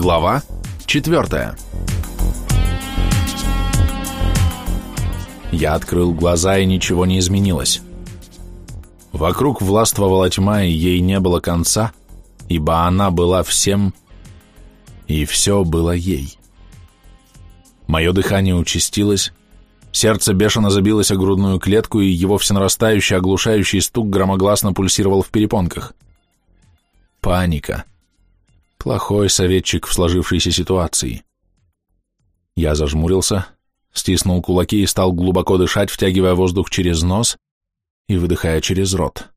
Глава 4 Я открыл глаза, и ничего не изменилось. Вокруг властвовала тьма, и ей не было конца, ибо она была всем, и все было ей. Мое дыхание участилось, сердце бешено забилось о грудную клетку, и его всенарастающий оглушающий стук громогласно пульсировал в перепонках. Паника. Плохой советчик в сложившейся ситуации. Я зажмурился, стиснул кулаки и стал глубоко дышать, втягивая воздух через нос и выдыхая через рот.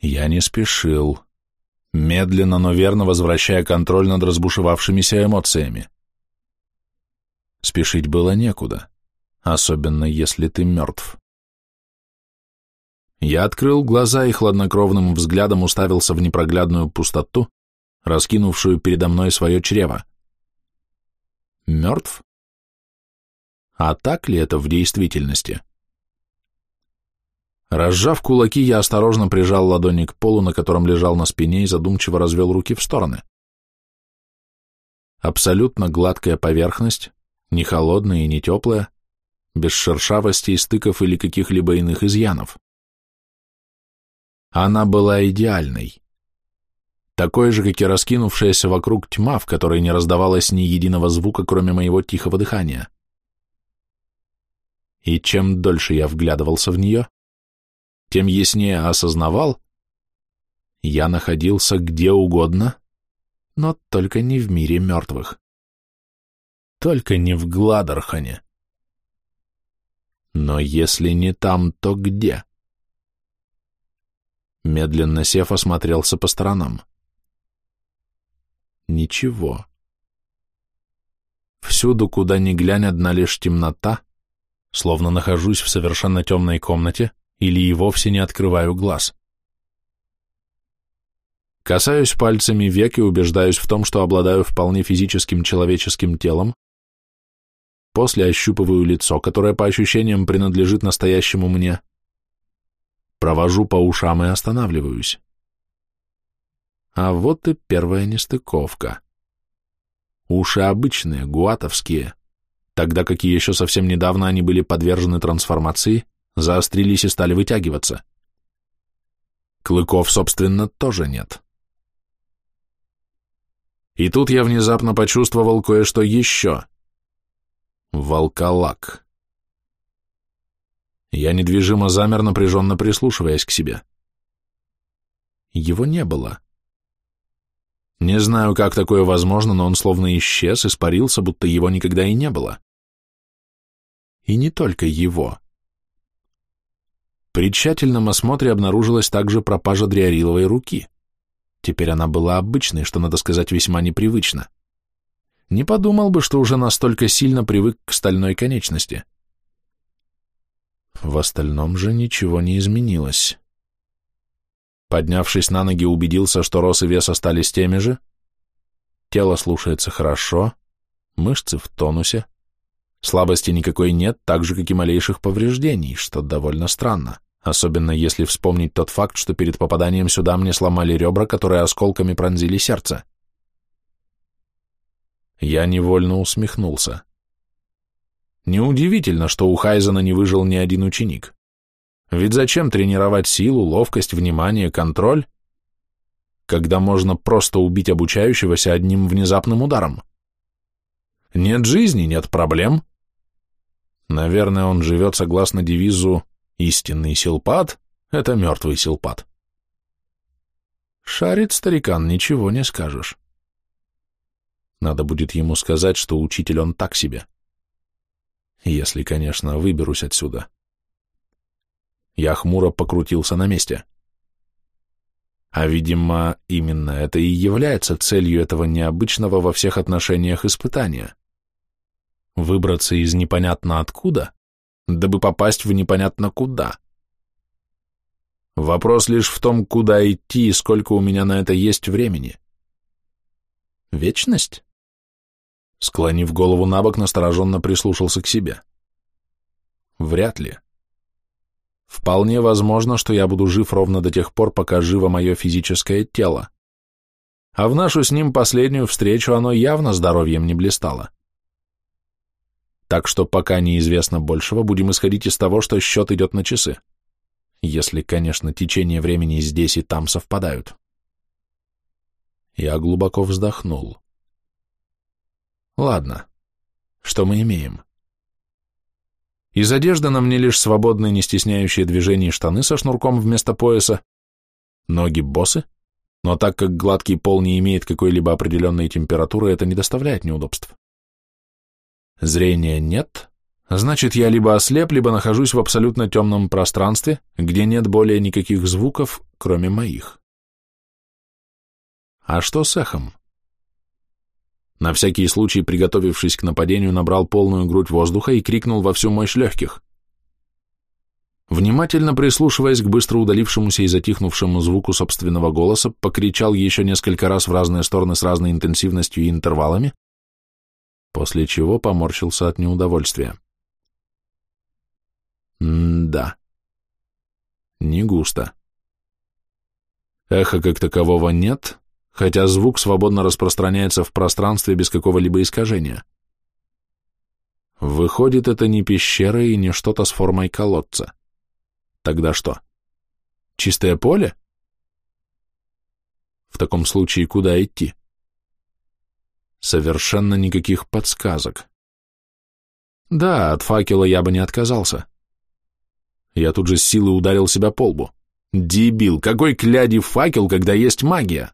Я не спешил, медленно, но верно возвращая контроль над разбушевавшимися эмоциями. Спешить было некуда, особенно если ты мертв. Я открыл глаза и хладнокровным взглядом уставился в непроглядную пустоту, раскинувшую передо мной свое чрево. Мертв? А так ли это в действительности? Разжав кулаки, я осторожно прижал ладони к полу, на котором лежал на спине, и задумчиво развел руки в стороны. Абсолютно гладкая поверхность, не холодная и не теплая, без шершавости, стыков или каких-либо иных изъянов. Она была идеальной такой же, как и раскинувшаяся вокруг тьма, в которой не раздавалось ни единого звука, кроме моего тихого дыхания. И чем дольше я вглядывался в нее, тем яснее осознавал, я находился где угодно, но только не в мире мертвых. Только не в Гладархане. Но если не там, то где? Медленно сев, осмотрелся по сторонам. Ничего. Всюду, куда ни глянь, одна лишь темнота, словно нахожусь в совершенно темной комнате или и вовсе не открываю глаз. Касаюсь пальцами век и убеждаюсь в том, что обладаю вполне физическим человеческим телом, после ощупываю лицо, которое по ощущениям принадлежит настоящему мне, провожу по ушам и останавливаюсь. А вот и первая нестыковка. Уши обычные, гуатовские, тогда как еще совсем недавно они были подвержены трансформации, заострились и стали вытягиваться. Клыков, собственно, тоже нет. И тут я внезапно почувствовал кое-что еще. Волколак. Я недвижимо замер, напряженно прислушиваясь к себе. Его не было. Не знаю, как такое возможно, но он словно исчез, испарился, будто его никогда и не было. И не только его. При тщательном осмотре обнаружилась также пропажа дриариловой руки. Теперь она была обычной, что, надо сказать, весьма непривычно. Не подумал бы, что уже настолько сильно привык к стальной конечности. В остальном же ничего не изменилось. Поднявшись на ноги, убедился, что рост и вес остались теми же. Тело слушается хорошо, мышцы в тонусе. Слабости никакой нет, так же, как и малейших повреждений, что довольно странно, особенно если вспомнить тот факт, что перед попаданием сюда мне сломали ребра, которые осколками пронзили сердце. Я невольно усмехнулся. Неудивительно, что у Хайзена не выжил ни один ученик. Ведь зачем тренировать силу, ловкость, внимание, контроль, когда можно просто убить обучающегося одним внезапным ударом? Нет жизни, нет проблем. Наверное, он живет согласно девизу «Истинный силпат — это мертвый силпат». Шарит старикан, ничего не скажешь. Надо будет ему сказать, что учитель он так себе. Если, конечно, выберусь отсюда. Я хмуро покрутился на месте. А, видимо, именно это и является целью этого необычного во всех отношениях испытания. Выбраться из непонятно откуда, дабы попасть в непонятно куда. Вопрос лишь в том, куда идти и сколько у меня на это есть времени. Вечность? Склонив голову на бок, настороженно прислушался к себе. Вряд ли. Вполне возможно, что я буду жив ровно до тех пор, пока живо мое физическое тело. а в нашу с ним последнюю встречу оно явно здоровьем не блистало. Так что пока неизвестно большего, будем исходить из того, что счет идет на часы. Если, конечно, течение времени здесь и там совпадают. Я глубоко вздохнул. Ладно, что мы имеем? Из одежды на мне лишь свободные, не стесняющие движений штаны со шнурком вместо пояса, ноги босы, но так как гладкий пол не имеет какой-либо определенной температуры, это не доставляет неудобств. Зрения нет, значит, я либо ослеп, либо нахожусь в абсолютно темном пространстве, где нет более никаких звуков, кроме моих. А что с эхом? На всякий случай, приготовившись к нападению, набрал полную грудь воздуха и крикнул во всю мощь легких. Внимательно прислушиваясь к быстро удалившемуся и затихнувшему звуку собственного голоса, покричал еще несколько раз в разные стороны с разной интенсивностью и интервалами, после чего поморщился от неудовольствия. М-да. Не густо. Эха как такового нет, хотя звук свободно распространяется в пространстве без какого-либо искажения. Выходит, это не пещера и не что-то с формой колодца. Тогда что? Чистое поле? В таком случае куда идти? Совершенно никаких подсказок. Да, от факела я бы не отказался. Я тут же с силой ударил себя по лбу. Дебил, какой кляди факел, когда есть магия?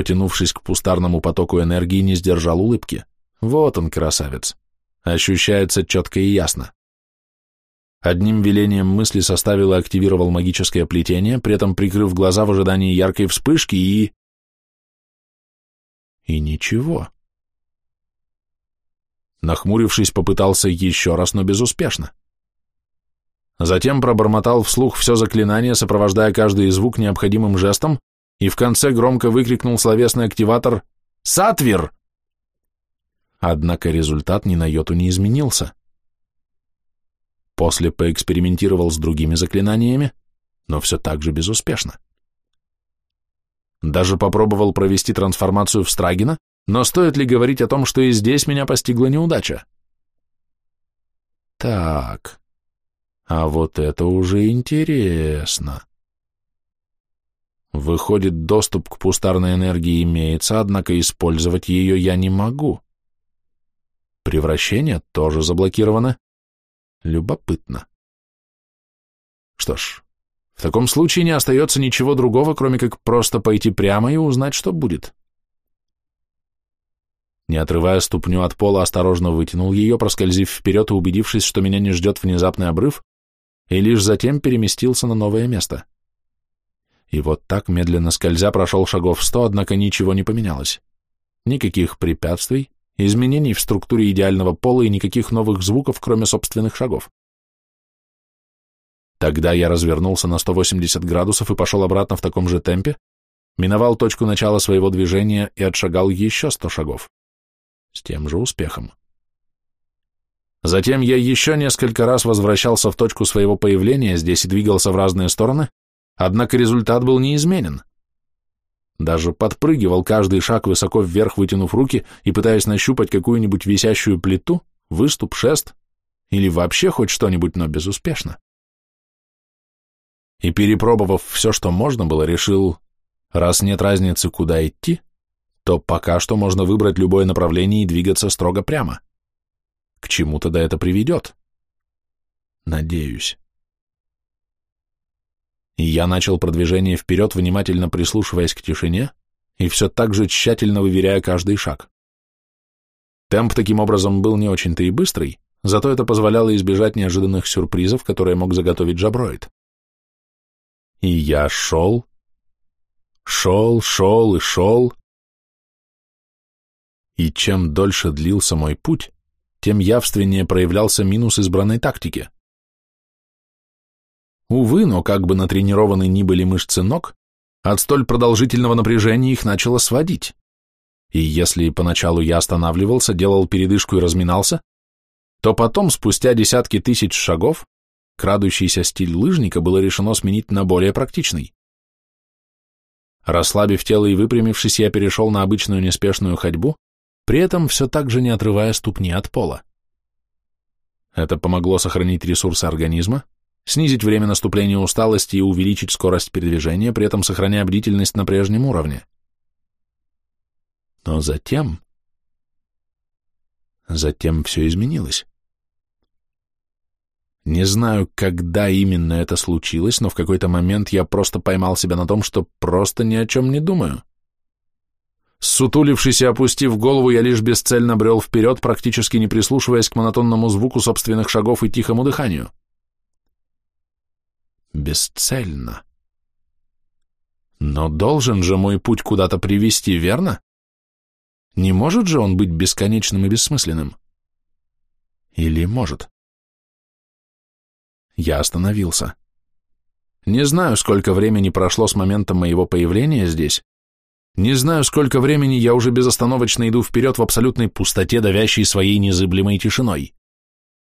Потянувшись к пустарному потоку энергии, не сдержал улыбки. Вот он, красавец. Ощущается четко и ясно. Одним велением мысли составил и активировал магическое плетение, при этом прикрыв глаза в ожидании яркой вспышки и... И ничего. Нахмурившись, попытался еще раз, но безуспешно. Затем пробормотал вслух все заклинание, сопровождая каждый звук необходимым жестом, и в конце громко выкрикнул словесный активатор «Сатвир!». Однако результат ни на йоту не изменился. После поэкспериментировал с другими заклинаниями, но все так же безуспешно. Даже попробовал провести трансформацию в Страгина, но стоит ли говорить о том, что и здесь меня постигла неудача? Так, а вот это уже интересно. Выходит, доступ к пустарной энергии имеется, однако использовать ее я не могу. Превращение тоже заблокировано. Любопытно. Что ж, в таком случае не остается ничего другого, кроме как просто пойти прямо и узнать, что будет. Не отрывая ступню от пола, осторожно вытянул ее, проскользив вперед и убедившись, что меня не ждет внезапный обрыв, и лишь затем переместился на новое место. И вот так, медленно скользя, прошел шагов сто, однако ничего не поменялось. Никаких препятствий, изменений в структуре идеального пола и никаких новых звуков, кроме собственных шагов. Тогда я развернулся на 180 градусов и пошел обратно в таком же темпе, миновал точку начала своего движения и отшагал еще 100 шагов. С тем же успехом. Затем я еще несколько раз возвращался в точку своего появления здесь и двигался в разные стороны, однако результат был неизменен. Даже подпрыгивал каждый шаг высоко вверх, вытянув руки и пытаясь нащупать какую-нибудь висящую плиту, выступ, шест или вообще хоть что-нибудь, но безуспешно и, перепробовав все, что можно было, решил, раз нет разницы, куда идти, то пока что можно выбрать любое направление и двигаться строго прямо. К чему тогда это приведет? Надеюсь. И я начал продвижение вперед, внимательно прислушиваясь к тишине и все так же тщательно выверяя каждый шаг. Темп таким образом был не очень-то и быстрый, зато это позволяло избежать неожиданных сюрпризов, которые мог заготовить Джаброид. И я шел, шел, шел и шел. И чем дольше длился мой путь, тем явственнее проявлялся минус избранной тактики. Увы, но как бы натренированы ни были мышцы ног, от столь продолжительного напряжения их начало сводить. И если поначалу я останавливался, делал передышку и разминался, то потом, спустя десятки тысяч шагов, крадущийся стиль лыжника было решено сменить на более практичный. Расслабив тело и выпрямившись, я перешел на обычную неспешную ходьбу, при этом все так же не отрывая ступни от пола. Это помогло сохранить ресурсы организма, снизить время наступления усталости и увеличить скорость передвижения, при этом сохраняя бдительность на прежнем уровне. Но затем... Затем все изменилось. Не знаю, когда именно это случилось, но в какой-то момент я просто поймал себя на том, что просто ни о чем не думаю. Сутулившись и опустив голову, я лишь бесцельно брел вперед, практически не прислушиваясь к монотонному звуку собственных шагов и тихому дыханию. Бесцельно. Но должен же мой путь куда-то привести, верно? Не может же он быть бесконечным и бессмысленным? Или может? Я остановился. Не знаю, сколько времени прошло с момента моего появления здесь. Не знаю, сколько времени я уже безостановочно иду вперед в абсолютной пустоте, давящей своей незыблемой тишиной.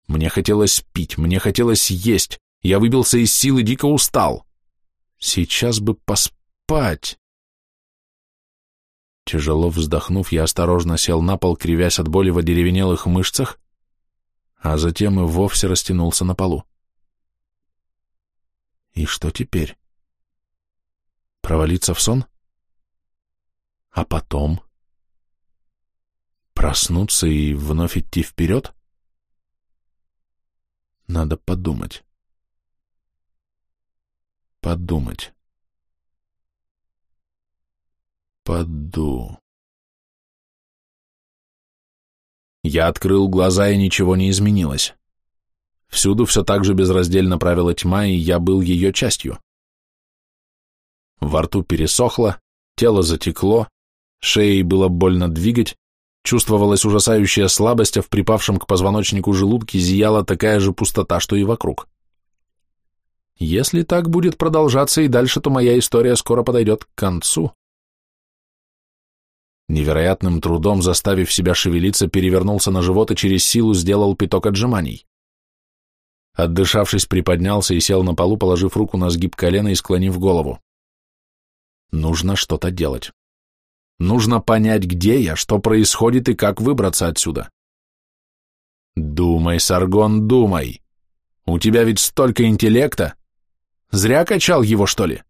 Мне хотелось пить, мне хотелось есть. Я выбился из сил и дико устал. Сейчас бы поспать. Тяжело вздохнув, я осторожно сел на пол, кривясь от боли в одеревенелых мышцах, а затем и вовсе растянулся на полу. И что теперь? Провалиться в сон? А потом? Проснуться и вновь идти вперед? Надо подумать. Подумать. Поду. Я открыл глаза, и ничего не изменилось. Всюду все так же безраздельно правила тьма, и я был ее частью. Во рту пересохло, тело затекло, шеей было больно двигать, чувствовалась ужасающая слабость, а в припавшем к позвоночнику желудке зияла такая же пустота, что и вокруг. Если так будет продолжаться и дальше, то моя история скоро подойдет к концу. Невероятным трудом, заставив себя шевелиться, перевернулся на живот и через силу сделал пяток отжиманий. Отдышавшись, приподнялся и сел на полу, положив руку на сгиб колена и склонив голову. Нужно что-то делать. Нужно понять, где я, что происходит и как выбраться отсюда. Думай, Саргон, думай. У тебя ведь столько интеллекта. Зря качал его, что ли?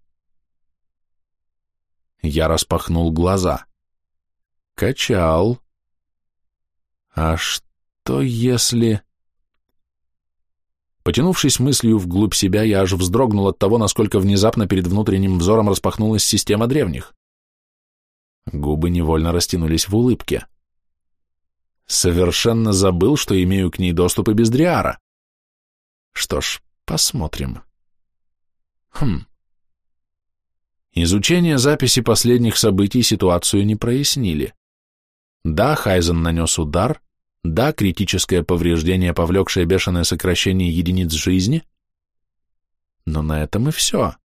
Я распахнул глаза. Качал. А что если... Потянувшись мыслью вглубь себя, я аж вздрогнул от того, насколько внезапно перед внутренним взором распахнулась система древних. Губы невольно растянулись в улыбке. Совершенно забыл, что имею к ней доступ и без Дриара. Что ж, посмотрим. Хм. Изучение записи последних событий ситуацию не прояснили. Да, Хайзен нанес удар, да, критическое повреждение, повлекшее бешеное сокращение единиц жизни, но на этом и все.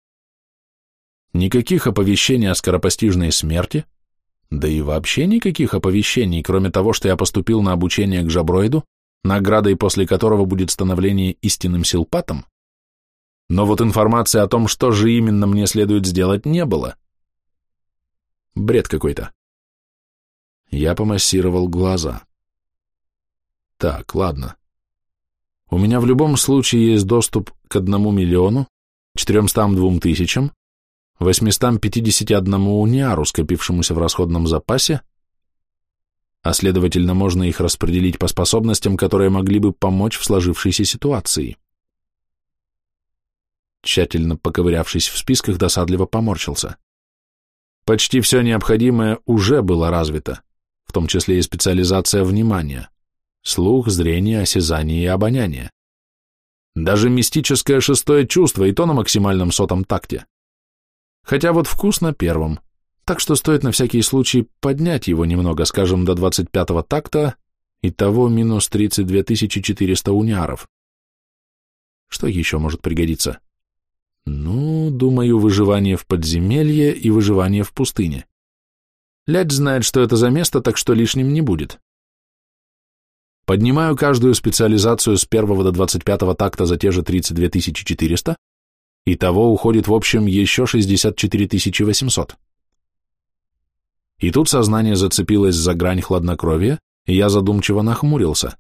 Никаких оповещений о скоропостижной смерти, да и вообще никаких оповещений, кроме того, что я поступил на обучение к жаброиду, наградой после которого будет становление истинным силпатом. Но вот информации о том, что же именно мне следует сделать, не было. Бред какой-то. Я помассировал глаза. Так, ладно. У меня в любом случае есть доступ к одному миллиону, четыремстам двум тысячам, восьмистам пятидесяти одному униару, скопившемуся в расходном запасе, а следовательно, можно их распределить по способностям, которые могли бы помочь в сложившейся ситуации. Тщательно поковырявшись в списках, досадливо поморщился. Почти все необходимое уже было развито, в том числе и специализация внимания слух, зрение, осязание и обоняние. Даже мистическое шестое чувство, и то на максимальном сотом такте. Хотя вот вкус на первом, так что стоит на всякий случай поднять его немного, скажем, до 25-го такта, и того минус 32 400 униаров. Что еще может пригодиться? Ну, думаю, выживание в подземелье и выживание в пустыне. Лядь знает, что это за место, так что лишним не будет. Поднимаю каждую специализацию с первого до 25 такта за те же 32 400, и того уходит в общем еще 64 800. И тут сознание зацепилось за грань хладнокровия, и я задумчиво нахмурился.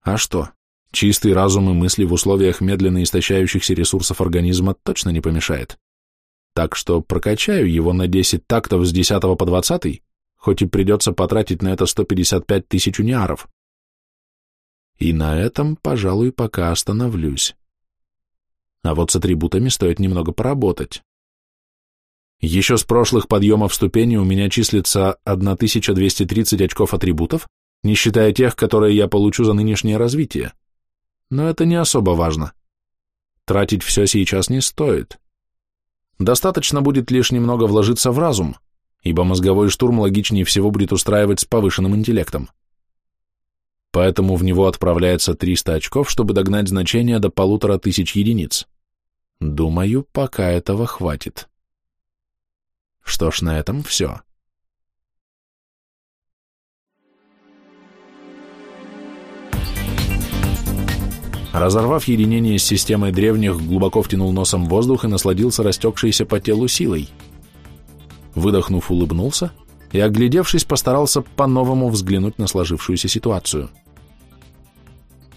А что, чистый разум и мысли в условиях медленно истощающихся ресурсов организма точно не помешает. Так что прокачаю его на 10 тактов с 10 по 20, хоть и придется потратить на это 155 тысяч униаров. И на этом, пожалуй, пока остановлюсь. А вот с атрибутами стоит немного поработать. Еще с прошлых подъемов ступени у меня числится 1230 очков атрибутов, не считая тех, которые я получу за нынешнее развитие. Но это не особо важно. Тратить все сейчас не стоит. Достаточно будет лишь немного вложиться в разум, ибо мозговой штурм логичнее всего будет устраивать с повышенным интеллектом. Поэтому в него отправляется 300 очков, чтобы догнать значение до полутора тысяч единиц. Думаю, пока этого хватит. Что ж, на этом все. Разорвав единение с системой древних, глубоко втянул носом воздух и насладился растекшейся по телу силой. Выдохнув, улыбнулся и, оглядевшись, постарался по-новому взглянуть на сложившуюся ситуацию.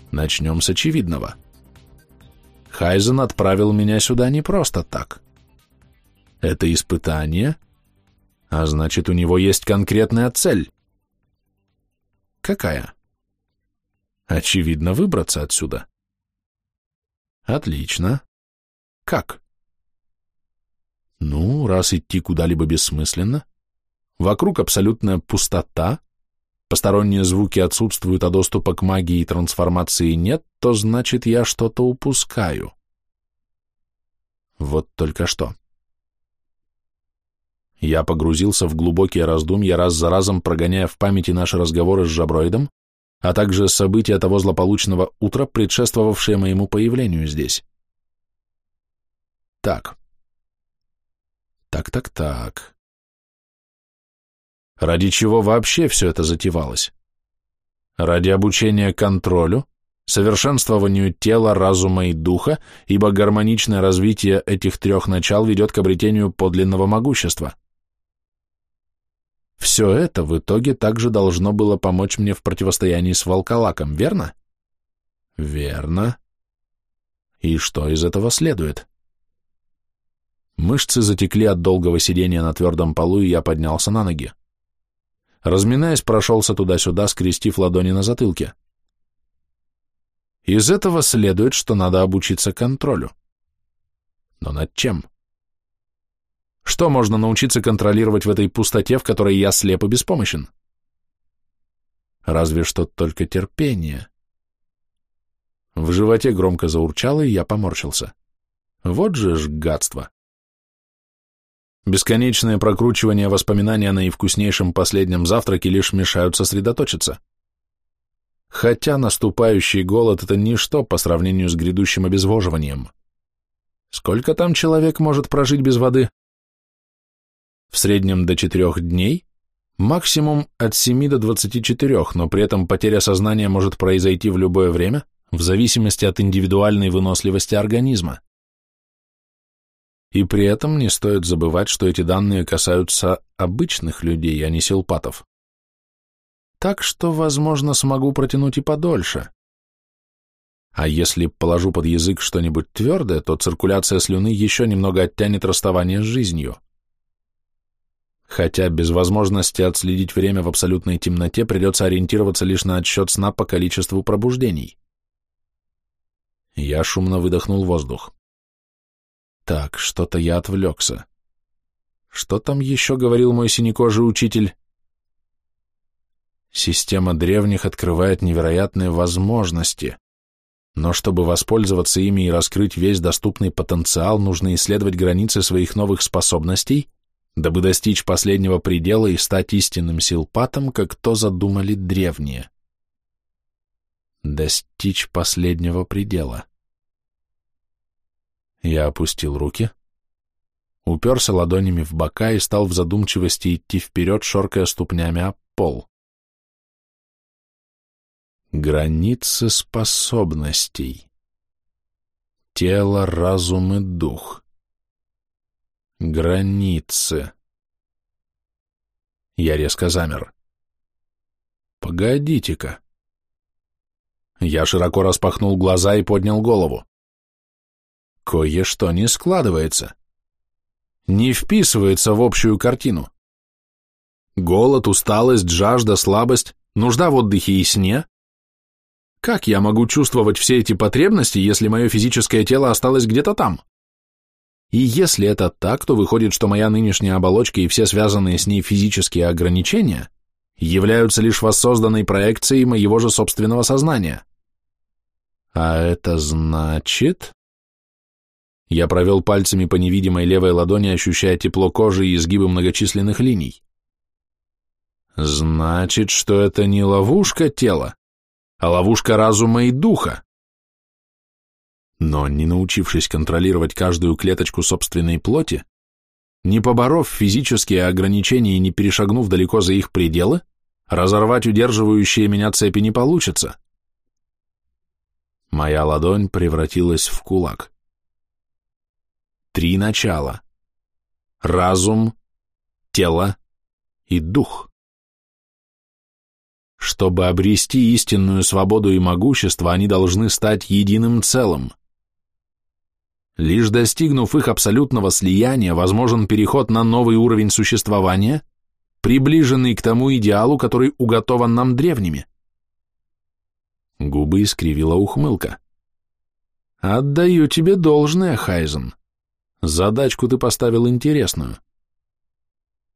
Начнем с очевидного. Хайзен отправил меня сюда не просто так. Это испытание, а значит, у него есть конкретная цель. Какая? Очевидно, выбраться отсюда. Отлично. Как? Ну, раз идти куда-либо бессмысленно, вокруг абсолютная пустота, посторонние звуки отсутствуют, а доступа к магии и трансформации нет, то значит я что-то упускаю. Вот только что. Я погрузился в глубокие раздумья, раз за разом прогоняя в памяти наши разговоры с Жаброидом, а также события того злополучного утра, предшествовавшее моему появлению здесь. Так. Так-так-так. Ради чего вообще все это затевалось? Ради обучения контролю, совершенствованию тела, разума и духа, ибо гармоничное развитие этих трех начал ведет к обретению подлинного могущества. Все это в итоге также должно было помочь мне в противостоянии с волколаком, верно? Верно. И что из этого следует? Мышцы затекли от долгого сидения на твердом полу, и я поднялся на ноги. Разминаясь, прошелся туда-сюда, скрестив ладони на затылке. Из этого следует, что надо обучиться контролю. Но над чем? — что можно научиться контролировать в этой пустоте, в которой я слеп и беспомощен? Разве что только терпение. В животе громко заурчало, и я поморщился. Вот же ж гадство. Бесконечное прокручивание воспоминания о наивкуснейшем последнем завтраке лишь мешают сосредоточиться. Хотя наступающий голод — это ничто по сравнению с грядущим обезвоживанием. Сколько там человек может прожить без воды? В среднем до 4 дней, максимум от 7 до 24, но при этом потеря сознания может произойти в любое время, в зависимости от индивидуальной выносливости организма. И при этом не стоит забывать, что эти данные касаются обычных людей, а не силпатов. Так что, возможно, смогу протянуть и подольше. А если положу под язык что-нибудь твердое, то циркуляция слюны еще немного оттянет расставание с жизнью хотя без возможности отследить время в абсолютной темноте придется ориентироваться лишь на отсчет сна по количеству пробуждений. Я шумно выдохнул воздух. Так, что-то я отвлекся. Что там еще говорил мой синекожий учитель? Система древних открывает невероятные возможности, но чтобы воспользоваться ими и раскрыть весь доступный потенциал, нужно исследовать границы своих новых способностей дабы достичь последнего предела и стать истинным силпатом, как то задумали древние. Достичь последнего предела. Я опустил руки, уперся ладонями в бока и стал в задумчивости идти вперед, шоркая ступнями об пол. Границы способностей. Тело, разум и дух. Границы. Я резко замер. Погодите-ка. Я широко распахнул глаза и поднял голову. Кое-что не складывается. Не вписывается в общую картину. Голод, усталость, жажда, слабость, нужда в отдыхе и сне. Как я могу чувствовать все эти потребности, если мое физическое тело осталось где-то там? И если это так, то выходит, что моя нынешняя оболочка и все связанные с ней физические ограничения являются лишь воссозданной проекцией моего же собственного сознания. А это значит... Я провел пальцами по невидимой левой ладони, ощущая тепло кожи и изгибы многочисленных линий. Значит, что это не ловушка тела, а ловушка разума и духа. Но не научившись контролировать каждую клеточку собственной плоти, не поборов физические ограничения и не перешагнув далеко за их пределы, разорвать удерживающие меня цепи не получится. Моя ладонь превратилась в кулак. Три начала. Разум, тело и дух. Чтобы обрести истинную свободу и могущество, они должны стать единым целым. Лишь достигнув их абсолютного слияния, возможен переход на новый уровень существования, приближенный к тому идеалу, который уготован нам древними. Губы искривила ухмылка. «Отдаю тебе должное, Хайзен. Задачку ты поставил интересную.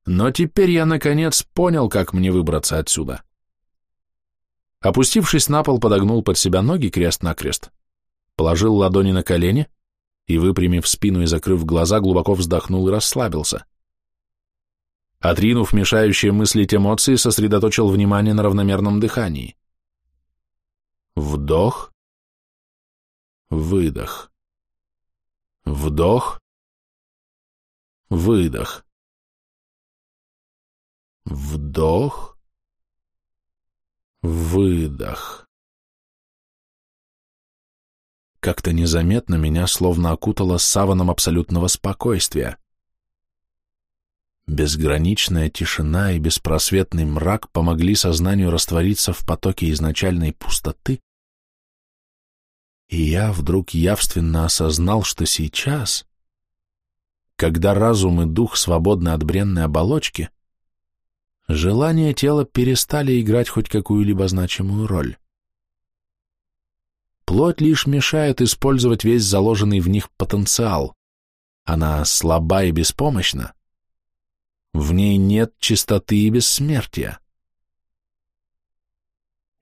Но теперь я, наконец, понял, как мне выбраться отсюда». Опустившись на пол, подогнул под себя ноги крест-накрест, положил ладони на колени и, выпрямив спину и закрыв глаза, глубоко вздохнул и расслабился. Отринув мешающие мыслить эмоции, сосредоточил внимание на равномерном дыхании. Вдох, выдох. Вдох, выдох. Вдох, Выдох. Как-то незаметно меня словно окутало саваном абсолютного спокойствия. Безграничная тишина и беспросветный мрак помогли сознанию раствориться в потоке изначальной пустоты, и я вдруг явственно осознал, что сейчас, когда разум и дух свободны от бренной оболочки, желания тела перестали играть хоть какую-либо значимую роль. Плоть лишь мешает использовать весь заложенный в них потенциал. Она слаба и беспомощна. В ней нет чистоты и бессмертия.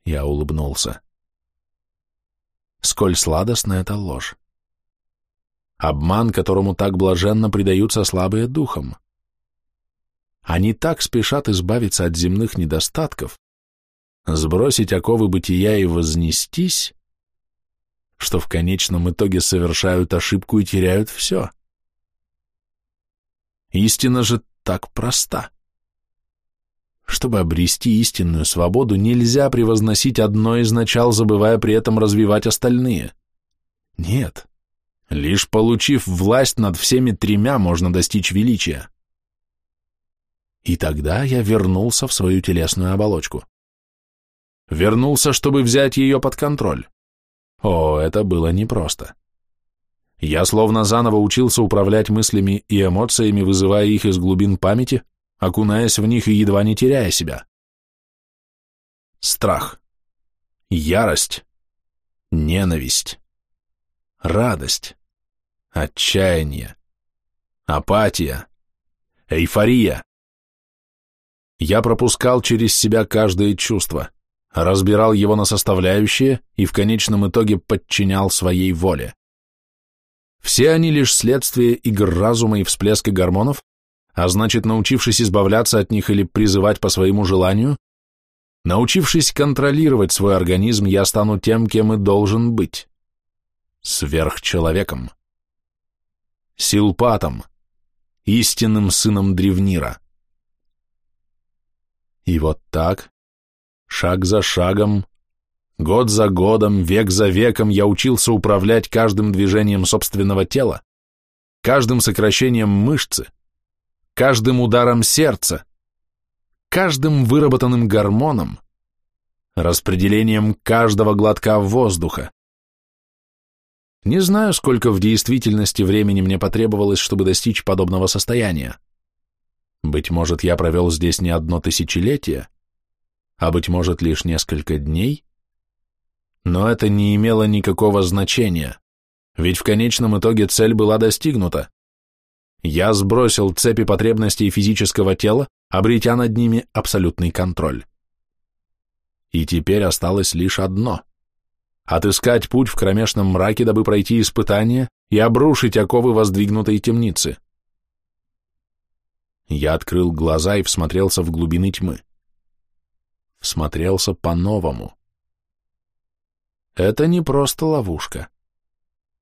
Я улыбнулся. Сколь сладостна эта ложь. Обман, которому так блаженно предаются слабые духом. Они так спешат избавиться от земных недостатков, сбросить оковы бытия и вознестись, что в конечном итоге совершают ошибку и теряют все. Истина же так проста. Чтобы обрести истинную свободу, нельзя превозносить одно из начал, забывая при этом развивать остальные. Нет. Лишь получив власть над всеми тремя, можно достичь величия. И тогда я вернулся в свою телесную оболочку. Вернулся, чтобы взять ее под контроль. О, это было непросто. Я словно заново учился управлять мыслями и эмоциями, вызывая их из глубин памяти, окунаясь в них и едва не теряя себя. Страх, ярость, ненависть, радость, отчаяние, апатия, эйфория, я пропускал через себя каждое чувство, разбирал его на составляющие и в конечном итоге подчинял своей воле. Все они лишь следствие игр разума и всплеска гормонов, а значит, научившись избавляться от них или призывать по своему желанию, научившись контролировать свой организм, я стану тем, кем и должен быть. Сверхчеловеком. Силпатом. Истинным сыном Древнира. И вот так, шаг за шагом, год за годом, век за веком я учился управлять каждым движением собственного тела, каждым сокращением мышцы, каждым ударом сердца, каждым выработанным гормоном, распределением каждого глотка воздуха. Не знаю, сколько в действительности времени мне потребовалось, чтобы достичь подобного состояния. Быть может, я провел здесь не одно тысячелетие, а быть может, лишь несколько дней? Но это не имело никакого значения, ведь в конечном итоге цель была достигнута. Я сбросил цепи потребностей физического тела, обретя над ними абсолютный контроль. И теперь осталось лишь одно — отыскать путь в кромешном мраке, дабы пройти испытание и обрушить оковы воздвигнутой темницы. Я открыл глаза и всмотрелся в глубины тьмы. Всмотрелся по-новому. Это не просто ловушка.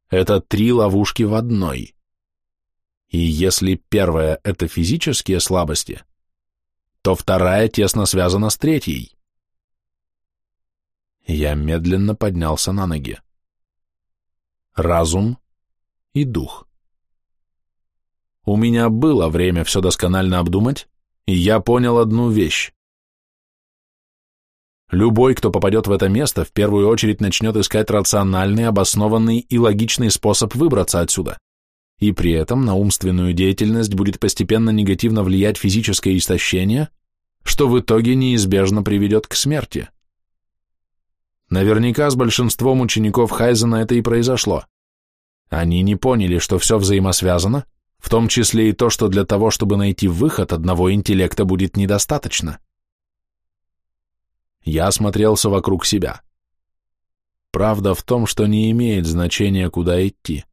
Это три ловушки в одной. И если первая — это физические слабости, то вторая тесно связана с третьей. Я медленно поднялся на ноги. Разум и дух. У меня было время все досконально обдумать, и я понял одну вещь. Любой, кто попадет в это место, в первую очередь начнет искать рациональный, обоснованный и логичный способ выбраться отсюда. И при этом на умственную деятельность будет постепенно негативно влиять физическое истощение, что в итоге неизбежно приведет к смерти. Наверняка с большинством учеников Хайзена это и произошло. Они не поняли, что все взаимосвязано, в том числе и то, что для того, чтобы найти выход, одного интеллекта будет недостаточно. Я осмотрелся вокруг себя. Правда в том, что не имеет значения, куда идти.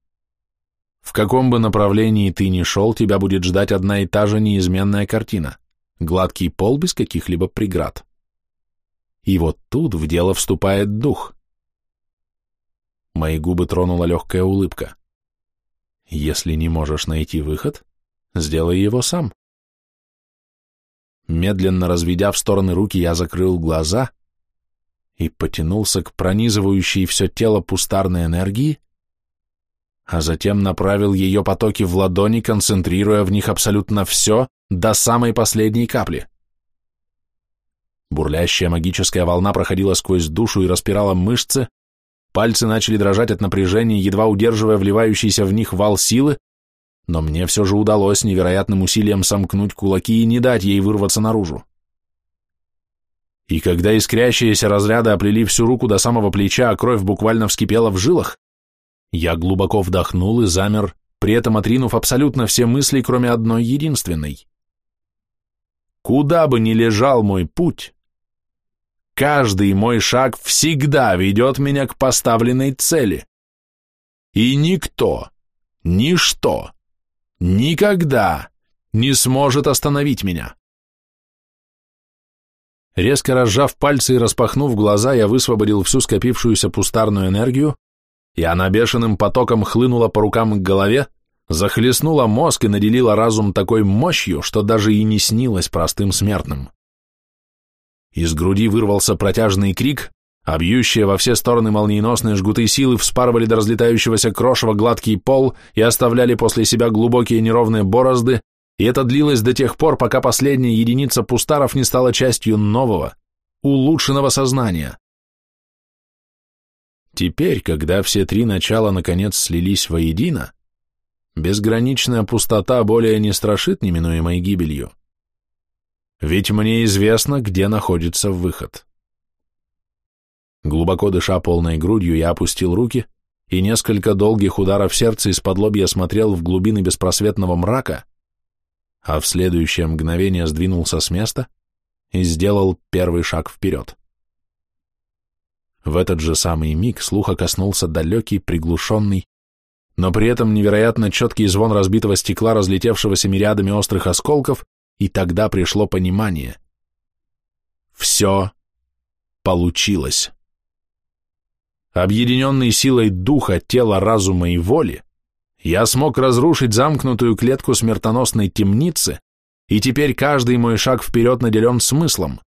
В каком бы направлении ты ни шел, тебя будет ждать одна и та же неизменная картина. Гладкий пол без каких-либо преград. И вот тут в дело вступает дух. Мои губы тронула легкая улыбка. Если не можешь найти выход, сделай его сам. Медленно разведя в стороны руки, я закрыл глаза и потянулся к пронизывающей все тело пустарной энергии, а затем направил ее потоки в ладони, концентрируя в них абсолютно все до самой последней капли. Бурлящая магическая волна проходила сквозь душу и распирала мышцы, пальцы начали дрожать от напряжения, едва удерживая вливающийся в них вал силы, но мне все же удалось невероятным усилием сомкнуть кулаки и не дать ей вырваться наружу. И когда искрящиеся разряды оплели всю руку до самого плеча, а кровь буквально вскипела в жилах, я глубоко вдохнул и замер, при этом отринув абсолютно все мысли, кроме одной единственной. Куда бы ни лежал мой путь, каждый мой шаг всегда ведет меня к поставленной цели. И никто, ничто никогда не сможет остановить меня. Резко разжав пальцы и распахнув глаза, я высвободил всю скопившуюся пустарную энергию, и она бешеным потоком хлынула по рукам к голове, захлестнула мозг и наделила разум такой мощью, что даже и не снилось простым смертным. Из груди вырвался протяжный крик, а бьющие во все стороны молниеносные жгуты силы вспарывали до разлетающегося крошева гладкий пол и оставляли после себя глубокие неровные борозды, и это длилось до тех пор, пока последняя единица пустаров не стала частью нового, улучшенного сознания. Теперь, когда все три начала наконец слились воедино, безграничная пустота более не страшит неминуемой гибелью. Ведь мне известно, где находится выход. Глубоко дыша полной грудью, я опустил руки и несколько долгих ударов сердца из-под лобья смотрел в глубины беспросветного мрака, а в следующее мгновение сдвинулся с места и сделал первый шаг вперед. В этот же самый миг слуха коснулся далекий, приглушенный, но при этом невероятно четкий звон разбитого стекла, разлетевшегося мириадами острых осколков, и тогда пришло понимание. Все получилось. Объединенный силой духа, тела, разума и воли, я смог разрушить замкнутую клетку смертоносной темницы, и теперь каждый мой шаг вперед наделен смыслом.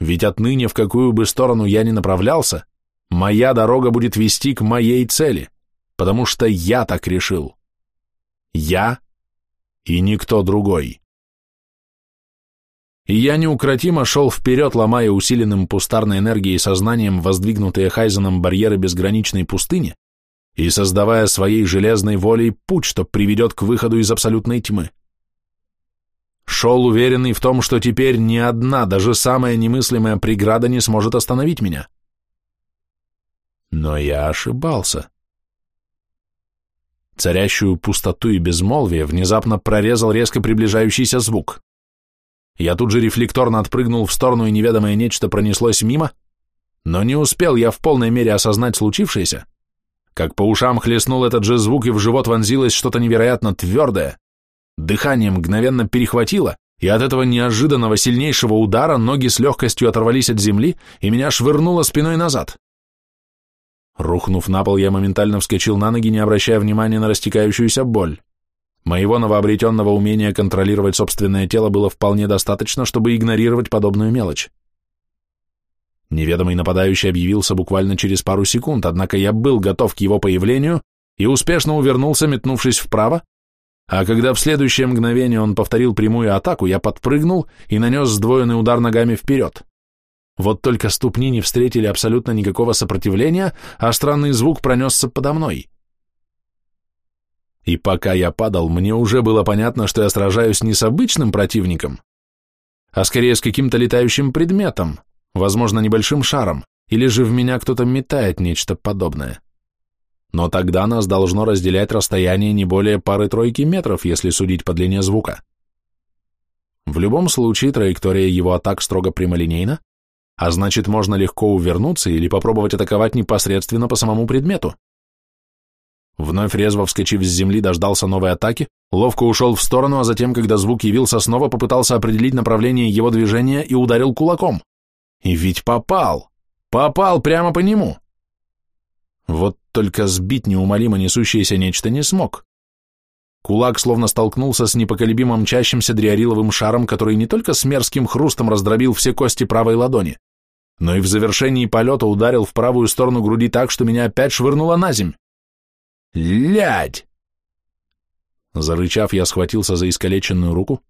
Ведь отныне, в какую бы сторону я ни направлялся, моя дорога будет вести к моей цели, потому что я так решил. Я и никто другой. И я неукротимо шел вперед, ломая усиленным пустарной энергией сознанием воздвигнутые Хайзеном барьеры безграничной пустыни и создавая своей железной волей путь, что приведет к выходу из абсолютной тьмы. Шел уверенный в том, что теперь ни одна, даже самая немыслимая преграда не сможет остановить меня. Но я ошибался. Царящую пустоту и безмолвие внезапно прорезал резко приближающийся звук. Я тут же рефлекторно отпрыгнул в сторону, и неведомое нечто пронеслось мимо, но не успел я в полной мере осознать случившееся, как по ушам хлестнул этот же звук, и в живот вонзилось что-то невероятно твердое. Дыхание мгновенно перехватило, и от этого неожиданного сильнейшего удара ноги с легкостью оторвались от земли, и меня швырнуло спиной назад. Рухнув на пол, я моментально вскочил на ноги, не обращая внимания на растекающуюся боль. Моего новообретенного умения контролировать собственное тело было вполне достаточно, чтобы игнорировать подобную мелочь. Неведомый нападающий объявился буквально через пару секунд, однако я был готов к его появлению и успешно увернулся, метнувшись вправо, а когда в следующее мгновение он повторил прямую атаку, я подпрыгнул и нанес сдвоенный удар ногами вперед. Вот только ступни не встретили абсолютно никакого сопротивления, а странный звук пронесся подо мной. И пока я падал, мне уже было понятно, что я сражаюсь не с обычным противником, а скорее с каким-то летающим предметом, возможно, небольшим шаром, или же в меня кто-то метает нечто подобное. Но тогда нас должно разделять расстояние не более пары-тройки метров, если судить по длине звука. В любом случае, траектория его атак строго прямолинейна, а значит, можно легко увернуться или попробовать атаковать непосредственно по самому предмету. Вновь резво вскочив с земли, дождался новой атаки, ловко ушел в сторону, а затем, когда звук явился снова, попытался определить направление его движения и ударил кулаком. И ведь попал! Попал прямо по нему! Вот только сбить неумолимо несущееся нечто не смог. Кулак словно столкнулся с непоколебимо мчащимся дриариловым шаром, который не только с мерзким хрустом раздробил все кости правой ладони, но и в завершении полета ударил в правую сторону груди так, что меня опять швырнуло на земь. «Лядь!» Зарычав, я схватился за искалеченную руку,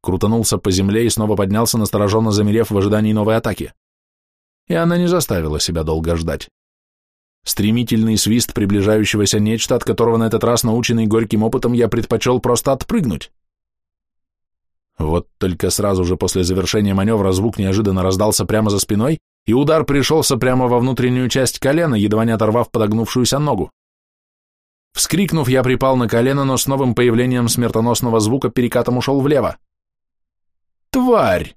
крутанулся по земле и снова поднялся, настороженно замерев в ожидании новой атаки. И она не заставила себя долго ждать. Стремительный свист приближающегося нечто, от которого на этот раз, наученный горьким опытом, я предпочел просто отпрыгнуть. Вот только сразу же после завершения маневра звук неожиданно раздался прямо за спиной, и удар пришелся прямо во внутреннюю часть колена, едва не оторвав подогнувшуюся ногу. Вскрикнув, я припал на колено, но с новым появлением смертоносного звука перекатом ушел влево. Тварь!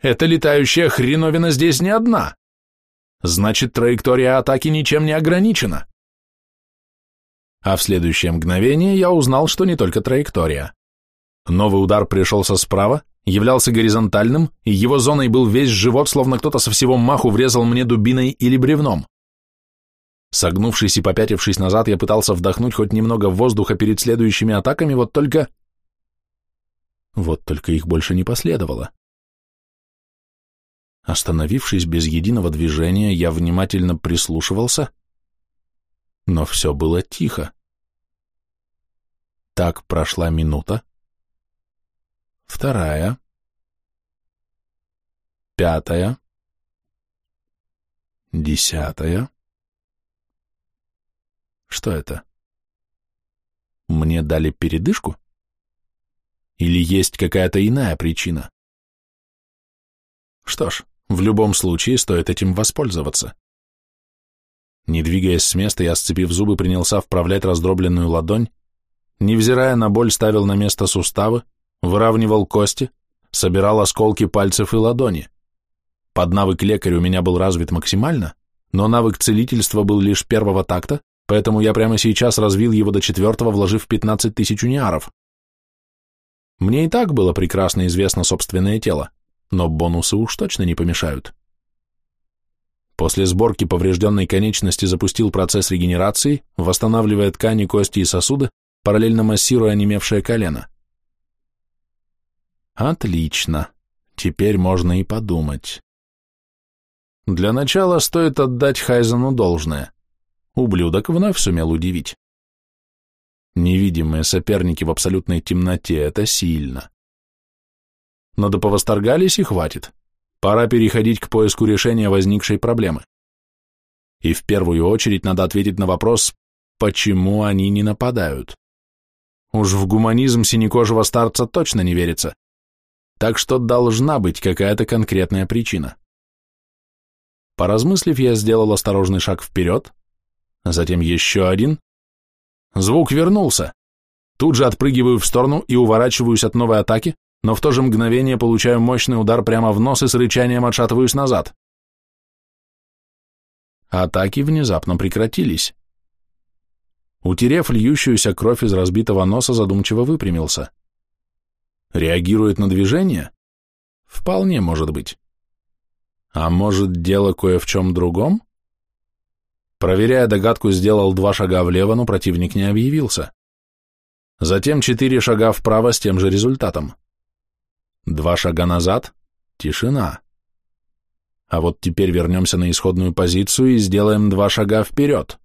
Эта летающая хреновина здесь не одна. Значит, траектория атаки ничем не ограничена. А в следующее мгновение я узнал, что не только траектория. Новый удар пришелся справа, являлся горизонтальным, и его зоной был весь живот, словно кто-то со всего маху врезал мне дубиной или бревном. Согнувшись и попятившись назад, я пытался вдохнуть хоть немного воздуха перед следующими атаками, вот только... Вот только их больше не последовало. Остановившись без единого движения, я внимательно прислушивался, но все было тихо. Так прошла минута, вторая, пятая, десятая. Что это? Мне дали передышку? Или есть какая-то иная причина? Что ж, в любом случае стоит этим воспользоваться. Не двигаясь с места, я, сцепив зубы, принялся вправлять раздробленную ладонь, невзирая на боль, ставил на место суставы, выравнивал кости, собирал осколки пальцев и ладони. Под навык лекаря у меня был развит максимально, но навык целительства был лишь первого такта, поэтому я прямо сейчас развил его до четвертого, вложив 15 тысяч униаров. Мне и так было прекрасно известно собственное тело, но бонусы уж точно не помешают. После сборки поврежденной конечности запустил процесс регенерации, восстанавливая ткани, кости и сосуды, параллельно массируя онемевшее колено. Отлично. Теперь можно и подумать. Для начала стоит отдать Хайзену должное. Ублюдок вновь сумел удивить. Невидимые соперники в абсолютной темноте — это сильно. но да повосторгались и хватит. Пора переходить к поиску решения возникшей проблемы. И в первую очередь надо ответить на вопрос, почему они не нападают. Уж в гуманизм синекожего старца точно не верится. Так что должна быть какая-то конкретная причина. Поразмыслив, я сделал осторожный шаг вперед, затем еще один. Звук вернулся. Тут же отпрыгиваю в сторону и уворачиваюсь от новой атаки, но в то же мгновение получаю мощный удар прямо в нос и с рычанием отшатываюсь назад. Атаки внезапно прекратились. Утерев льющуюся кровь из разбитого носа, задумчиво выпрямился. Реагирует на движение? Вполне может быть. А может, дело кое в чем другом? Проверяя догадку, сделал два шага влево, но противник не объявился. Затем четыре шага вправо с тем же результатом. Два шага назад — тишина. А вот теперь вернемся на исходную позицию и сделаем два шага вперед.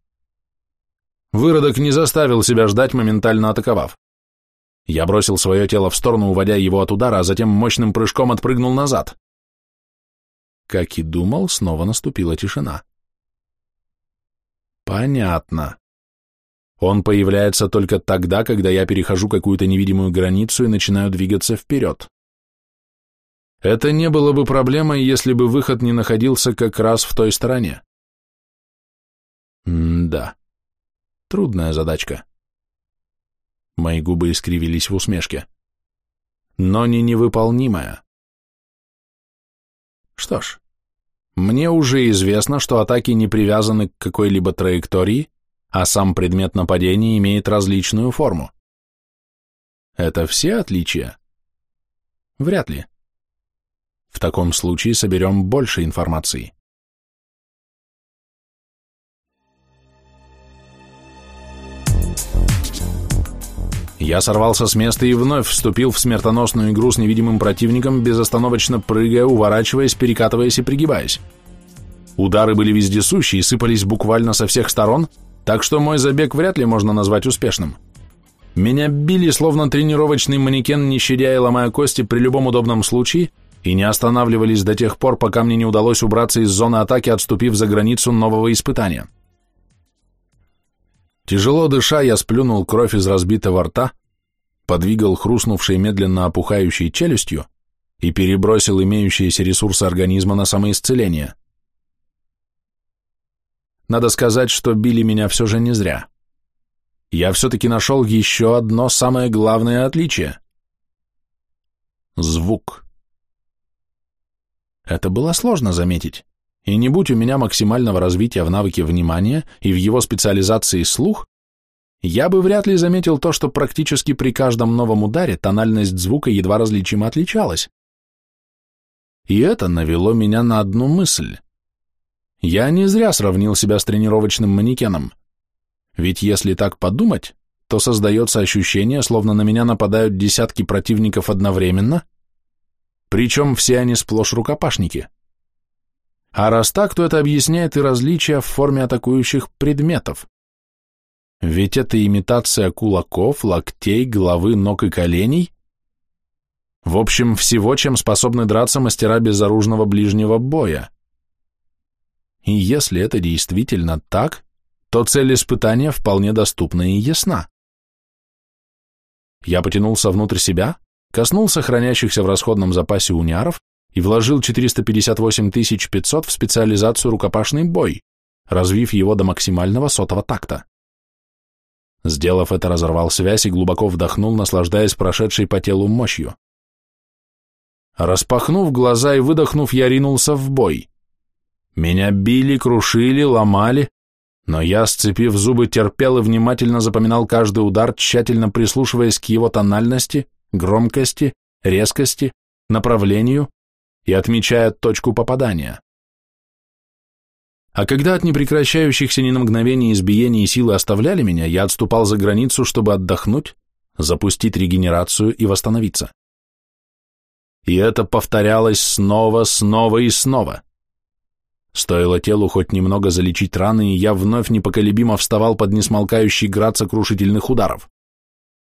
Выродок не заставил себя ждать, моментально атаковав. Я бросил свое тело в сторону, уводя его от удара, а затем мощным прыжком отпрыгнул назад. Как и думал, снова наступила тишина. Понятно. Он появляется только тогда, когда я перехожу какую-то невидимую границу и начинаю двигаться вперед. Это не было бы проблемой, если бы выход не находился как раз в той стороне. М-да. Трудная задачка. Мои губы искривились в усмешке. Но не невыполнимая. Что ж, мне уже известно, что атаки не привязаны к какой-либо траектории, а сам предмет нападения имеет различную форму. Это все отличия? Вряд ли. В таком случае соберем больше информации. Я сорвался с места и вновь вступил в смертоносную игру с невидимым противником, безостановочно прыгая, уворачиваясь, перекатываясь и пригибаясь. Удары были вездесущие и сыпались буквально со всех сторон, так что мой забег вряд ли можно назвать успешным. Меня били, словно тренировочный манекен, не щадя и ломая кости при любом удобном случае, и не останавливались до тех пор, пока мне не удалось убраться из зоны атаки, отступив за границу нового испытания. Тяжело дыша, я сплюнул кровь из разбитого рта, подвигал хрустнувшей медленно опухающей челюстью и перебросил имеющиеся ресурсы организма на самоисцеление. Надо сказать, что били меня все же не зря. Я все-таки нашел еще одно самое главное отличие. Звук. Это было сложно заметить. И не будь у меня максимального развития в навыке внимания и в его специализации слух, я бы вряд ли заметил то, что практически при каждом новом ударе тональность звука едва различимо отличалась. И это навело меня на одну мысль. Я не зря сравнил себя с тренировочным манекеном. Ведь если так подумать, то создается ощущение, словно на меня нападают десятки противников одновременно, причем все они сплошь рукопашники. А раз так, то это объясняет и различия в форме атакующих предметов. Ведь это имитация кулаков, локтей, головы, ног и коленей. В общем, всего, чем способны драться мастера безоружного ближнего боя. И если это действительно так, то цель испытания вполне доступна и ясна. Я потянулся внутрь себя, коснулся хранящихся в расходном запасе униаров и вложил 458 500 в специализацию рукопашный бой, развив его до максимального сотого такта. Сделав это, разорвал связь и глубоко вдохнул, наслаждаясь прошедшей по телу мощью. Распахнув глаза и выдохнув, я ринулся в бой. Меня били, крушили, ломали, но я, сцепив зубы, терпел и внимательно запоминал каждый удар, тщательно прислушиваясь к его тональности, громкости, резкости, направлению и отмечая точку попадания. А когда от непрекращающихся ни на мгновение избиений силы оставляли меня, я отступал за границу, чтобы отдохнуть, запустить регенерацию и восстановиться. И это повторялось снова, снова и снова. Стоило телу хоть немного залечить раны, и я вновь непоколебимо вставал под несмолкающий град сокрушительных ударов.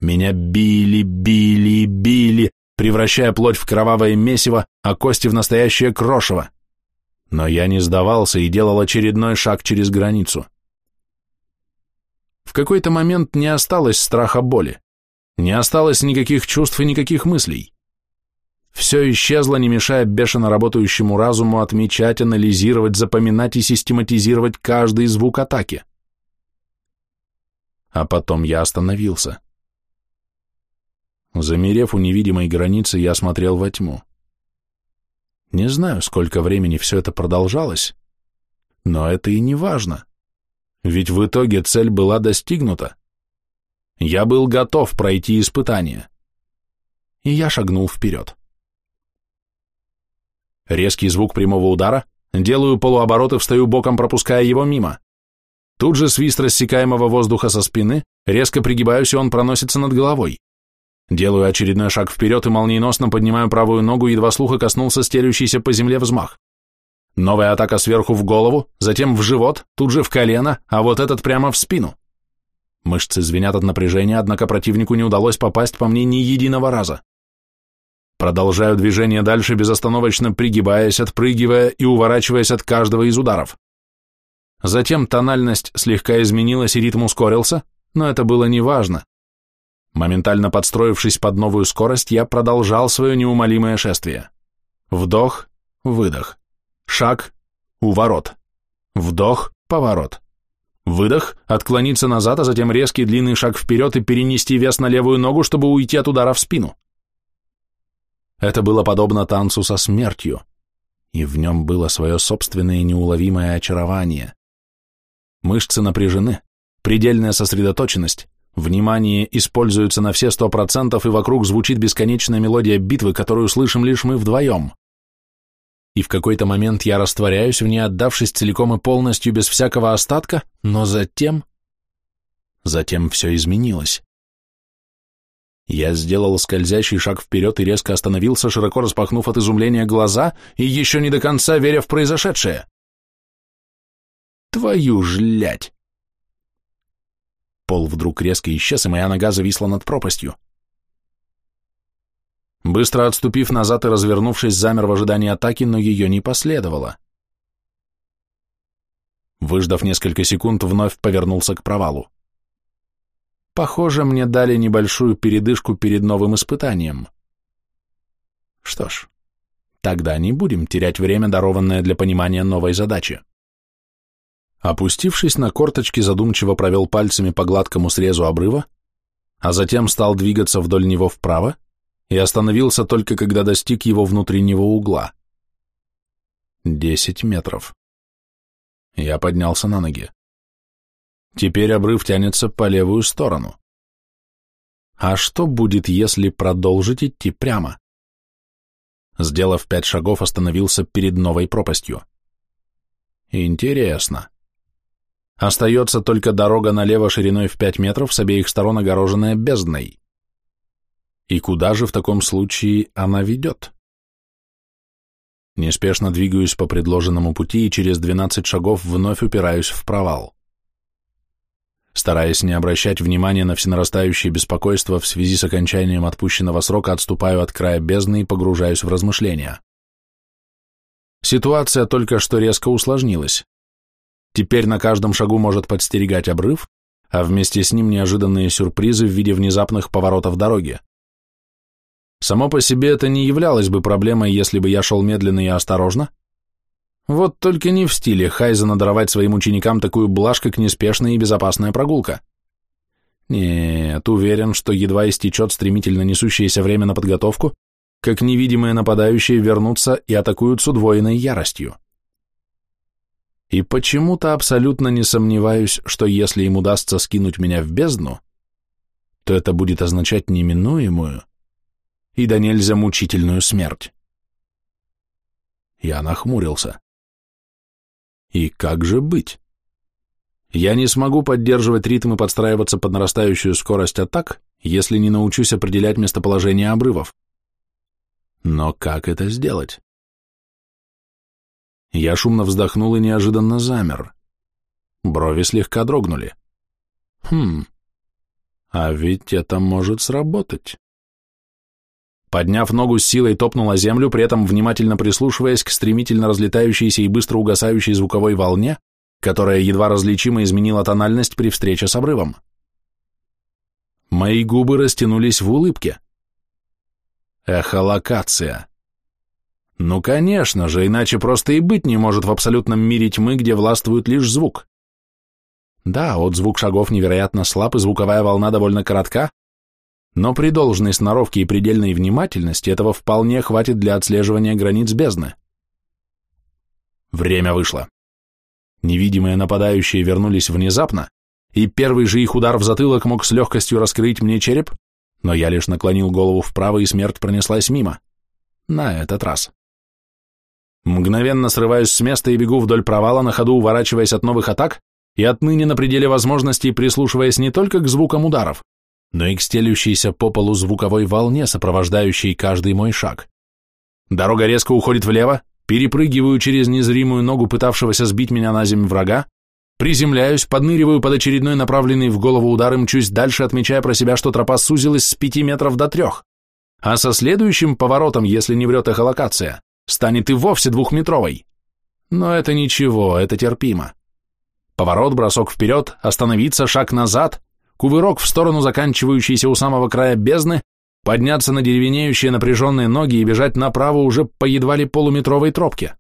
Меня били, били, били, превращая плоть в кровавое месиво, а кости в настоящее крошево. Но я не сдавался и делал очередной шаг через границу. В какой-то момент не осталось страха боли, не осталось никаких чувств и никаких мыслей. Все исчезло, не мешая бешено работающему разуму отмечать, анализировать, запоминать и систематизировать каждый звук атаки. А потом я остановился. Замерев у невидимой границы, я смотрел во тьму. Не знаю, сколько времени все это продолжалось, но это и не важно, ведь в итоге цель была достигнута. Я был готов пройти испытание, и я шагнул вперед. Резкий звук прямого удара, делаю полуобороты, встаю боком, пропуская его мимо. Тут же свист рассекаемого воздуха со спины, резко пригибаюсь, и он проносится над головой. Делаю очередной шаг вперед и молниеносно поднимаю правую ногу, едва слуха коснулся стелющийся по земле взмах. Новая атака сверху в голову, затем в живот, тут же в колено, а вот этот прямо в спину. Мышцы звенят от напряжения, однако противнику не удалось попасть по мне ни единого раза. Продолжаю движение дальше, безостановочно пригибаясь, отпрыгивая и уворачиваясь от каждого из ударов. Затем тональность слегка изменилась и ритм ускорился, но это было неважно. Моментально подстроившись под новую скорость, я продолжал свое неумолимое шествие. Вдох, выдох. Шаг, уворот. Вдох, поворот. Выдох, отклониться назад, а затем резкий длинный шаг вперед и перенести вес на левую ногу, чтобы уйти от удара в спину. Это было подобно танцу со смертью, и в нем было свое собственное неуловимое очарование. Мышцы напряжены, предельная сосредоточенность, внимание используется на все сто процентов, и вокруг звучит бесконечная мелодия битвы, которую слышим лишь мы вдвоем. И в какой-то момент я растворяюсь в ней, отдавшись целиком и полностью, без всякого остатка, но затем... Затем все изменилось. Я сделал скользящий шаг вперед и резко остановился, широко распахнув от изумления глаза и еще не до конца веря в произошедшее. Твою жлять! Пол вдруг резко исчез, и моя нога зависла над пропастью. Быстро отступив назад и развернувшись, замер в ожидании атаки, но ее не последовало. Выждав несколько секунд, вновь повернулся к провалу. Похоже, мне дали небольшую передышку перед новым испытанием. Что ж, тогда не будем терять время, дарованное для понимания новой задачи. Опустившись на корточки, задумчиво провел пальцами по гладкому срезу обрыва, а затем стал двигаться вдоль него вправо и остановился только когда достиг его внутреннего угла. Десять метров. Я поднялся на ноги. Теперь обрыв тянется по левую сторону. А что будет, если продолжить идти прямо? Сделав пять шагов, остановился перед новой пропастью. Интересно. Остается только дорога налево шириной в пять метров, с обеих сторон огороженная бездной. И куда же в таком случае она ведет? Неспешно двигаюсь по предложенному пути и через двенадцать шагов вновь упираюсь в провал. Стараясь не обращать внимания на всенарастающее беспокойство в связи с окончанием отпущенного срока, отступаю от края бездны и погружаюсь в размышления. Ситуация только что резко усложнилась. Теперь на каждом шагу может подстерегать обрыв, а вместе с ним неожиданные сюрпризы в виде внезапных поворотов дороги. Само по себе это не являлось бы проблемой, если бы я шел медленно и осторожно, вот только не в стиле Хайзена даровать своим ученикам такую блажь, как неспешная и безопасная прогулка. Нет, уверен, что едва истечет стремительно несущееся время на подготовку, как невидимые нападающие вернутся и атакуют с удвоенной яростью. И почему-то абсолютно не сомневаюсь, что если им удастся скинуть меня в бездну, то это будет означать неминуемую и до нельзя мучительную смерть. Я нахмурился. И как же быть? Я не смогу поддерживать ритм и подстраиваться под нарастающую скорость атак, если не научусь определять местоположение обрывов. Но как это сделать? Я шумно вздохнул и неожиданно замер. Брови слегка дрогнули. Хм, а ведь это может сработать. Подняв ногу с силой, топнула землю, при этом внимательно прислушиваясь к стремительно разлетающейся и быстро угасающей звуковой волне, которая едва различимо изменила тональность при встрече с обрывом. Мои губы растянулись в улыбке. Эхолокация. Ну, конечно же, иначе просто и быть не может в абсолютном мире тьмы, где властвует лишь звук. Да, от звук шагов невероятно слаб, и звуковая волна довольно коротка, но при должной сноровке и предельной внимательности этого вполне хватит для отслеживания границ бездны. Время вышло. Невидимые нападающие вернулись внезапно, и первый же их удар в затылок мог с легкостью раскрыть мне череп, но я лишь наклонил голову вправо, и смерть пронеслась мимо. На этот раз. Мгновенно срываюсь с места и бегу вдоль провала, на ходу уворачиваясь от новых атак и отныне на пределе возможностей прислушиваясь не только к звукам ударов, но и к стелющейся по полу звуковой волне, сопровождающей каждый мой шаг. Дорога резко уходит влево, перепрыгиваю через незримую ногу пытавшегося сбить меня на землю врага, приземляюсь, подныриваю под очередной направленный в голову удар и мчусь дальше, отмечая про себя, что тропа сузилась с пяти метров до трех, а со следующим поворотом, если не врет эхолокация, станет и вовсе двухметровой. Но это ничего, это терпимо. Поворот, бросок вперед, остановиться, шаг назад, кувырок в сторону заканчивающейся у самого края бездны, подняться на деревенеющие напряженные ноги и бежать направо уже по едва ли полуметровой тропке.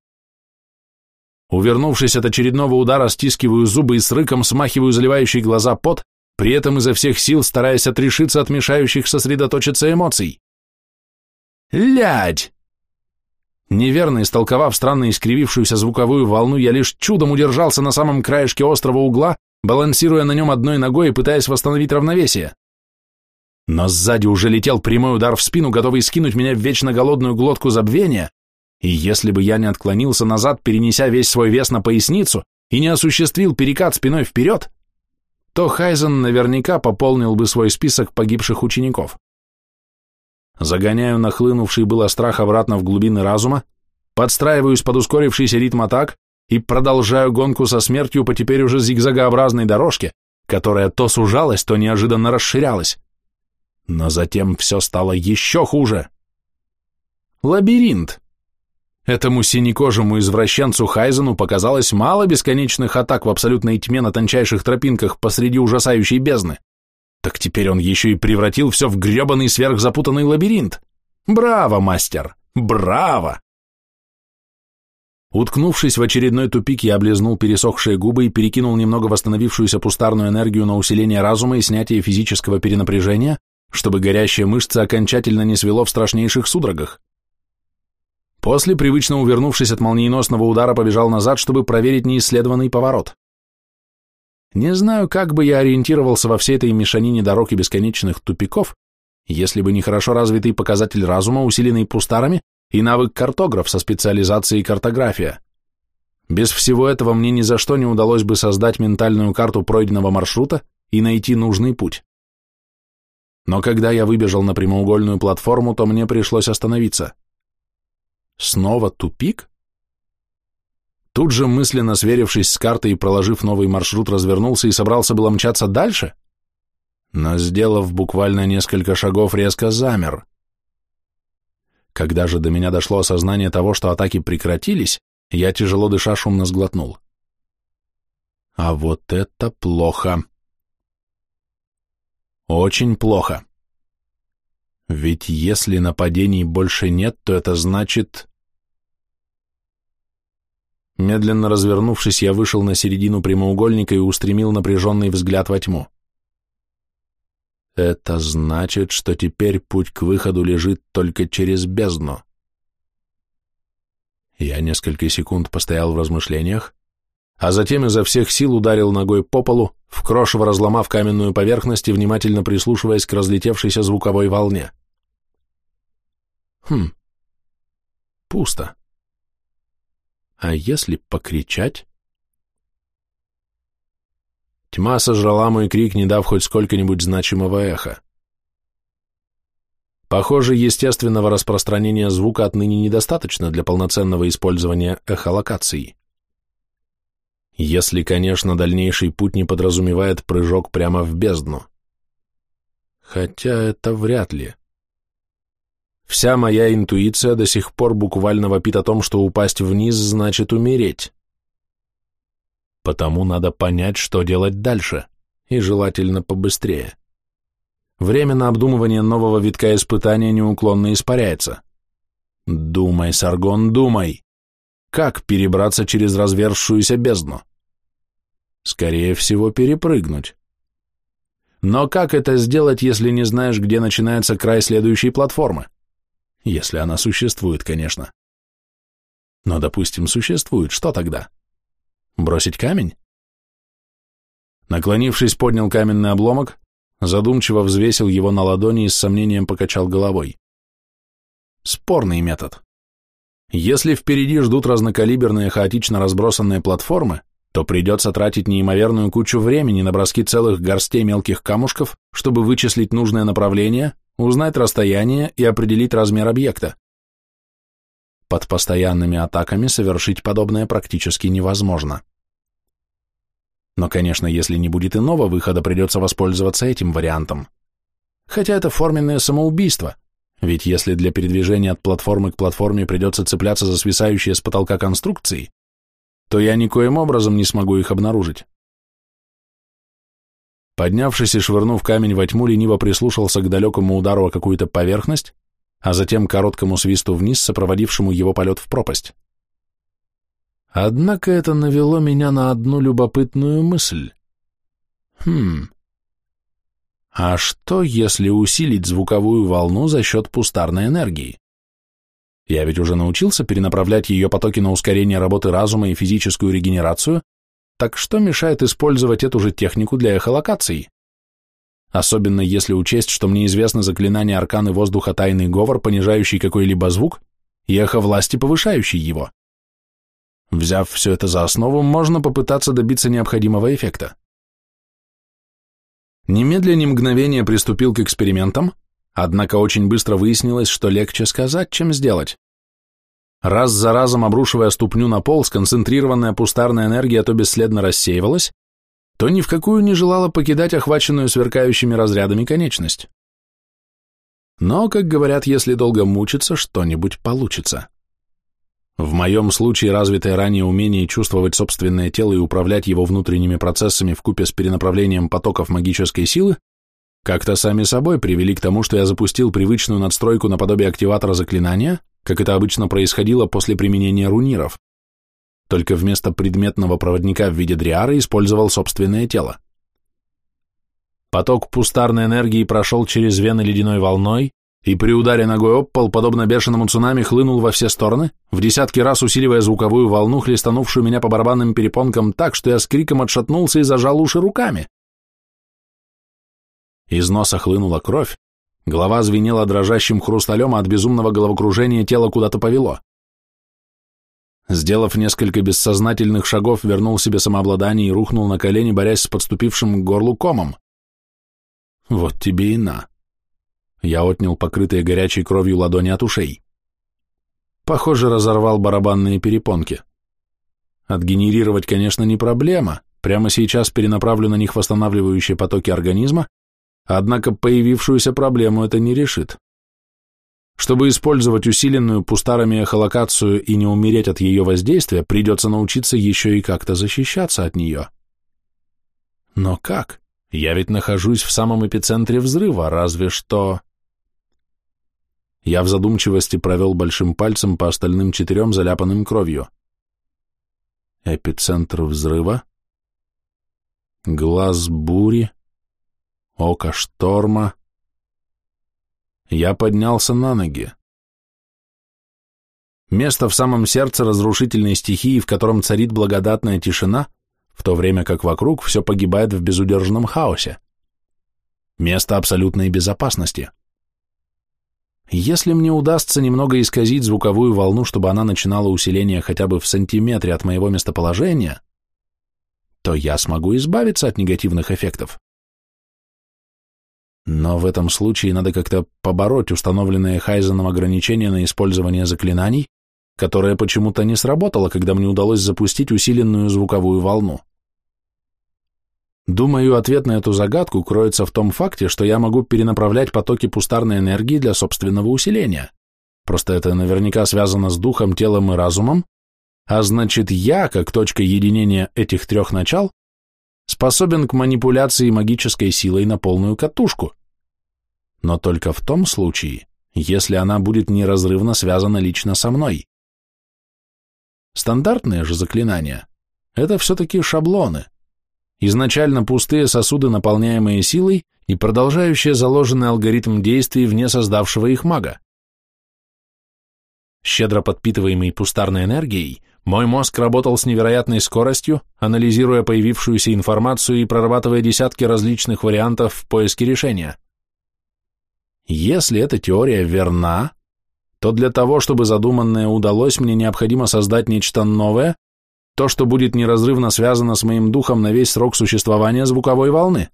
Увернувшись от очередного удара, стискиваю зубы и с рыком смахиваю заливающий глаза пот, при этом изо всех сил стараясь отрешиться от мешающих сосредоточиться эмоций. «Лядь!» Неверно истолковав странно искривившуюся звуковую волну, я лишь чудом удержался на самом краешке острого угла, балансируя на нем одной ногой и пытаясь восстановить равновесие. Но сзади уже летел прямой удар в спину, готовый скинуть меня в вечно голодную глотку забвения, и если бы я не отклонился назад, перенеся весь свой вес на поясницу и не осуществил перекат спиной вперед, то Хайзен наверняка пополнил бы свой список погибших учеников. Загоняю нахлынувший было страх обратно в глубины разума, подстраиваюсь под ускорившийся ритм атак, и продолжаю гонку со смертью по теперь уже зигзагообразной дорожке, которая то сужалась, то неожиданно расширялась. Но затем все стало еще хуже. Лабиринт. Этому синекожему извращенцу Хайзену показалось мало бесконечных атак в абсолютной тьме на тончайших тропинках посреди ужасающей бездны. Так теперь он еще и превратил все в гребаный сверхзапутанный лабиринт. Браво, мастер! Браво! Уткнувшись в очередной тупик, я облизнул пересохшие губы и перекинул немного восстановившуюся пустарную энергию на усиление разума и снятие физического перенапряжения, чтобы горящие мышцы окончательно не свело в страшнейших судорогах. После, привычно увернувшись от молниеносного удара, побежал назад, чтобы проверить неисследованный поворот. Не знаю, как бы я ориентировался во всей этой мешанине дорог и бесконечных тупиков, если бы не хорошо развитый показатель разума, усиленный пустарами, и навык картограф со специализацией картография. Без всего этого мне ни за что не удалось бы создать ментальную карту пройденного маршрута и найти нужный путь. Но когда я выбежал на прямоугольную платформу, то мне пришлось остановиться. Снова тупик? Тут же, мысленно сверившись с картой и проложив новый маршрут, развернулся и собрался было мчаться дальше, но, сделав буквально несколько шагов, резко замер. Когда же до меня дошло осознание того, что атаки прекратились, я, тяжело дыша, шумно сглотнул. А вот это плохо. Очень плохо. Ведь если нападений больше нет, то это значит... Медленно развернувшись, я вышел на середину прямоугольника и устремил напряженный взгляд во тьму. Это значит, что теперь путь к выходу лежит только через бездну. Я несколько секунд постоял в размышлениях, а затем изо всех сил ударил ногой по полу, в крошево разломав каменную поверхность и внимательно прислушиваясь к разлетевшейся звуковой волне. Хм, пусто. А если покричать? Тьма сожрала мой крик, не дав хоть сколько-нибудь значимого эха. Похоже, естественного распространения звука отныне недостаточно для полноценного использования эхолокации. Если, конечно, дальнейший путь не подразумевает прыжок прямо в бездну. Хотя это вряд ли. Вся моя интуиция до сих пор буквально вопит о том, что упасть вниз значит умереть. Потому надо понять, что делать дальше, и желательно побыстрее. Время на обдумывание нового витка испытания неуклонно испаряется. Думай, Саргон, думай. Как перебраться через разверзшуюся бездну? Скорее всего, перепрыгнуть. Но как это сделать, если не знаешь, где начинается край следующей платформы? Если она существует, конечно. Но, допустим, существует, что тогда? Бросить камень? Наклонившись, поднял каменный обломок, задумчиво взвесил его на ладони и с сомнением покачал головой. Спорный метод. Если впереди ждут разнокалиберные хаотично разбросанные платформы, то придется тратить неимоверную кучу времени на броски целых горстей мелких камушков, чтобы вычислить нужное направление, узнать расстояние и определить размер объекта. Под постоянными атаками совершить подобное практически невозможно. Но, конечно, если не будет иного выхода, придется воспользоваться этим вариантом. Хотя это форменное самоубийство, ведь если для передвижения от платформы к платформе придется цепляться за свисающие с потолка конструкции, то я никоим образом не смогу их обнаружить. Поднявшись и швырнув камень во тьму, лениво прислушался к далекому удару о какую-то поверхность, а затем короткому свисту вниз, сопроводившему его полет в пропасть. Однако это навело меня на одну любопытную мысль. Хм. А что, если усилить звуковую волну за счет пустарной энергии? Я ведь уже научился перенаправлять ее потоки на ускорение работы разума и физическую регенерацию, так что мешает использовать эту же технику для эхолокации? Особенно если учесть, что мне известно заклинание арканы воздуха тайный говор, понижающий какой-либо звук, и эхо власти, повышающий его. Взяв все это за основу, можно попытаться добиться необходимого эффекта. Немедленно мгновение приступил к экспериментам, Однако очень быстро выяснилось, что легче сказать, чем сделать. Раз за разом обрушивая ступню на пол, сконцентрированная пустарная энергия то бесследно рассеивалась, то ни в какую не желала покидать охваченную сверкающими разрядами конечность. Но, как говорят, если долго мучиться, что-нибудь получится. В моем случае развитое ранее умение чувствовать собственное тело и управлять его внутренними процессами в купе с перенаправлением потоков магической силы как-то сами собой привели к тому, что я запустил привычную надстройку наподобие активатора заклинания, как это обычно происходило после применения руниров. Только вместо предметного проводника в виде дриара использовал собственное тело. Поток пустарной энергии прошел через вены ледяной волной, и при ударе ногой об пол, подобно бешеному цунами, хлынул во все стороны, в десятки раз усиливая звуковую волну, хлестанувшую меня по барабанным перепонкам так, что я с криком отшатнулся и зажал уши руками. Из носа хлынула кровь, голова звенела дрожащим хрусталем, а от безумного головокружения тело куда-то повело. Сделав несколько бессознательных шагов, вернул себе самообладание и рухнул на колени, борясь с подступившим к горлу комом. Вот тебе и на. Я отнял покрытые горячей кровью ладони от ушей. Похоже, разорвал барабанные перепонки. Отгенерировать, конечно, не проблема. Прямо сейчас перенаправлю на них восстанавливающие потоки организма, Однако появившуюся проблему это не решит. Чтобы использовать усиленную пустарами эхолокацию и не умереть от ее воздействия, придется научиться еще и как-то защищаться от нее. Но как? Я ведь нахожусь в самом эпицентре взрыва, разве что... Я в задумчивости провел большим пальцем по остальным четырем заляпанным кровью. Эпицентр взрыва? Глаз бури? Око шторма. Я поднялся на ноги. Место в самом сердце разрушительной стихии, в котором царит благодатная тишина, в то время как вокруг все погибает в безудержном хаосе. Место абсолютной безопасности. Если мне удастся немного исказить звуковую волну, чтобы она начинала усиление хотя бы в сантиметре от моего местоположения, то я смогу избавиться от негативных эффектов. Но в этом случае надо как-то побороть установленное Хайзеном ограничение на использование заклинаний, которое почему-то не сработало, когда мне удалось запустить усиленную звуковую волну. Думаю, ответ на эту загадку кроется в том факте, что я могу перенаправлять потоки пустарной энергии для собственного усиления. просто это наверняка связано с духом, телом и разумом, а значит я, как точка единения этих трех начал, способен к манипуляции магической силой на полную катушку. Но только в том случае, если она будет неразрывно связана лично со мной. Стандартные же заклинания – это все-таки шаблоны, изначально пустые сосуды, наполняемые силой и продолжающие заложенный алгоритм действий вне создавшего их мага. Щедро подпитываемый пустарной энергией, мой мозг работал с невероятной скоростью, анализируя появившуюся информацию и прорабатывая десятки различных вариантов в поиске решения. Если эта теория верна, то для того, чтобы задуманное удалось, мне необходимо создать нечто новое, то, что будет неразрывно связано с моим духом на весь срок существования звуковой волны.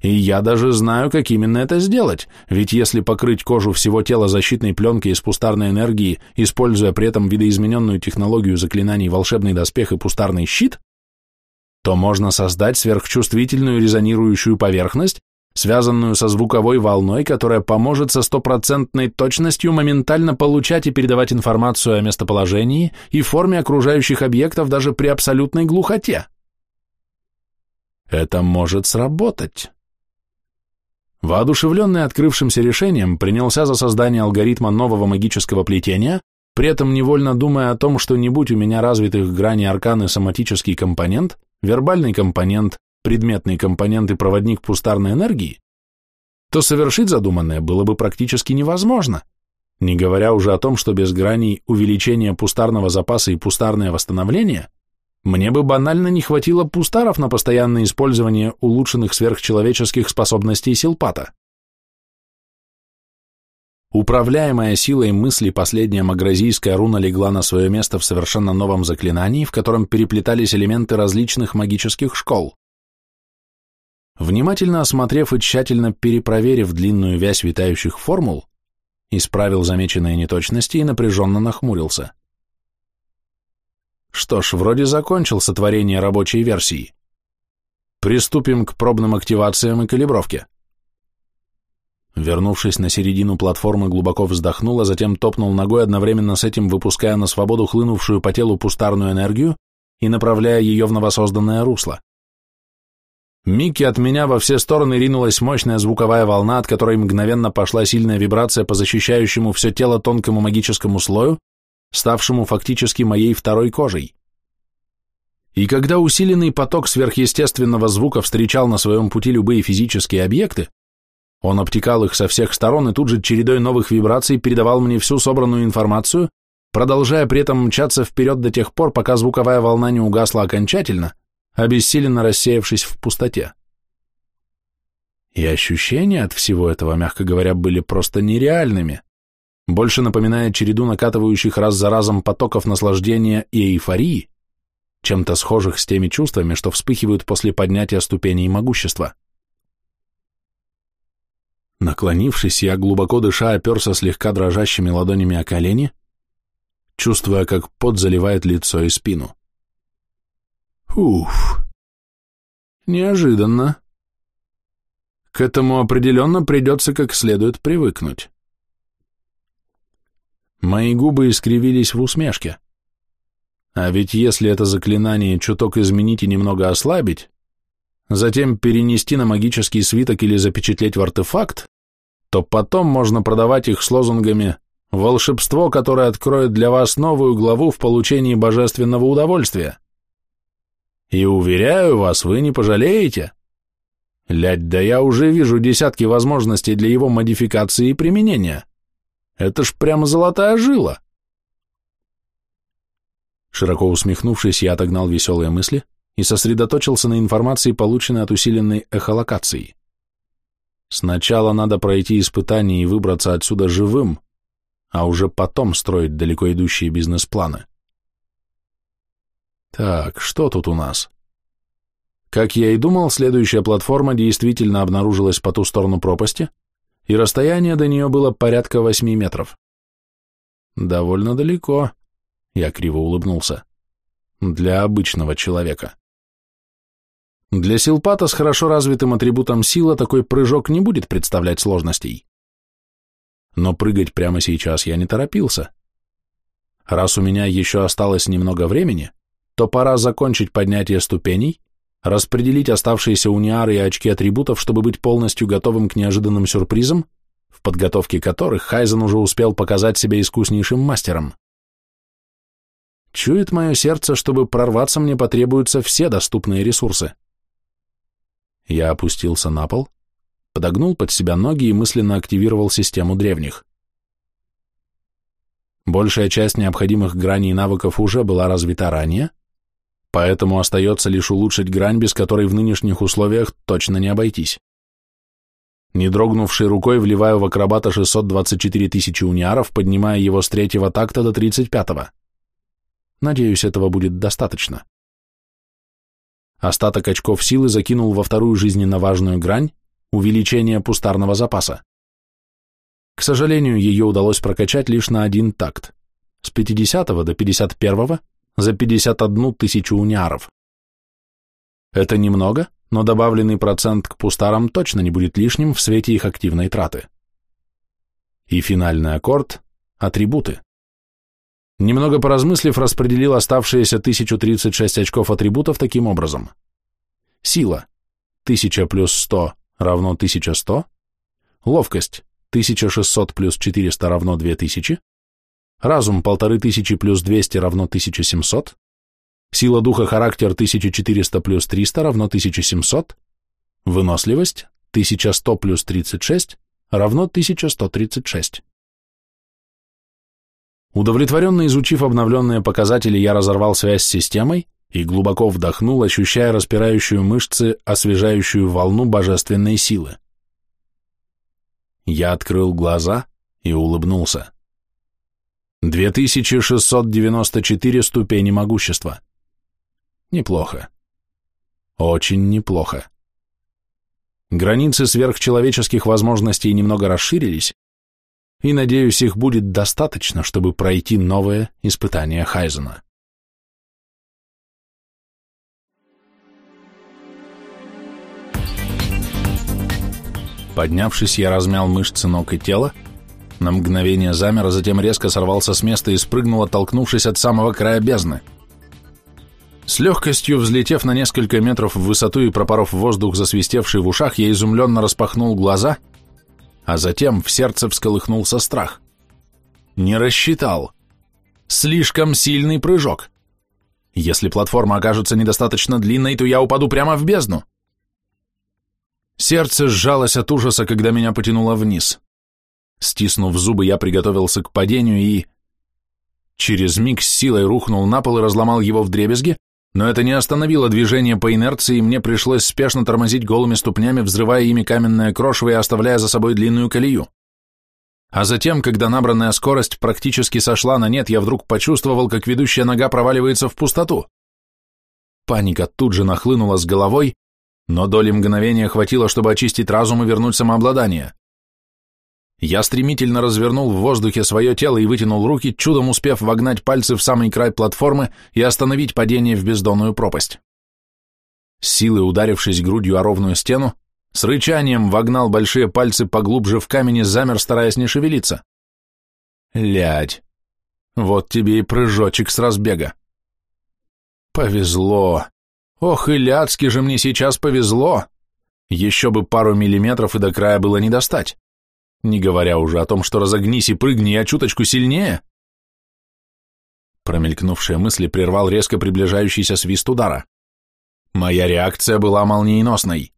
И я даже знаю, как именно это сделать, ведь если покрыть кожу всего тела защитной пленкой из пустарной энергии, используя при этом видоизмененную технологию заклинаний волшебный доспех и пустарный щит, то можно создать сверхчувствительную резонирующую поверхность, связанную со звуковой волной, которая поможет со стопроцентной точностью моментально получать и передавать информацию о местоположении и форме окружающих объектов даже при абсолютной глухоте. Это может сработать. Воодушевленный открывшимся решением, принялся за создание алгоритма нового магического плетения, при этом невольно думая о том, что не будь у меня развитых граней арканы соматический компонент, вербальный компонент, предметный компонент и проводник пустарной энергии, то совершить задуманное было бы практически невозможно, не говоря уже о том, что без граней увеличения пустарного запаса и пустарное восстановление мне бы банально не хватило пустаров на постоянное использование улучшенных сверхчеловеческих способностей силпата. Управляемая силой мысли последняя магразийская руна легла на свое место в совершенно новом заклинании, в котором переплетались элементы различных магических школ. Внимательно осмотрев и тщательно перепроверив длинную вязь витающих формул, исправил замеченные неточности и напряженно нахмурился. Что ж, вроде закончил сотворение рабочей версии. Приступим к пробным активациям и калибровке. Вернувшись на середину платформы, глубоко вздохнул, а затем топнул ногой, одновременно с этим выпуская на свободу хлынувшую по телу пустарную энергию и направляя ее в новосозданное русло. Микки от меня во все стороны ринулась мощная звуковая волна, от которой мгновенно пошла сильная вибрация по защищающему все тело тонкому магическому слою, ставшему фактически моей второй кожей. И когда усиленный поток сверхъестественного звука встречал на своем пути любые физические объекты, он обтекал их со всех сторон и тут же чередой новых вибраций передавал мне всю собранную информацию, продолжая при этом мчаться вперед до тех пор, пока звуковая волна не угасла окончательно, обессиленно рассеявшись в пустоте. И ощущения от всего этого, мягко говоря, были просто нереальными больше напоминает череду накатывающих раз за разом потоков наслаждения и эйфории, чем-то схожих с теми чувствами, что вспыхивают после поднятия ступеней могущества. Наклонившись, я глубоко дыша оперся слегка дрожащими ладонями о колени, чувствуя, как пот заливает лицо и спину. Уф! Неожиданно. К этому определенно придется как следует привыкнуть. Мои губы искривились в усмешке. А ведь если это заклинание чуток изменить и немного ослабить, затем перенести на магический свиток или запечатлеть в артефакт, то потом можно продавать их с лозунгами «Волшебство, которое откроет для вас новую главу в получении божественного удовольствия». И уверяю вас, вы не пожалеете. Лядь, да я уже вижу десятки возможностей для его модификации и применения. Это ж прямо золотая жила. Широко усмехнувшись, я отогнал веселые мысли и сосредоточился на информации, полученной от усиленной эхолокации. Сначала надо пройти испытание и выбраться отсюда живым, а уже потом строить далеко идущие бизнес-планы. Так, что тут у нас? Как я и думал, следующая платформа действительно обнаружилась по ту сторону пропасти, и расстояние до нее было порядка восьми метров. Довольно далеко, я криво улыбнулся, для обычного человека. Для силпата с хорошо развитым атрибутом сила такой прыжок не будет представлять сложностей. Но прыгать прямо сейчас я не торопился. Раз у меня еще осталось немного времени, то пора закончить поднятие ступеней, распределить оставшиеся униары и очки атрибутов, чтобы быть полностью готовым к неожиданным сюрпризам, в подготовке которых Хайзен уже успел показать себя искуснейшим мастером. Чует мое сердце, чтобы прорваться мне потребуются все доступные ресурсы. Я опустился на пол, подогнул под себя ноги и мысленно активировал систему древних. Большая часть необходимых граней навыков уже была развита ранее, поэтому остается лишь улучшить грань, без которой в нынешних условиях точно не обойтись. Не дрогнувшей рукой вливаю в акробата 624 тысячи униаров, поднимая его с третьего такта до 35-го. Надеюсь, этого будет достаточно. Остаток очков силы закинул во вторую жизненно важную грань – увеличение пустарного запаса. К сожалению, ее удалось прокачать лишь на один такт, с 50 до 51 за 51 тысячу униаров. Это немного, но добавленный процент к пустарам точно не будет лишним в свете их активной траты. И финальный аккорд – атрибуты. Немного поразмыслив, распределил оставшиеся 1036 очков атрибутов таким образом. Сила – 1000 плюс 100 равно 1100, ловкость 1600 плюс 400 равно 2000, разум 1500 плюс 200 равно 1700, сила духа характер 1400 плюс 300 равно 1700, выносливость 1100 плюс 36 равно 1136. Удовлетворенно изучив обновленные показатели, я разорвал связь с системой и глубоко вдохнул, ощущая распирающую мышцы, освежающую волну божественной силы. Я открыл глаза и улыбнулся. 2694 ступени могущества. Неплохо. Очень неплохо. Границы сверхчеловеческих возможностей немного расширились, и, надеюсь, их будет достаточно, чтобы пройти новое испытание Хайзена. Поднявшись, я размял мышцы ног и тела, на мгновение замер, а затем резко сорвался с места и спрыгнул, оттолкнувшись от самого края бездны. С легкостью взлетев на несколько метров в высоту и пропоров воздух, засвистевший в ушах, я изумленно распахнул глаза, а затем в сердце всколыхнулся страх. Не рассчитал. Слишком сильный прыжок. Если платформа окажется недостаточно длинной, то я упаду прямо в бездну. Сердце сжалось от ужаса, когда меня потянуло вниз. Стиснув зубы, я приготовился к падению и... Через миг с силой рухнул на пол и разломал его в дребезги, но это не остановило движение по инерции, и мне пришлось спешно тормозить голыми ступнями, взрывая ими каменное крошево и оставляя за собой длинную колею. А затем, когда набранная скорость практически сошла на нет, я вдруг почувствовал, как ведущая нога проваливается в пустоту. Паника тут же нахлынула с головой, но доли мгновения хватило, чтобы очистить разум и вернуть самообладание. Я стремительно развернул в воздухе свое тело и вытянул руки, чудом успев вогнать пальцы в самый край платформы и остановить падение в бездонную пропасть. С силой ударившись грудью о ровную стену, с рычанием вогнал большие пальцы поглубже в камень и замер, стараясь не шевелиться. Лядь. Вот тебе и прыжочек с разбега. Повезло. Ох, и ляцки же мне сейчас повезло. Еще бы пару миллиметров и до края было не достать. Не говоря уже о том, что разогнись и прыгни, я чуточку сильнее. Промелькнувшие мысли прервал резко приближающийся свист удара. Моя реакция была молниеносной.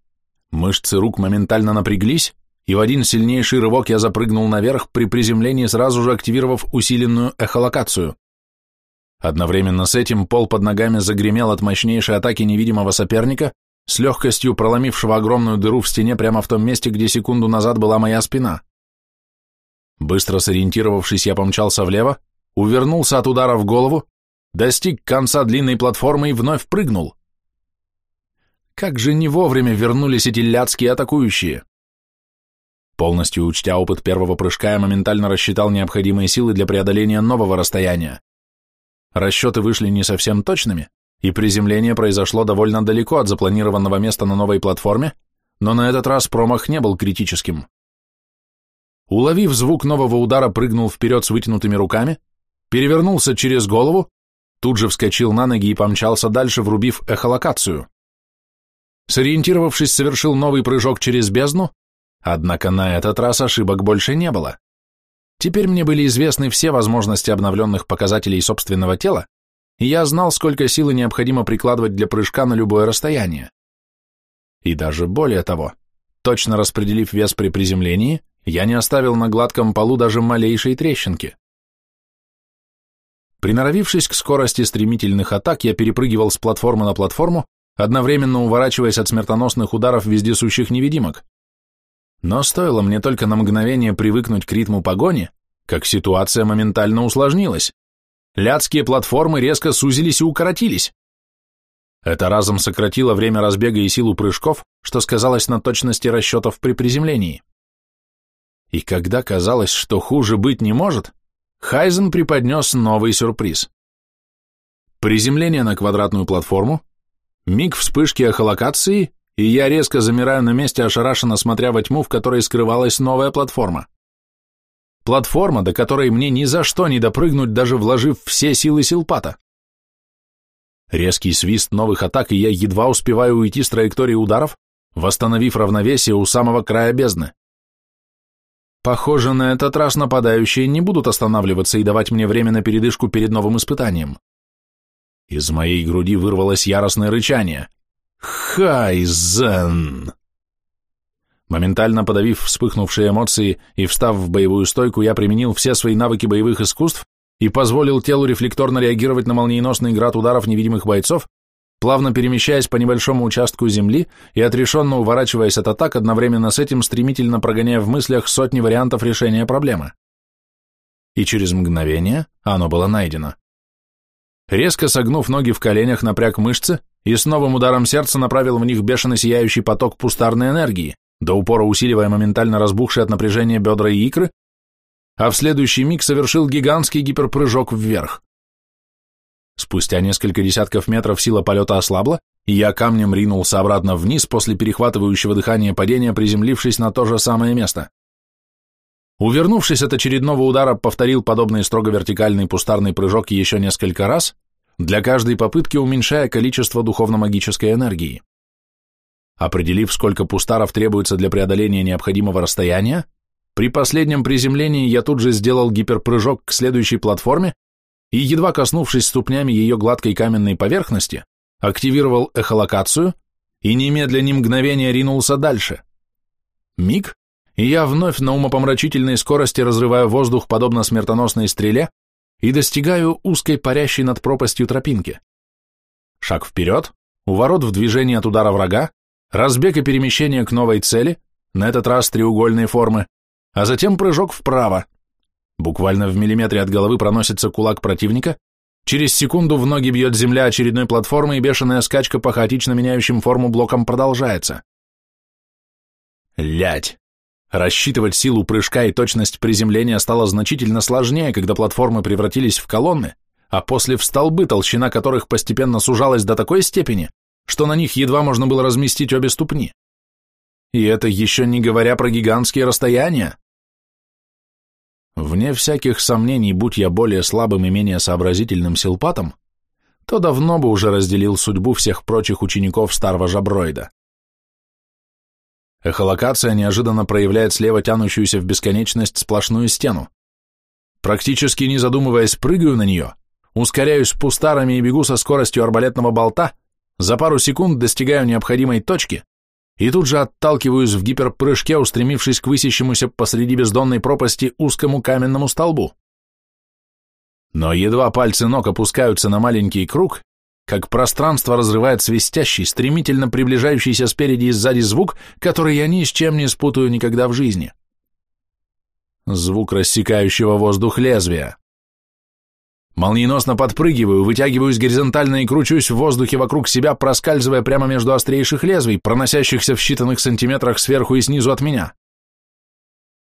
Мышцы рук моментально напряглись, и в один сильнейший рывок я запрыгнул наверх, при приземлении сразу же активировав усиленную эхолокацию. Одновременно с этим пол под ногами загремел от мощнейшей атаки невидимого соперника, с легкостью проломившего огромную дыру в стене прямо в том месте, где секунду назад была моя спина. Быстро сориентировавшись, я помчался влево, увернулся от удара в голову, достиг конца длинной платформы и вновь прыгнул. Как же не вовремя вернулись эти ляцкие атакующие. Полностью учтя опыт первого прыжка, я моментально рассчитал необходимые силы для преодоления нового расстояния. Расчеты вышли не совсем точными, и приземление произошло довольно далеко от запланированного места на новой платформе, но на этот раз промах не был критическим. Уловив звук нового удара, прыгнул вперед с вытянутыми руками, перевернулся через голову, тут же вскочил на ноги и помчался дальше, врубив эхолокацию. Сориентировавшись, совершил новый прыжок через бездну, однако на этот раз ошибок больше не было. Теперь мне были известны все возможности обновленных показателей собственного тела, и я знал, сколько силы необходимо прикладывать для прыжка на любое расстояние. И даже более того, точно распределив вес при приземлении, я не оставил на гладком полу даже малейшей трещинки. Приноровившись к скорости стремительных атак, я перепрыгивал с платформы на платформу, одновременно уворачиваясь от смертоносных ударов вездесущих невидимок. Но стоило мне только на мгновение привыкнуть к ритму погони, как ситуация моментально усложнилась. Лядские платформы резко сузились и укоротились. Это разом сократило время разбега и силу прыжков, что сказалось на точности расчетов при приземлении. И когда казалось, что хуже быть не может, Хайзен преподнес новый сюрприз. Приземление на квадратную платформу, миг вспышки эхолокации, и я резко замираю на месте, ошарашенно смотря во тьму, в которой скрывалась новая платформа. Платформа, до которой мне ни за что не допрыгнуть, даже вложив все силы силпата. Резкий свист новых атак, и я едва успеваю уйти с траектории ударов, восстановив равновесие у самого края бездны. Похоже, на этот раз нападающие не будут останавливаться и давать мне время на передышку перед новым испытанием. Из моей груди вырвалось яростное рычание. «Хайзен!» Моментально подавив вспыхнувшие эмоции и встав в боевую стойку, я применил все свои навыки боевых искусств и позволил телу рефлекторно реагировать на молниеносный град ударов невидимых бойцов, плавно перемещаясь по небольшому участку земли и отрешенно уворачиваясь от атак, одновременно с этим стремительно прогоняя в мыслях сотни вариантов решения проблемы. И через мгновение оно было найдено. Резко согнув ноги в коленях, напряг мышцы и с новым ударом сердца направил в них бешено сияющий поток пустарной энергии, до упора усиливая моментально разбухшие от напряжения бедра и икры, а в следующий миг совершил гигантский гиперпрыжок вверх. Спустя несколько десятков метров сила полета ослабла, и я камнем ринулся обратно вниз после перехватывающего дыхания падения, приземлившись на то же самое место. Увернувшись от очередного удара, повторил подобный строго вертикальный пустарный прыжок еще несколько раз, для каждой попытки уменьшая количество духовно-магической энергии. Определив, сколько пустаров требуется для преодоления необходимого расстояния, при последнем приземлении я тут же сделал гиперпрыжок к следующей платформе и, едва коснувшись ступнями ее гладкой каменной поверхности, активировал эхолокацию и немедленно ни мгновения ринулся дальше. Миг, и я вновь на умопомрачительной скорости разрываю воздух, подобно смертоносной стреле, и достигаю узкой парящей над пропастью тропинки. Шаг вперед, уворот в движении от удара врага, разбег и перемещение к новой цели, на этот раз треугольной формы, а затем прыжок вправо, Буквально в миллиметре от головы проносится кулак противника, через секунду в ноги бьет земля очередной платформы, и бешеная скачка по хаотично меняющим форму блокам продолжается. Лять! Рассчитывать силу прыжка и точность приземления стало значительно сложнее, когда платформы превратились в колонны, а после в столбы, толщина которых постепенно сужалась до такой степени, что на них едва можно было разместить обе ступни. И это еще не говоря про гигантские расстояния. Вне всяких сомнений, будь я более слабым и менее сообразительным силпатом, то давно бы уже разделил судьбу всех прочих учеников старого жаброида. Эхолокация неожиданно проявляет слева тянущуюся в бесконечность сплошную стену. Практически не задумываясь, прыгаю на нее, ускоряюсь пустарами и бегу со скоростью арбалетного болта, за пару секунд достигаю необходимой точки и тут же отталкиваюсь в гиперпрыжке, устремившись к высящемуся посреди бездонной пропасти узкому каменному столбу. Но едва пальцы ног опускаются на маленький круг, как пространство разрывает свистящий, стремительно приближающийся спереди и сзади звук, который я ни с чем не спутаю никогда в жизни. Звук рассекающего воздух лезвия. Молниеносно подпрыгиваю, вытягиваюсь горизонтально и кручусь в воздухе вокруг себя, проскальзывая прямо между острейших лезвий, проносящихся в считанных сантиметрах сверху и снизу от меня.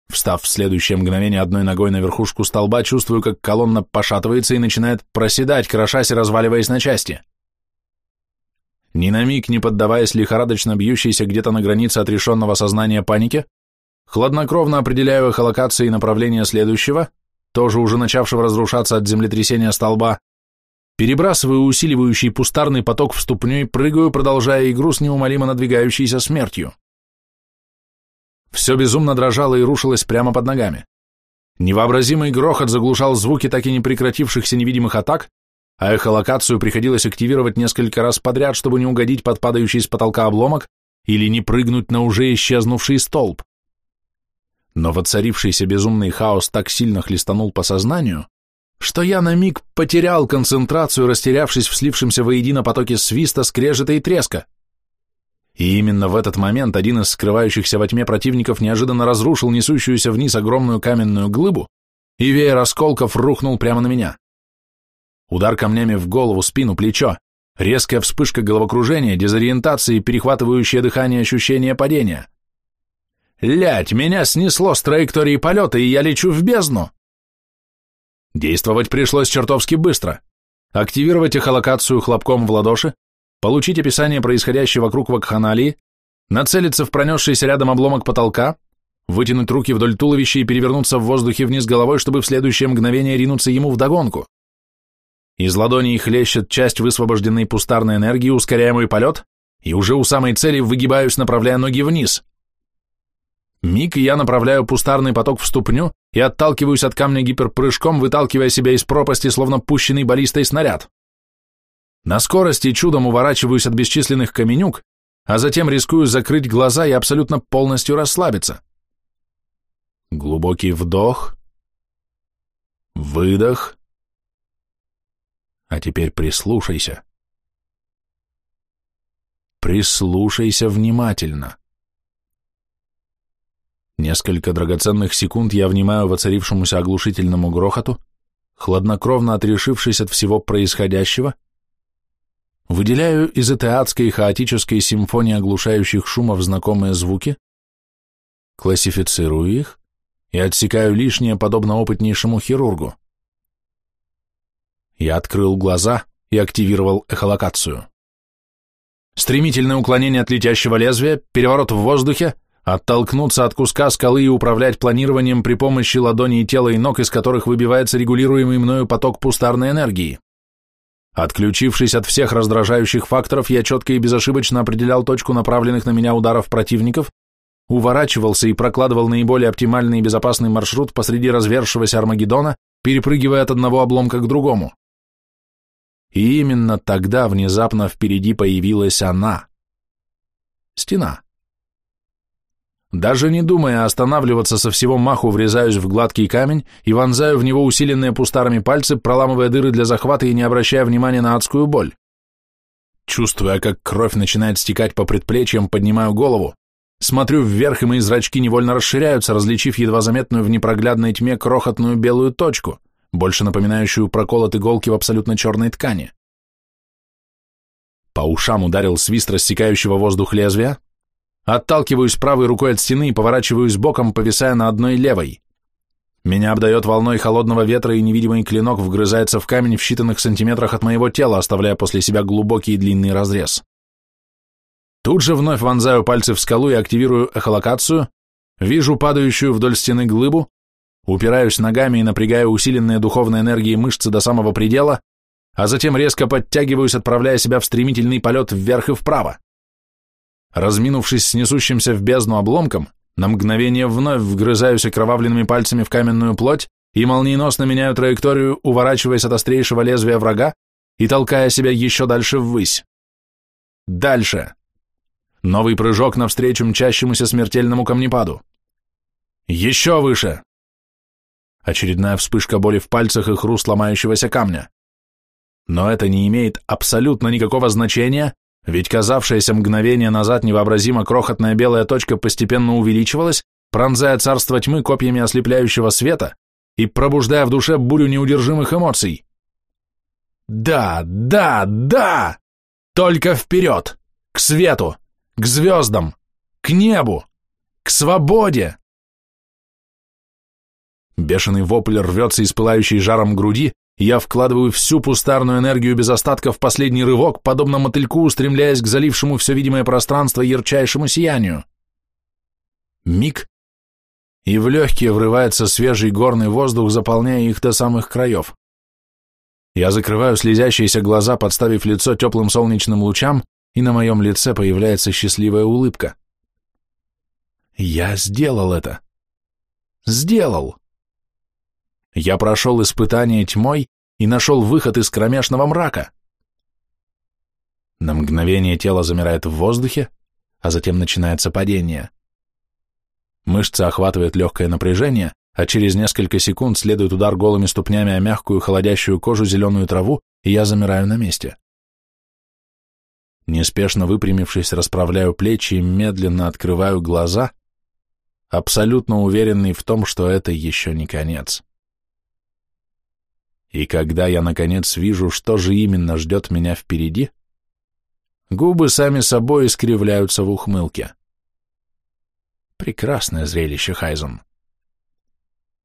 Встав в следующее мгновение одной ногой на верхушку столба, чувствую, как колонна пошатывается и начинает проседать, крошась и разваливаясь на части. Ни на миг не поддаваясь лихорадочно бьющейся где-то на границе отрешенного сознания панике, хладнокровно определяю эхолокации и направление следующего, тоже уже начавшего разрушаться от землетрясения столба, перебрасываю усиливающий пустарный поток в ступню и прыгаю, продолжая игру с неумолимо надвигающейся смертью. Все безумно дрожало и рушилось прямо под ногами. Невообразимый грохот заглушал звуки так и не прекратившихся невидимых атак, а эхолокацию приходилось активировать несколько раз подряд, чтобы не угодить под падающий с потолка обломок или не прыгнуть на уже исчезнувший столб. Но воцарившийся безумный хаос так сильно хлестанул по сознанию, что я на миг потерял концентрацию, растерявшись в слившемся воедино потоке свиста, скрежета и треска. И именно в этот момент один из скрывающихся во тьме противников неожиданно разрушил несущуюся вниз огромную каменную глыбу, и веер осколков рухнул прямо на меня. Удар камнями в голову, спину, плечо, резкая вспышка головокружения, дезориентации, перехватывающее дыхание ощущение падения. Лять, меня снесло с траектории полета, и я лечу в бездну. Действовать пришлось чертовски быстро. Активировать эхолокацию хлопком в ладоши, получить описание происходящего вокруг вакханалии, нацелиться в пронесшийся рядом обломок потолка, вытянуть руки вдоль туловища и перевернуться в воздухе вниз головой, чтобы в следующее мгновение ринуться ему вдогонку. Из ладоней хлещет часть высвобожденной пустарной энергии, ускоряя мой полет, и уже у самой цели выгибаюсь, направляя ноги вниз. Миг, и я направляю пустарный поток в ступню и отталкиваюсь от камня гиперпрыжком, выталкивая себя из пропасти, словно пущенный баллистой снаряд. На скорости чудом уворачиваюсь от бесчисленных каменюк, а затем рискую закрыть глаза и абсолютно полностью расслабиться. Глубокий вдох, выдох, а теперь прислушайся. Прислушайся внимательно. Несколько драгоценных секунд я внимаю воцарившемуся оглушительному грохоту, хладнокровно отрешившись от всего происходящего, Выделяю из этой адской хаотической симфонии оглушающих шумов знакомые звуки, классифицирую их и отсекаю лишнее, подобно опытнейшему хирургу. Я открыл глаза и активировал эхолокацию. Стремительное уклонение от летящего лезвия, переворот в воздухе, оттолкнуться от куска скалы и управлять планированием при помощи ладоней тела и ног, из которых выбивается регулируемый мною поток пустарной энергии. Отключившись от всех раздражающих факторов, я четко и безошибочно определял точку направленных на меня ударов противников, уворачивался и прокладывал наиболее оптимальный и безопасный маршрут посреди развершегося Армагеддона, перепрыгивая от одного обломка к другому. И именно тогда внезапно впереди появилась она. Стена. Даже не думая останавливаться со всего маху, врезаюсь в гладкий камень и вонзаю в него усиленные пустарами пальцы, проламывая дыры для захвата и не обращая внимания на адскую боль. Чувствуя, как кровь начинает стекать по предплечьям, поднимаю голову, смотрю вверх, и мои зрачки невольно расширяются, различив едва заметную в непроглядной тьме крохотную белую точку, больше напоминающую прокол от иголки в абсолютно черной ткани. По ушам ударил свист рассекающего воздух лезвия, Отталкиваюсь правой рукой от стены и поворачиваюсь боком, повисая на одной левой. Меня обдает волной холодного ветра, и невидимый клинок вгрызается в камень в считанных сантиметрах от моего тела, оставляя после себя глубокий и длинный разрез. Тут же вновь вонзаю пальцы в скалу и активирую эхолокацию, вижу падающую вдоль стены глыбу, упираюсь ногами и напрягаю усиленные духовной энергией мышцы до самого предела, а затем резко подтягиваюсь, отправляя себя в стремительный полет вверх и вправо. Разминувшись с несущимся в бездну обломком, на мгновение вновь вгрызаюсь окровавленными пальцами в каменную плоть и молниеносно меняю траекторию, уворачиваясь от острейшего лезвия врага и толкая себя еще дальше ввысь. Дальше. Новый прыжок навстречу мчащемуся смертельному камнепаду. Еще выше. Очередная вспышка боли в пальцах и хруст ломающегося камня. Но это не имеет абсолютно никакого значения, ведь казавшаяся мгновение назад невообразимо крохотная белая точка постепенно увеличивалась, пронзая царство тьмы копьями ослепляющего света и пробуждая в душе бурю неудержимых эмоций. Да, да, да! Только вперед! К свету! К звездам! К небу! К свободе! Бешеный вопль рвется из пылающей жаром груди, я вкладываю всю пустарную энергию без остатка в последний рывок, подобно мотыльку, устремляясь к залившему все видимое пространство ярчайшему сиянию. Миг, и в легкие врывается свежий горный воздух, заполняя их до самых краев. Я закрываю слезящиеся глаза, подставив лицо теплым солнечным лучам, и на моем лице появляется счастливая улыбка. Я сделал это. Сделал. Я прошел испытание тьмой и нашел выход из кромешного мрака. На мгновение тело замирает в воздухе, а затем начинается падение. Мышцы охватывает легкое напряжение, а через несколько секунд следует удар голыми ступнями о мягкую холодящую кожу зеленую траву, и я замираю на месте. Неспешно выпрямившись, расправляю плечи и медленно открываю глаза, абсолютно уверенный в том, что это еще не конец. И когда я, наконец, вижу, что же именно ждет меня впереди, губы сами собой искривляются в ухмылке. Прекрасное зрелище, Хайзен.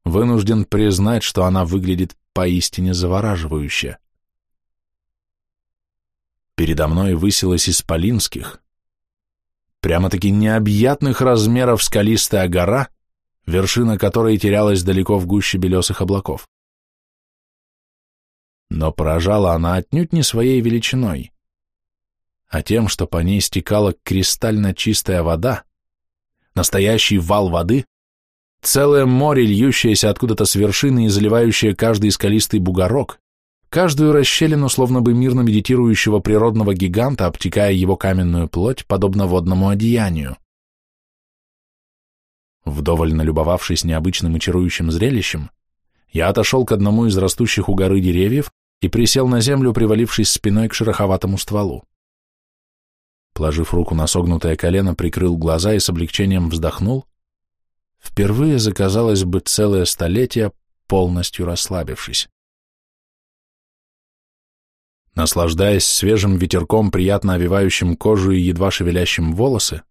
Вынужден признать, что она выглядит поистине завораживающе. Передо мной высилась из полинских, прямо-таки необъятных размеров скалистая гора, вершина которой терялась далеко в гуще белесых облаков. Но поражала она отнюдь не своей величиной, а тем, что по ней стекала кристально чистая вода, настоящий вал воды, целое море, льющееся откуда-то с вершины и заливающее каждый скалистый бугорок, каждую расщелину, словно бы мирно медитирующего природного гиганта, обтекая его каменную плоть, подобно водному одеянию. Вдоволь налюбовавшись необычным и чарующим зрелищем, я отошел к одному из растущих у горы деревьев и присел на землю, привалившись спиной к шероховатому стволу. Положив руку на согнутое колено, прикрыл глаза и с облегчением вздохнул, впервые за, казалось бы, целое столетие, полностью расслабившись. Наслаждаясь свежим ветерком, приятно овивающим кожу и едва шевелящим волосы,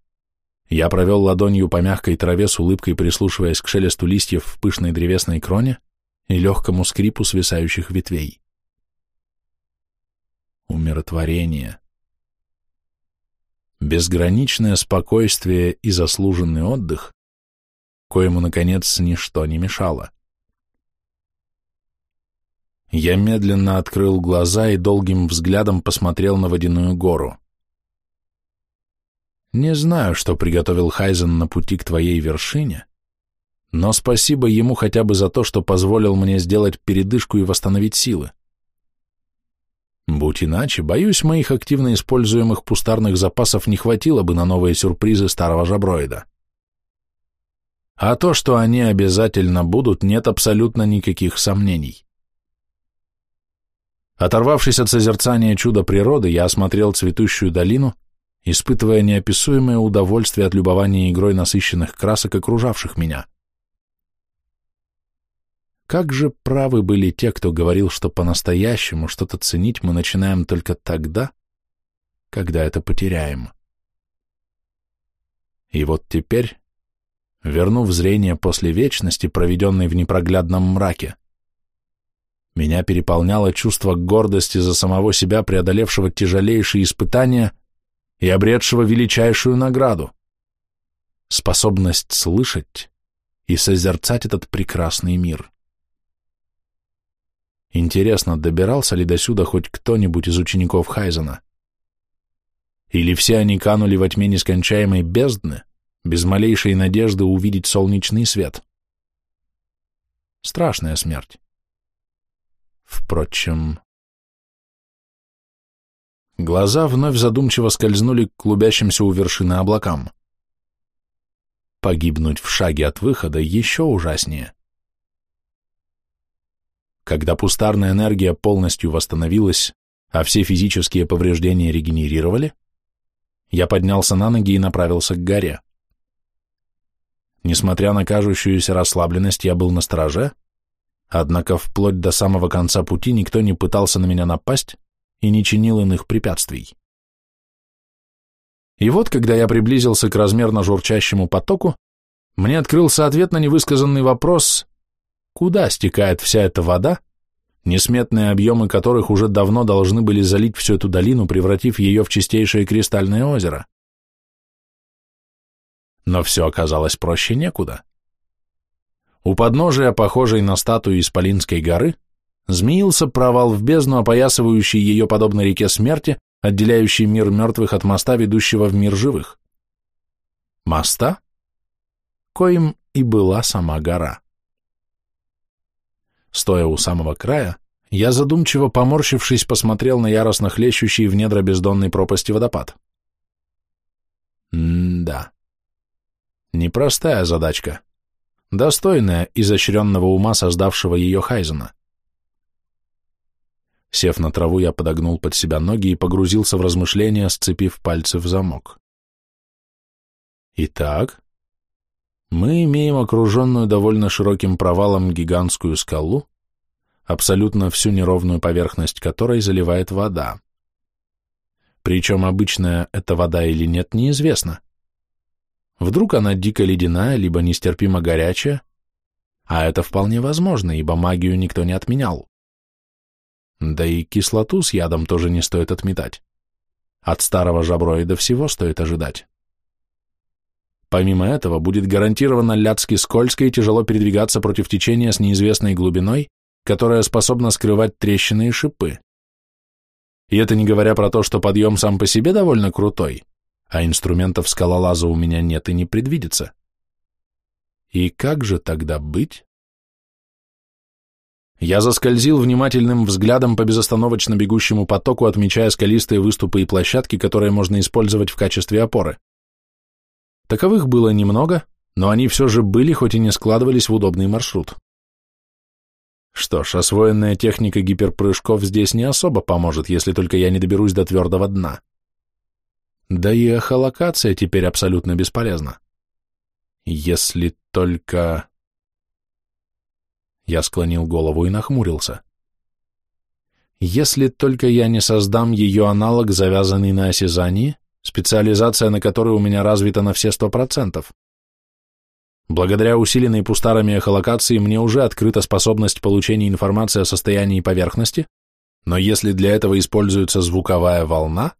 я провел ладонью по мягкой траве с улыбкой, прислушиваясь к шелесту листьев в пышной древесной кроне и легкому скрипу свисающих ветвей. Умиротворение безграничное спокойствие и заслуженный отдых, коему, наконец, ничто не мешало. Я медленно открыл глаза и долгим взглядом посмотрел на водяную гору. Не знаю, что приготовил Хайзен на пути к твоей вершине, но спасибо ему хотя бы за то, что позволил мне сделать передышку и восстановить силы. Будь иначе, боюсь, моих активно используемых пустарных запасов не хватило бы на новые сюрпризы старого жаброида. А то, что они обязательно будут, нет абсолютно никаких сомнений. Оторвавшись от созерцания чуда природы, я осмотрел цветущую долину, испытывая неописуемое удовольствие от любования игрой насыщенных красок, окружавших меня. Как же правы были те, кто говорил, что по-настоящему что-то ценить мы начинаем только тогда, когда это потеряем. И вот теперь, вернув зрение после вечности, проведенной в непроглядном мраке, меня переполняло чувство гордости за самого себя, преодолевшего тяжелейшие испытания и обретшего величайшую награду — способность слышать и созерцать этот прекрасный мир. Интересно, добирался ли до сюда хоть кто-нибудь из учеников Хайзена? Или все они канули во тьме нескончаемой бездны, без малейшей надежды увидеть солнечный свет? Страшная смерть. Впрочем... Глаза вновь задумчиво скользнули к клубящимся у вершины облакам. Погибнуть в шаге от выхода еще ужаснее. Когда пустарная энергия полностью восстановилась, а все физические повреждения регенерировали, я поднялся на ноги и направился к горе. Несмотря на кажущуюся расслабленность, я был на страже, однако вплоть до самого конца пути никто не пытался на меня напасть и не чинил иных препятствий. И вот, когда я приблизился к размерно журчащему потоку, мне открылся ответ на невысказанный вопрос, Куда стекает вся эта вода, несметные объемы которых уже давно должны были залить всю эту долину, превратив ее в чистейшее кристальное озеро? Но все оказалось проще некуда. у подножия, похожей на статую Исполинской горы, змеился провал в бездну, опоясывающий ее подобно реке смерти, отделяющий мир мертвых от моста, ведущего в мир живых. Моста, коим и была сама гора. Стоя у самого края, я задумчиво поморщившись посмотрел на яростно хлещущий в недра бездонной пропасти водопад. М-да. Непростая задачка. Достойная изощренного ума, создавшего ее Хайзена. Сев на траву, я подогнул под себя ноги и погрузился в размышления, сцепив пальцы в замок. Итак, мы имеем окруженную довольно широким провалом гигантскую скалу, абсолютно всю неровную поверхность которой заливает вода. Причем обычная это вода или нет, неизвестно. Вдруг она дико ледяная, либо нестерпимо горячая, а это вполне возможно, ибо магию никто не отменял. Да и кислоту с ядом тоже не стоит отметать. От старого жаброида всего стоит ожидать. Помимо этого, будет гарантированно лядски скользко и тяжело передвигаться против течения с неизвестной глубиной, которая способна скрывать трещины и шипы. И это не говоря про то, что подъем сам по себе довольно крутой, а инструментов скалолаза у меня нет и не предвидится. И как же тогда быть? Я заскользил внимательным взглядом по безостановочно бегущему потоку, отмечая скалистые выступы и площадки, которые можно использовать в качестве опоры. Таковых было немного, но они все же были, хоть и не складывались в удобный маршрут. Что ж, освоенная техника гиперпрыжков здесь не особо поможет, если только я не доберусь до твердого дна. Да и эхолокация теперь абсолютно бесполезна. Если только... Я склонил голову и нахмурился. Если только я не создам ее аналог, завязанный на осязании, специализация на которой у меня развита на все сто процентов. Благодаря усиленной пустарами эхолокации мне уже открыта способность получения информации о состоянии поверхности, но если для этого используется звуковая волна,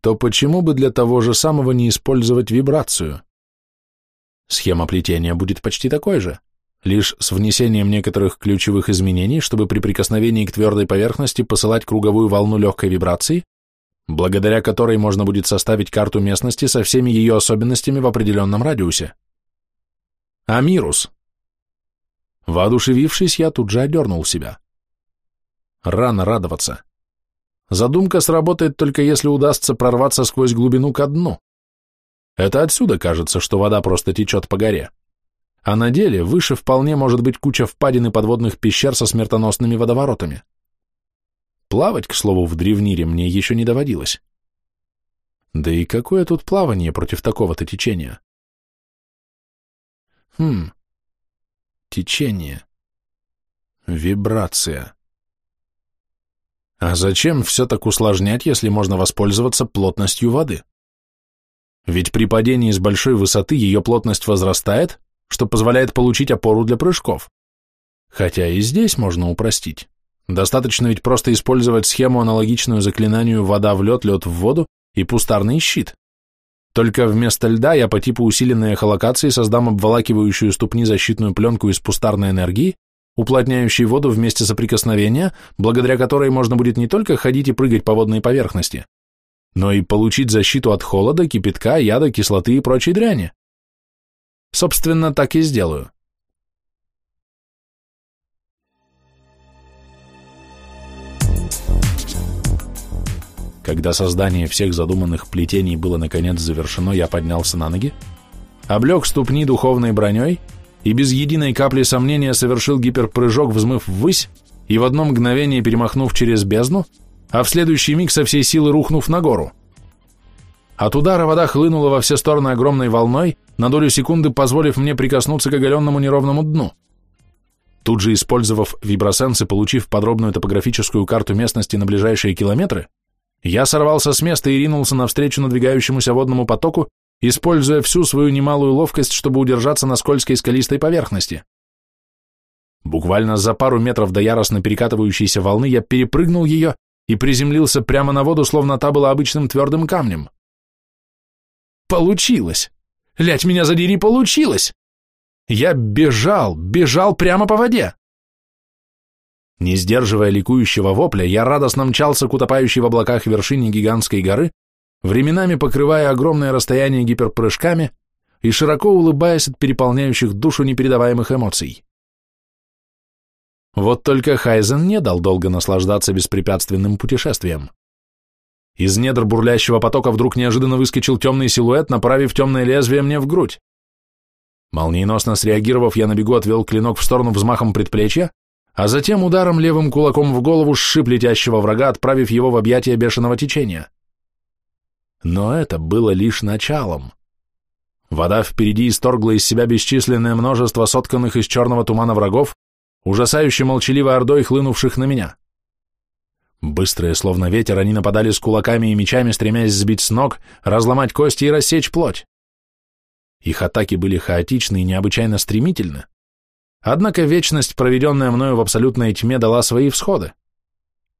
то почему бы для того же самого не использовать вибрацию? Схема плетения будет почти такой же лишь с внесением некоторых ключевых изменений, чтобы при прикосновении к твердой поверхности посылать круговую волну легкой вибрации, благодаря которой можно будет составить карту местности со всеми ее особенностями в определенном радиусе. Амирус. Воодушевившись, я тут же одернул себя. Рано радоваться. Задумка сработает только если удастся прорваться сквозь глубину ко дну. Это отсюда кажется, что вода просто течет по горе а на деле выше вполне может быть куча впадин и подводных пещер со смертоносными водоворотами. Плавать, к слову, в древнире мне еще не доводилось. Да и какое тут плавание против такого-то течения? Хм, течение, вибрация. А зачем все так усложнять, если можно воспользоваться плотностью воды? Ведь при падении с большой высоты ее плотность возрастает, что позволяет получить опору для прыжков. Хотя и здесь можно упростить. Достаточно ведь просто использовать схему, аналогичную заклинанию «вода в лед, лед в воду» и пустарный щит. Только вместо льда я по типу усиленной эхолокации создам обволакивающую ступни защитную пленку из пустарной энергии, уплотняющей воду в месте соприкосновения, благодаря которой можно будет не только ходить и прыгать по водной поверхности, но и получить защиту от холода, кипятка, яда, кислоты и прочей дряни. Собственно, так и сделаю. Когда создание всех задуманных плетений было наконец завершено, я поднялся на ноги, облег ступни духовной броней и без единой капли сомнения совершил гиперпрыжок, взмыв ввысь и в одно мгновение перемахнув через бездну, а в следующий миг со всей силы рухнув на гору. От удара вода хлынула во все стороны огромной волной, на долю секунды позволив мне прикоснуться к оголенному неровному дну. Тут же, использовав вибросенс получив подробную топографическую карту местности на ближайшие километры, я сорвался с места и ринулся навстречу надвигающемуся водному потоку, используя всю свою немалую ловкость, чтобы удержаться на скользкой скалистой поверхности. Буквально за пару метров до яростно перекатывающейся волны я перепрыгнул ее и приземлился прямо на воду, словно та была обычным твердым камнем. Получилось! Лять меня задери, получилось! Я бежал, бежал прямо по воде. Не сдерживая ликующего вопля, я радостно мчался к утопающей в облаках вершине гигантской горы, временами покрывая огромное расстояние гиперпрыжками и широко улыбаясь от переполняющих душу непередаваемых эмоций. Вот только Хайзен не дал долго наслаждаться беспрепятственным путешествием. Из недр бурлящего потока вдруг неожиданно выскочил темный силуэт, направив темное лезвие мне в грудь. Молниеносно среагировав, я на бегу отвел клинок в сторону взмахом предплечья, а затем ударом левым кулаком в голову сшиб летящего врага, отправив его в объятия бешеного течения. Но это было лишь началом. Вода впереди исторгла из себя бесчисленное множество сотканных из черного тумана врагов, ужасающе молчаливой ордой, хлынувших на меня. Быстрые, словно ветер, они нападали с кулаками и мечами, стремясь сбить с ног, разломать кости и рассечь плоть. Их атаки были хаотичны и необычайно стремительны. Однако вечность, проведенная мною в абсолютной тьме, дала свои всходы.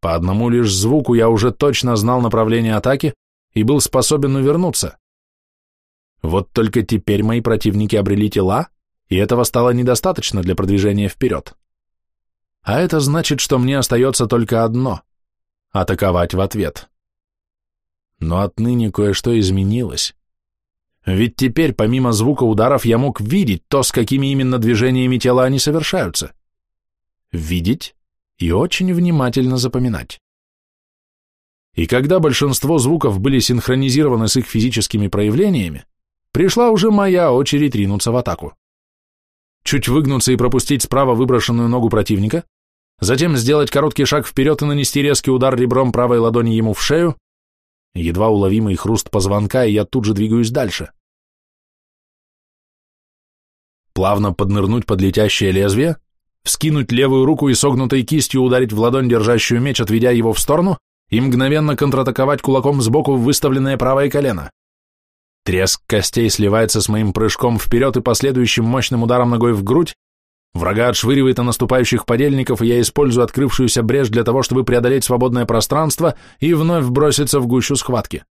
По одному лишь звуку я уже точно знал направление атаки и был способен увернуться. Вот только теперь мои противники обрели тела, и этого стало недостаточно для продвижения вперед. А это значит, что мне остается только одно — атаковать в ответ. Но отныне кое-что изменилось. Ведь теперь, помимо звука ударов, я мог видеть то, с какими именно движениями тела они совершаются. Видеть и очень внимательно запоминать. И когда большинство звуков были синхронизированы с их физическими проявлениями, пришла уже моя очередь ринуться в атаку. Чуть выгнуться и пропустить справа выброшенную ногу противника, затем сделать короткий шаг вперед и нанести резкий удар ребром правой ладони ему в шею, Едва уловимый хруст позвонка, и я тут же двигаюсь дальше. Плавно поднырнуть под летящее лезвие, вскинуть левую руку и согнутой кистью ударить в ладонь держащую меч, отведя его в сторону, и мгновенно контратаковать кулаком сбоку в выставленное правое колено. Треск костей сливается с моим прыжком вперед и последующим мощным ударом ногой в грудь, Врага отшвыривает на наступающих подельников, и я использую открывшуюся брешь для того, чтобы преодолеть свободное пространство и вновь броситься в гущу схватки.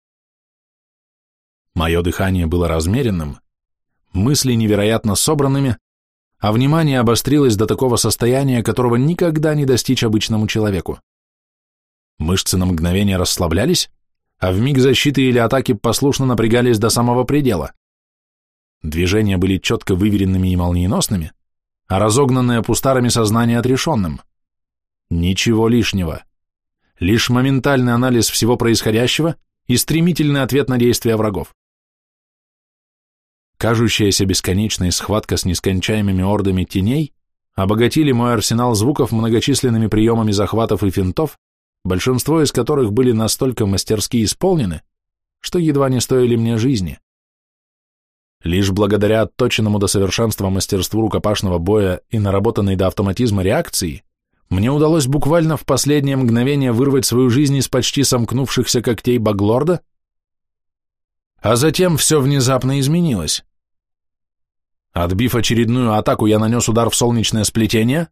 Мое дыхание было размеренным, мысли невероятно собранными, а внимание обострилось до такого состояния, которого никогда не достичь обычному человеку. Мышцы на мгновение расслаблялись, а в миг защиты или атаки послушно напрягались до самого предела. Движения были четко выверенными и молниеносными, а разогнанное пустарами сознание отрешенным. Ничего лишнего. Лишь моментальный анализ всего происходящего и стремительный ответ на действия врагов. Кажущаяся бесконечной схватка с нескончаемыми ордами теней обогатили мой арсенал звуков многочисленными приемами захватов и финтов, большинство из которых были настолько мастерски исполнены, что едва не стоили мне жизни. Лишь благодаря отточенному до совершенства мастерству рукопашного боя и наработанной до автоматизма реакции, мне удалось буквально в последнее мгновение вырвать свою жизнь из почти сомкнувшихся когтей Баглорда, а затем все внезапно изменилось. Отбив очередную атаку, я нанес удар в солнечное сплетение,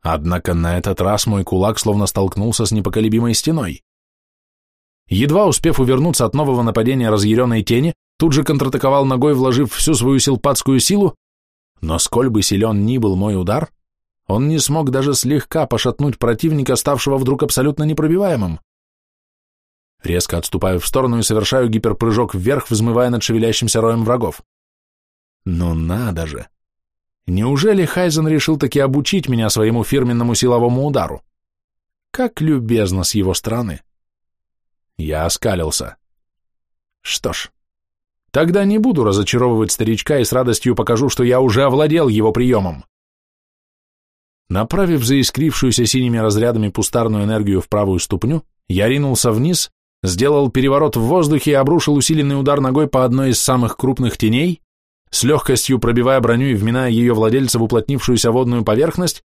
однако на этот раз мой кулак словно столкнулся с непоколебимой стеной. Едва успев увернуться от нового нападения разъяренной тени, тут же контратаковал ногой, вложив всю свою силпатскую силу, но сколь бы силен ни был мой удар, он не смог даже слегка пошатнуть противника, ставшего вдруг абсолютно непробиваемым. Резко отступаю в сторону и совершаю гиперпрыжок вверх, взмывая над шевелящимся роем врагов. Ну надо же! Неужели Хайзен решил таки обучить меня своему фирменному силовому удару? Как любезно с его стороны! Я оскалился. Что ж, Тогда не буду разочаровывать старичка и с радостью покажу, что я уже овладел его приемом. Направив заискрившуюся синими разрядами пустарную энергию в правую ступню, я ринулся вниз, сделал переворот в воздухе и обрушил усиленный удар ногой по одной из самых крупных теней, с легкостью пробивая броню и вминая ее владельца в уплотнившуюся водную поверхность,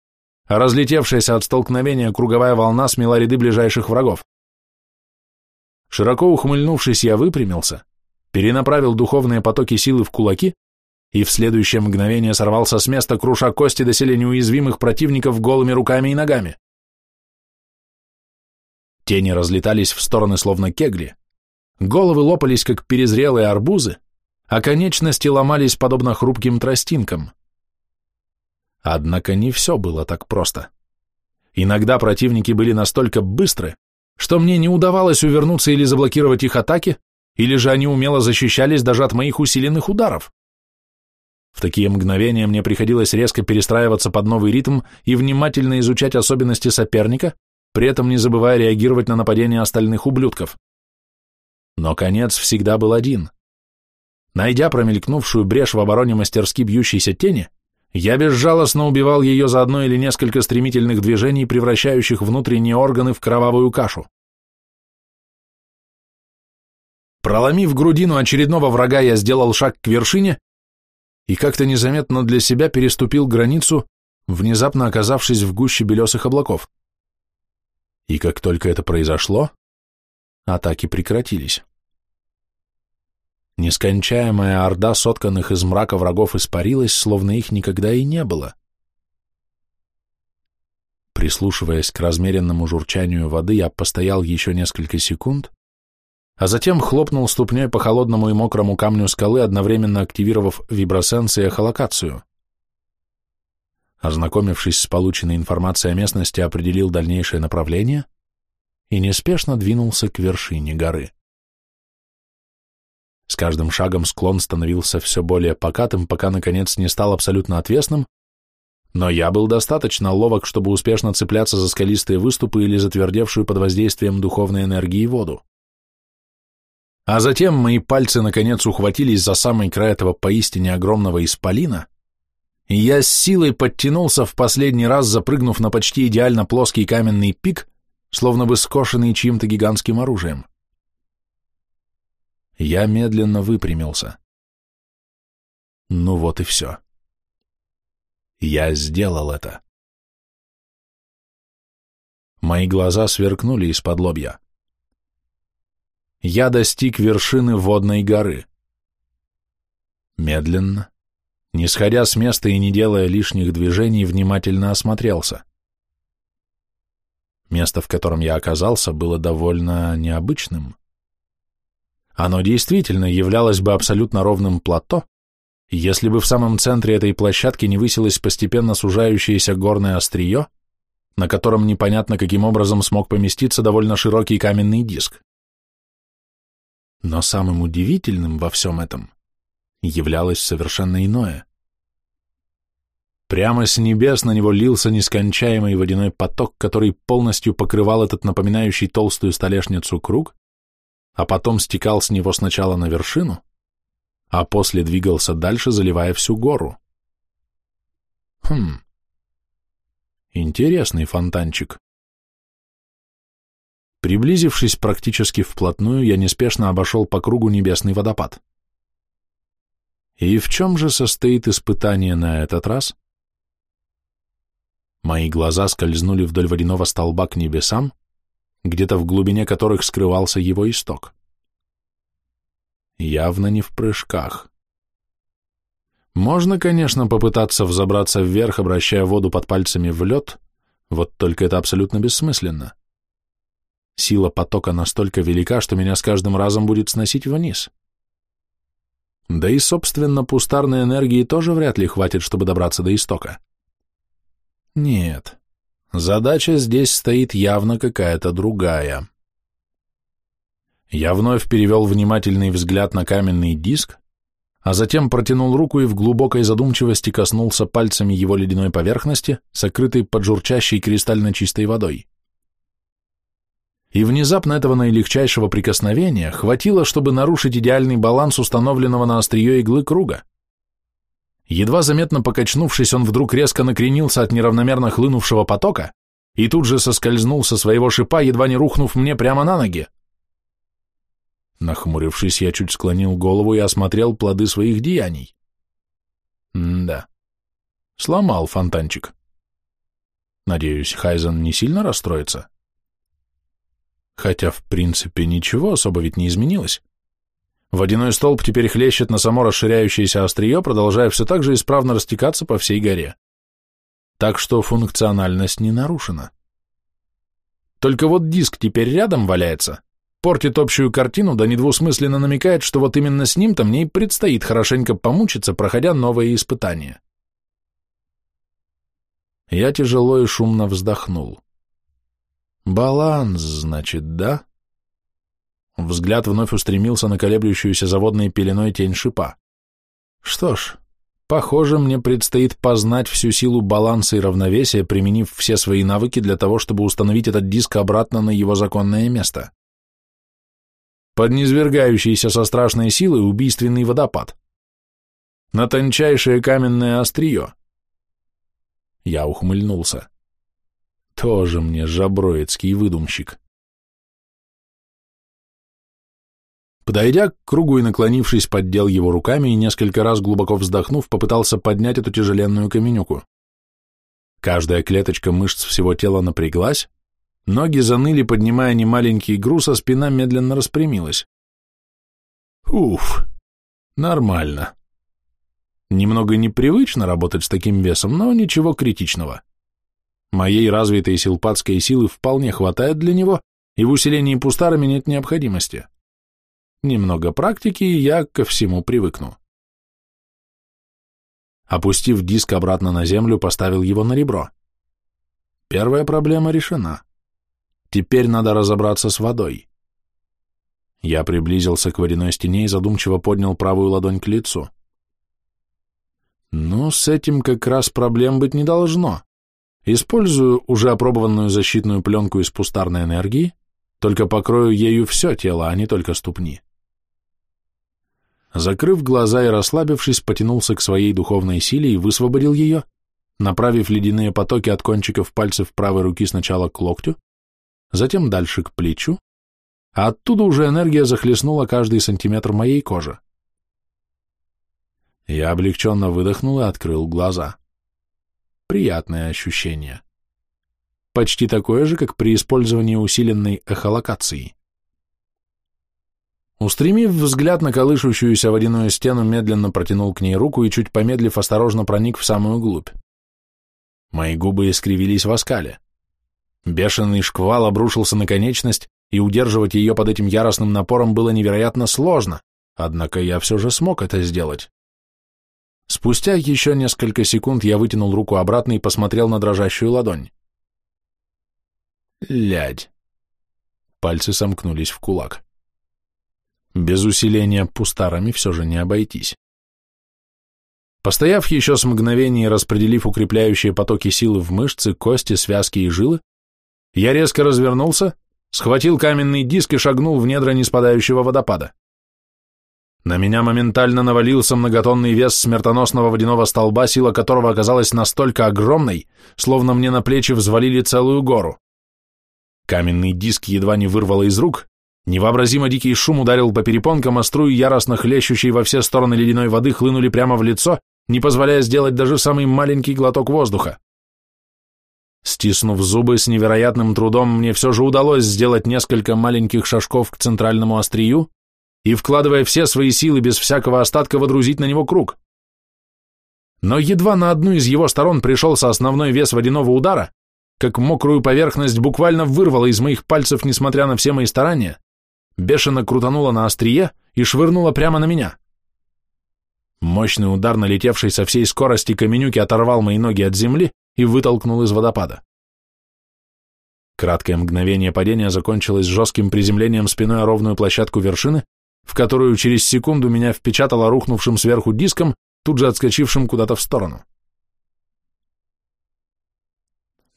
а разлетевшаяся от столкновения круговая волна смела ряды ближайших врагов. Широко ухмыльнувшись, я выпрямился, перенаправил духовные потоки силы в кулаки и в следующее мгновение сорвался с места, круша кости доселе неуязвимых противников голыми руками и ногами. Тени разлетались в стороны словно кегли, головы лопались, как перезрелые арбузы, а конечности ломались подобно хрупким тростинкам. Однако не все было так просто. Иногда противники были настолько быстры, что мне не удавалось увернуться или заблокировать их атаки, или же они умело защищались даже от моих усиленных ударов. В такие мгновения мне приходилось резко перестраиваться под новый ритм и внимательно изучать особенности соперника, при этом не забывая реагировать на нападения остальных ублюдков. Но конец всегда был один. Найдя промелькнувшую брешь в обороне мастерски бьющейся тени, я безжалостно убивал ее за одно или несколько стремительных движений, превращающих внутренние органы в кровавую кашу. Проломив грудину очередного врага, я сделал шаг к вершине и как-то незаметно для себя переступил границу, внезапно оказавшись в гуще белесых облаков. И как только это произошло, атаки прекратились. Нескончаемая орда сотканных из мрака врагов испарилась, словно их никогда и не было. Прислушиваясь к размеренному журчанию воды, я постоял еще несколько секунд, а затем хлопнул ступней по холодному и мокрому камню скалы, одновременно активировав вибросенс и эхолокацию. Ознакомившись с полученной информацией о местности, определил дальнейшее направление и неспешно двинулся к вершине горы. С каждым шагом склон становился все более покатым, пока, наконец, не стал абсолютно отвесным, но я был достаточно ловок, чтобы успешно цепляться за скалистые выступы или затвердевшую под воздействием духовной энергии воду. А затем мои пальцы, наконец, ухватились за самый край этого поистине огромного исполина, и я с силой подтянулся в последний раз, запрыгнув на почти идеально плоский каменный пик, словно бы скошенный чьим-то гигантским оружием. Я медленно выпрямился. Ну вот и все. Я сделал это. Мои глаза сверкнули из-под лобья. Я достиг вершины водной горы. Медленно, не сходя с места и не делая лишних движений, внимательно осмотрелся. Место, в котором я оказался, было довольно необычным. Оно действительно являлось бы абсолютно ровным плато, если бы в самом центре этой площадки не высилось постепенно сужающееся горное острие, на котором непонятно каким образом смог поместиться довольно широкий каменный диск. Но самым удивительным во всем этом являлось совершенно иное. Прямо с небес на него лился нескончаемый водяной поток, который полностью покрывал этот напоминающий толстую столешницу круг, а потом стекал с него сначала на вершину, а после двигался дальше, заливая всю гору. Хм, интересный фонтанчик. Приблизившись практически вплотную, я неспешно обошел по кругу небесный водопад. И в чем же состоит испытание на этот раз? Мои глаза скользнули вдоль водяного столба к небесам, где-то в глубине которых скрывался его исток. Явно не в прыжках. Можно, конечно, попытаться взобраться вверх, обращая воду под пальцами в лед, вот только это абсолютно бессмысленно. Сила потока настолько велика, что меня с каждым разом будет сносить вниз. Да и, собственно, пустарной энергии тоже вряд ли хватит, чтобы добраться до истока. Нет, Задача здесь стоит явно какая-то другая. Я вновь перевел внимательный взгляд на каменный диск, а затем протянул руку и в глубокой задумчивости коснулся пальцами его ледяной поверхности, сокрытой под журчащей кристально чистой водой. И внезапно этого наилегчайшего прикосновения хватило, чтобы нарушить идеальный баланс установленного на острие иглы круга. Едва заметно покачнувшись, он вдруг резко накренился от неравномерно хлынувшего потока и тут же соскользнул со своего шипа, едва не рухнув мне прямо на ноги. Нахмурившись, я чуть склонил голову и осмотрел плоды своих деяний. М да, сломал фонтанчик. Надеюсь, Хайзен не сильно расстроится? Хотя, в принципе, ничего особо ведь не изменилось. Водяной столб теперь хлещет на само расширяющееся острие, продолжая все так же исправно растекаться по всей горе. Так что функциональность не нарушена. Только вот диск теперь рядом валяется, портит общую картину, да недвусмысленно намекает, что вот именно с ним-то мне и предстоит хорошенько помучиться, проходя новые испытания. Я тяжело и шумно вздохнул. Баланс, значит, да? Взгляд вновь устремился на колеблющуюся заводной пеленой тень шипа. Что ж, похоже, мне предстоит познать всю силу баланса и равновесия, применив все свои навыки для того, чтобы установить этот диск обратно на его законное место. Под низвергающийся со страшной силой убийственный водопад. На тончайшее каменное острие. Я ухмыльнулся. Тоже мне жаброецкий выдумщик. Подойдя к кругу и наклонившись, поддел его руками и несколько раз глубоко вздохнув, попытался поднять эту тяжеленную каменюку. Каждая клеточка мышц всего тела напряглась, ноги заныли, поднимая немаленький груз, а спина медленно распрямилась. Уф, нормально. Немного непривычно работать с таким весом, но ничего критичного. Моей развитой силпатской силы вполне хватает для него, и в усилении пустарами нет необходимости. Немного практики, и я ко всему привыкну. Опустив диск обратно на землю, поставил его на ребро. Первая проблема решена. Теперь надо разобраться с водой. Я приблизился к водяной стене и задумчиво поднял правую ладонь к лицу. Ну, с этим как раз проблем быть не должно. Использую уже опробованную защитную пленку из пустарной энергии, только покрою ею все тело, а не только ступни. Закрыв глаза и расслабившись, потянулся к своей духовной силе и высвободил ее, направив ледяные потоки от кончиков пальцев правой руки сначала к локтю, затем дальше к плечу, а оттуда уже энергия захлестнула каждый сантиметр моей кожи. Я облегченно выдохнул и открыл глаза. Приятное ощущение. Почти такое же, как при использовании усиленной эхолокации. Устремив взгляд на колышущуюся водяную стену, медленно протянул к ней руку и, чуть помедлив, осторожно проник в самую глубь. Мои губы искривились в оскале. Бешеный шквал обрушился на конечность, и удерживать ее под этим яростным напором было невероятно сложно, однако я все же смог это сделать. Спустя еще несколько секунд я вытянул руку обратно и посмотрел на дрожащую ладонь. Лядь. Пальцы сомкнулись в кулак. Без усиления пустарами все же не обойтись. Постояв еще с мгновения и распределив укрепляющие потоки силы в мышцы, кости, связки и жилы, я резко развернулся, схватил каменный диск и шагнул в недра неспадающего водопада. На меня моментально навалился многотонный вес смертоносного водяного столба, сила которого оказалась настолько огромной, словно мне на плечи взвалили целую гору. Каменный диск едва не вырвало из рук, невообразимо дикий шум ударил по перепонкам, а струи яростно хлещущей во все стороны ледяной воды хлынули прямо в лицо, не позволяя сделать даже самый маленький глоток воздуха. Стиснув зубы с невероятным трудом, мне все же удалось сделать несколько маленьких шажков к центральному острию, и, вкладывая все свои силы без всякого остатка, водрузить на него круг. Но едва на одну из его сторон пришелся основной вес водяного удара, как мокрую поверхность буквально вырвала из моих пальцев, несмотря на все мои старания, бешено крутанула на острие и швырнула прямо на меня. Мощный удар, налетевший со всей скорости каменюки, оторвал мои ноги от земли и вытолкнул из водопада. Краткое мгновение падения закончилось жестким приземлением спиной о ровную площадку вершины, в которую через секунду меня впечатало рухнувшим сверху диском, тут же отскочившим куда-то в сторону.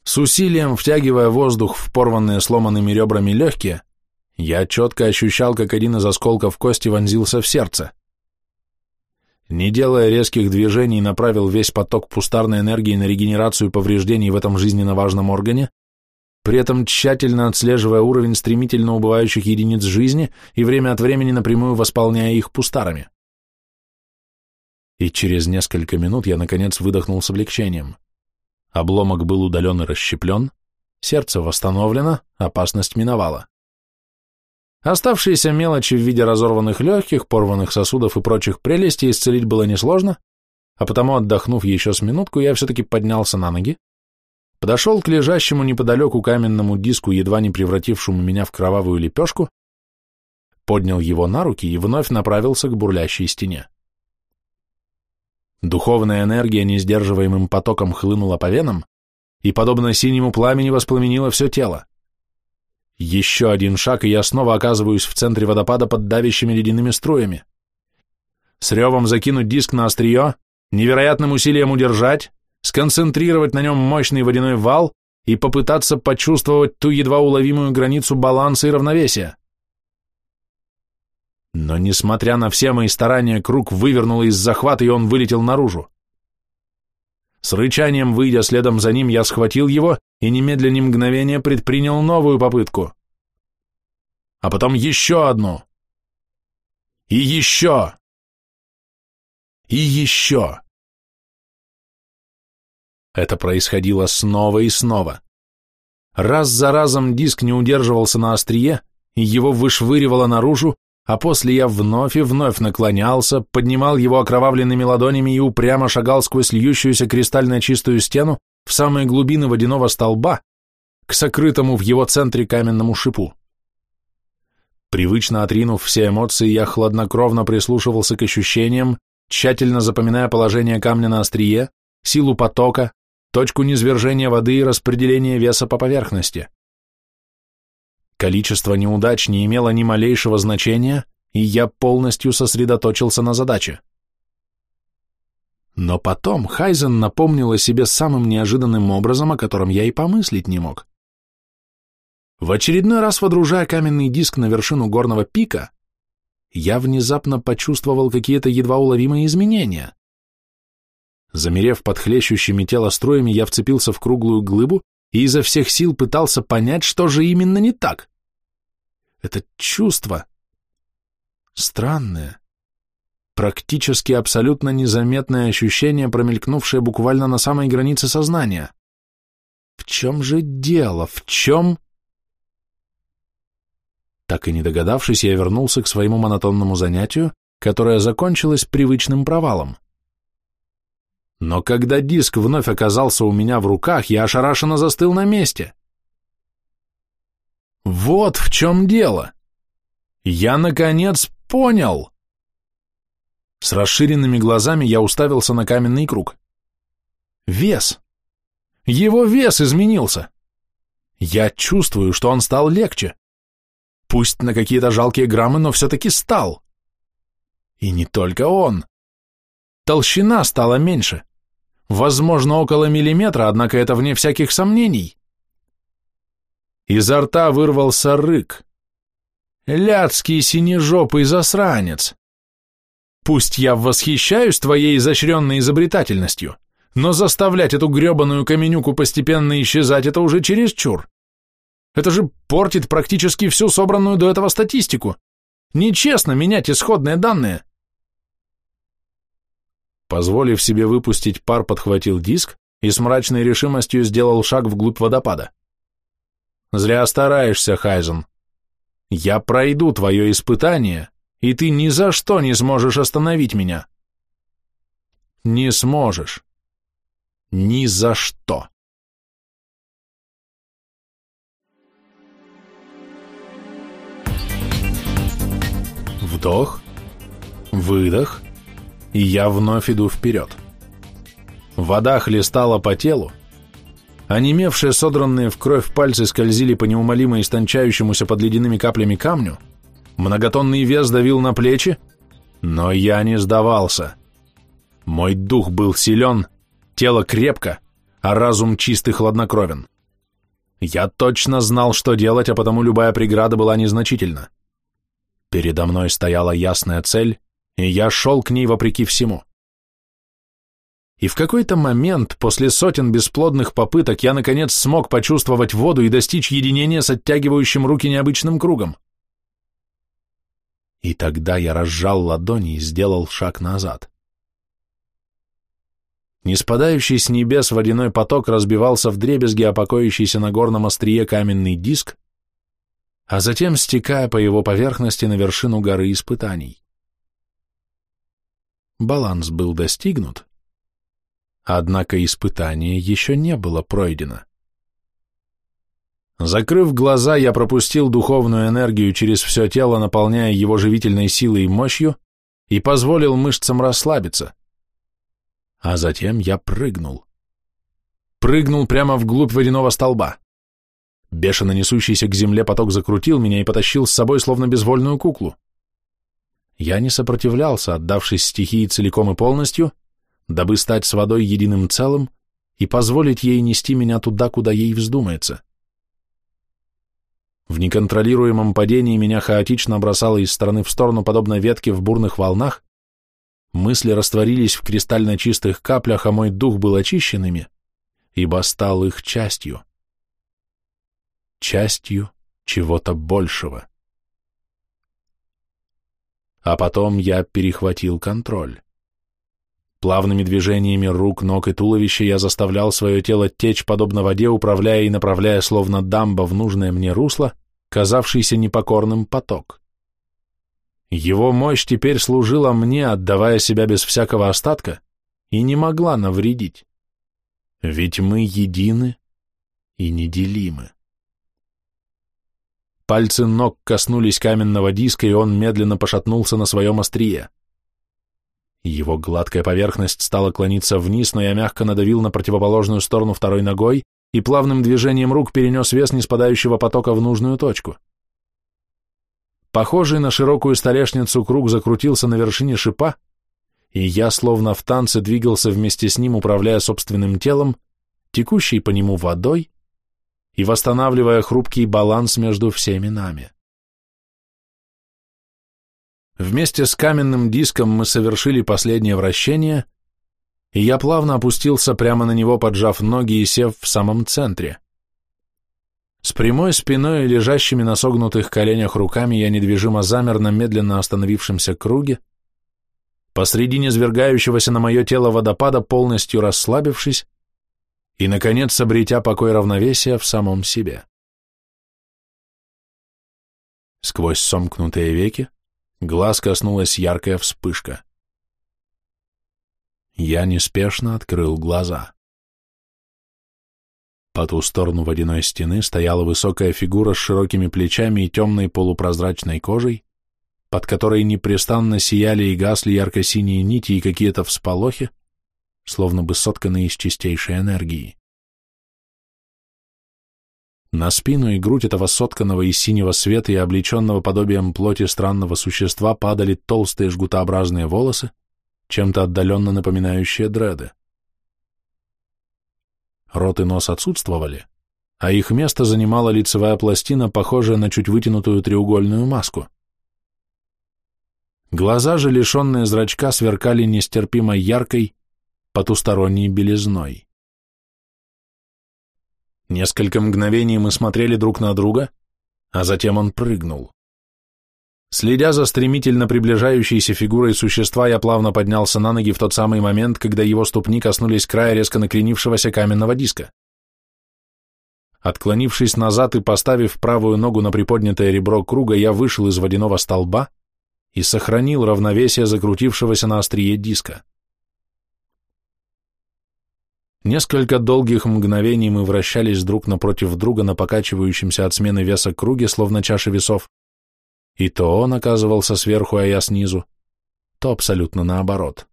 С усилием втягивая воздух в порванные сломанными ребрами легкие, я четко ощущал, как один из осколков кости вонзился в сердце. Не делая резких движений, направил весь поток пустарной энергии на регенерацию повреждений в этом жизненно важном органе, при этом тщательно отслеживая уровень стремительно убывающих единиц жизни и время от времени напрямую восполняя их пустарами. И через несколько минут я, наконец, выдохнул с облегчением. Обломок был удален и расщеплен, сердце восстановлено, опасность миновала. Оставшиеся мелочи в виде разорванных легких, порванных сосудов и прочих прелестей исцелить было несложно, а потому, отдохнув еще с минутку, я все-таки поднялся на ноги, подошел к лежащему неподалеку каменному диску, едва не превратившему меня в кровавую лепешку, поднял его на руки и вновь направился к бурлящей стене. Духовная энергия несдерживаемым потоком хлынула по венам, и, подобно синему пламени, воспламенило все тело. Еще один шаг, и я снова оказываюсь в центре водопада под давящими ледяными струями. С ревом закинуть диск на острие, невероятным усилием удержать, сконцентрировать на нем мощный водяной вал и попытаться почувствовать ту едва уловимую границу баланса и равновесия. Но, несмотря на все мои старания, круг вывернул из захвата, и он вылетел наружу. С рычанием, выйдя следом за ним, я схватил его и немедленно мгновение предпринял новую попытку. А потом еще одну. И еще. И еще. Это происходило снова и снова. Раз за разом диск не удерживался на острие, и его вышвыривало наружу, а после я вновь и вновь наклонялся, поднимал его окровавленными ладонями и упрямо шагал сквозь льющуюся кристально чистую стену в самые глубины водяного столба, к сокрытому в его центре каменному шипу. Привычно отринув все эмоции, я хладнокровно прислушивался к ощущениям, тщательно запоминая положение камня на острие, силу потока, точку низвержения воды и распределение веса по поверхности. Количество неудач не имело ни малейшего значения, и я полностью сосредоточился на задаче. Но потом Хайзен напомнил о себе самым неожиданным образом, о котором я и помыслить не мог. В очередной раз водружая каменный диск на вершину горного пика, я внезапно почувствовал какие-то едва уловимые изменения. Замерев под хлещущими тело строями, я вцепился в круглую глыбу и изо всех сил пытался понять, что же именно не так. Это чувство странное, практически абсолютно незаметное ощущение, промелькнувшее буквально на самой границе сознания. В чем же дело? В чем... Так и не догадавшись, я вернулся к своему монотонному занятию, которое закончилось привычным провалом. Но когда диск вновь оказался у меня в руках, я ошарашенно застыл на месте. Вот в чем дело. Я, наконец, понял. С расширенными глазами я уставился на каменный круг. Вес. Его вес изменился. Я чувствую, что он стал легче. Пусть на какие-то жалкие граммы, но все-таки стал. И не только он. Толщина стала меньше. Возможно, около миллиметра, однако это вне всяких сомнений. Изо рта вырвался рык. Ляцкий синежопый засранец. Пусть я восхищаюсь твоей изощренной изобретательностью, но заставлять эту гребаную каменюку постепенно исчезать — это уже чересчур. Это же портит практически всю собранную до этого статистику. Нечестно менять исходные данные. Позволив себе выпустить пар, подхватил диск и с мрачной решимостью сделал шаг вглубь водопада. «Зря стараешься, Хайзен. Я пройду твое испытание, и ты ни за что не сможешь остановить меня». «Не сможешь. Ни за что». Вдох, выдох, и я вновь иду вперед. Вода хлестала по телу, онемевшие, содранные в кровь пальцы скользили по неумолимо истончающемуся под ледяными каплями камню, многотонный вес давил на плечи, но я не сдавался. Мой дух был силен, тело крепко, а разум чист и хладнокровен. Я точно знал, что делать, а потому любая преграда была незначительна. Передо мной стояла ясная цель, и я шел к ней вопреки всему. И в какой-то момент, после сотен бесплодных попыток, я, наконец, смог почувствовать воду и достичь единения с оттягивающим руки необычным кругом. И тогда я разжал ладони и сделал шаг назад. Не спадающий с небес водяной поток разбивался в дребезги, опокоящийся на горном острие каменный диск, а затем стекая по его поверхности на вершину горы испытаний. Баланс был достигнут, однако испытание еще не было пройдено. Закрыв глаза, я пропустил духовную энергию через все тело, наполняя его живительной силой и мощью, и позволил мышцам расслабиться. А затем я прыгнул. прыгнул прямо вглубь водяного столба. Бешено несущийся к земле поток закрутил меня и потащил с собой, словно безвольную куклу. Я не сопротивлялся, отдавшись стихии целиком и полностью, дабы стать с водой единым целым и позволить ей нести меня туда, куда ей вздумается. В неконтролируемом падении меня хаотично бросало из стороны в сторону, подобно ветке в бурных волнах, мысли растворились в кристально чистых каплях, а мой дух был очищен ими, ибо стал их частью. Частью чего-то большего. А потом я перехватил контроль. Плавными движениями рук, ног и туловища я заставлял свое тело течь подобно воде, управляя и направляя словно дамба в нужное мне русло, казавшийся непокорным поток. Его мощь теперь служила мне, отдавая себя без всякого остатка, и не могла навредить. Ведь мы едины и неделимы. Пальцы ног коснулись каменного диска, и он медленно пошатнулся на своем острие. Его гладкая поверхность стала клониться вниз, но я мягко надавил на противоположную сторону второй ногой и плавным движением рук перенес вес неспадающего потока в нужную точку. Похожий на широкую столешницу круг закрутился на вершине шипа, и я словно в танце двигался вместе с ним, управляя собственным телом, текущей по нему водой и восстанавливая хрупкий баланс между всеми нами. Вместе с каменным диском мы совершили последнее вращение, и я плавно опустился прямо на него, поджав ноги и сев в самом центре. С прямой спиной и лежащими на согнутых коленях руками я недвижимо замер на медленно остановившемся круге, посреди низвергающегося на мое тело водопада, полностью расслабившись и, наконец, обретя покой равновесия в самом себе. Сквозь сомкнутые веки Глаз коснулась яркая вспышка. Я неспешно открыл глаза. По ту сторону водяной стены стояла высокая фигура с широкими плечами и темной полупрозрачной кожей, под которой непрестанно сияли и гасли ярко-синие нити и какие-то всполохи, словно бы сотканные из чистейшей энергии. На спину и грудь этого сотканного из синего света и облеченного подобием плоти странного существа падали толстые жгутообразные волосы, чем-то отдаленно напоминающие дреды. Рот и нос отсутствовали, а их место занимала лицевая пластина, похожая на чуть вытянутую треугольную маску. Глаза же, лишенные зрачка, сверкали нестерпимо яркой, потусторонней белизной. Несколько мгновений мы смотрели друг на друга, а затем он прыгнул. Следя за стремительно приближающейся фигурой существа, я плавно поднялся на ноги в тот самый момент, когда его ступни коснулись края резко накренившегося каменного диска. Отклонившись назад и поставив правую ногу на приподнятое ребро круга, я вышел из водяного столба и сохранил равновесие закрутившегося на острие диска. Несколько долгих мгновений мы вращались друг напротив друга на покачивающемся от смены веса круге, словно чаши весов. И то он оказывался сверху, а я снизу, то абсолютно наоборот.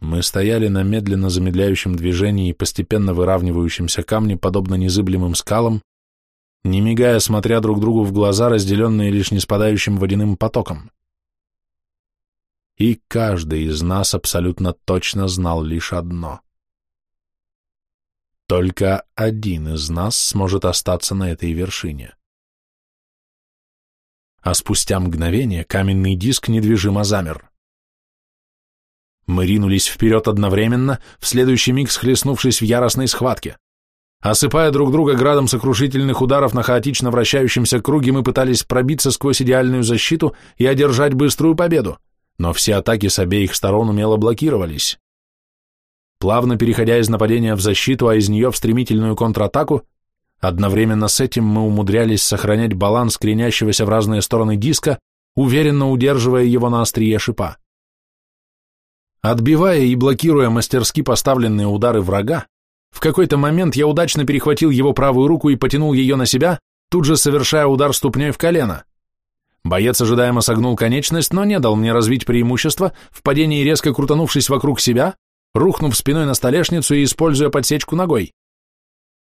Мы стояли на медленно замедляющем движении и постепенно выравнивающемся камне, подобно незыблемым скалам, не мигая, смотря друг другу в глаза, разделенные лишь неспадающим водяным потоком и каждый из нас абсолютно точно знал лишь одно. Только один из нас сможет остаться на этой вершине. А спустя мгновение каменный диск недвижимо замер. Мы ринулись вперед одновременно, в следующий миг схлестнувшись в яростной схватке. Осыпая друг друга градом сокрушительных ударов на хаотично вращающемся круге, мы пытались пробиться сквозь идеальную защиту и одержать быструю победу но все атаки с обеих сторон умело блокировались. Плавно переходя из нападения в защиту, а из нее в стремительную контратаку, одновременно с этим мы умудрялись сохранять баланс кренящегося в разные стороны диска, уверенно удерживая его на острие шипа. Отбивая и блокируя мастерски поставленные удары врага, в какой-то момент я удачно перехватил его правую руку и потянул ее на себя, тут же совершая удар ступней в колено. Боец ожидаемо согнул конечность, но не дал мне развить преимущество, в падении резко крутанувшись вокруг себя, рухнув спиной на столешницу и используя подсечку ногой.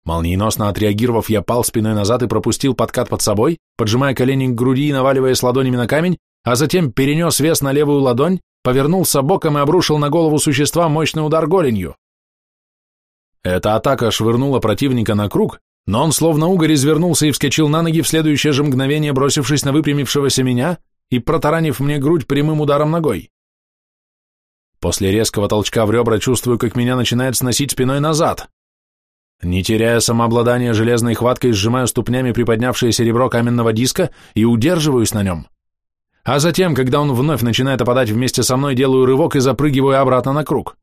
Молниеносно отреагировав, я пал спиной назад и пропустил подкат под собой, поджимая колени к груди и наваливаясь ладонями на камень, а затем перенес вес на левую ладонь, повернулся боком и обрушил на голову существа мощный удар голенью. Эта атака швырнула противника на круг, но он словно угорь извернулся и вскочил на ноги в следующее же мгновение, бросившись на выпрямившегося меня и протаранив мне грудь прямым ударом ногой. После резкого толчка в ребра чувствую, как меня начинает сносить спиной назад. Не теряя самообладания железной хваткой, сжимаю ступнями приподнявшееся ребро каменного диска и удерживаюсь на нем. А затем, когда он вновь начинает опадать вместе со мной, делаю рывок и запрыгиваю обратно на круг.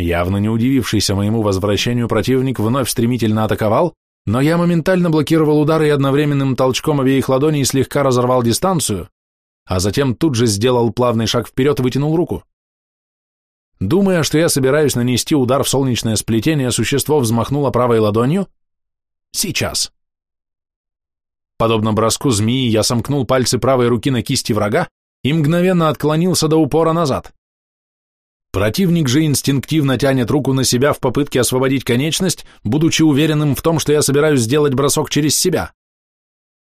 Явно не удивившийся моему возвращению противник вновь стремительно атаковал, но я моментально блокировал удары и одновременным толчком обеих ладоней слегка разорвал дистанцию, а затем тут же сделал плавный шаг вперед и вытянул руку. Думая, что я собираюсь нанести удар в солнечное сплетение, существо взмахнуло правой ладонью. Сейчас. Подобно броску змеи, я сомкнул пальцы правой руки на кисти врага и мгновенно отклонился до упора назад. Противник же инстинктивно тянет руку на себя в попытке освободить конечность, будучи уверенным в том, что я собираюсь сделать бросок через себя.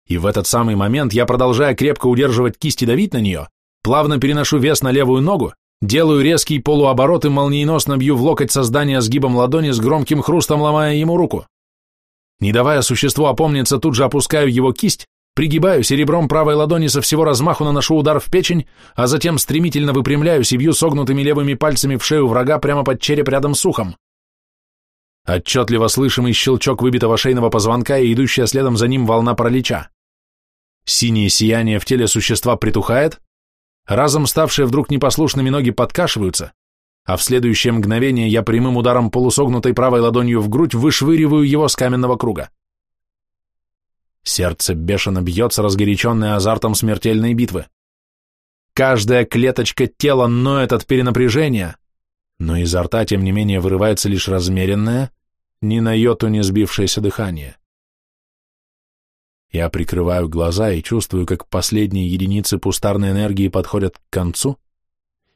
И в этот самый момент я, продолжая крепко удерживать кисть и давить на нее, плавно переношу вес на левую ногу, делаю резкий полуоборот и молниеносно бью в локоть создания сгибом ладони с громким хрустом, ломая ему руку. Не давая существу опомниться, тут же опускаю его кисть, Пригибаюсь и ребром правой ладони со всего размаху наношу удар в печень, а затем стремительно выпрямляюсь и бью согнутыми левыми пальцами в шею врага прямо под череп рядом с ухом. Отчетливо слышимый щелчок выбитого шейного позвонка и идущая следом за ним волна паралича. Синее сияние в теле существа притухает, разом ставшие вдруг непослушными ноги подкашиваются, а в следующее мгновение я прямым ударом полусогнутой правой ладонью в грудь вышвыриваю его с каменного круга. Сердце бешено бьется, разгоряченное азартом смертельной битвы. Каждая клеточка тела ноет от перенапряжения, но изо рта, тем не менее, вырывается лишь размеренное, ни на йоту не сбившееся дыхание. Я прикрываю глаза и чувствую, как последние единицы пустарной энергии подходят к концу,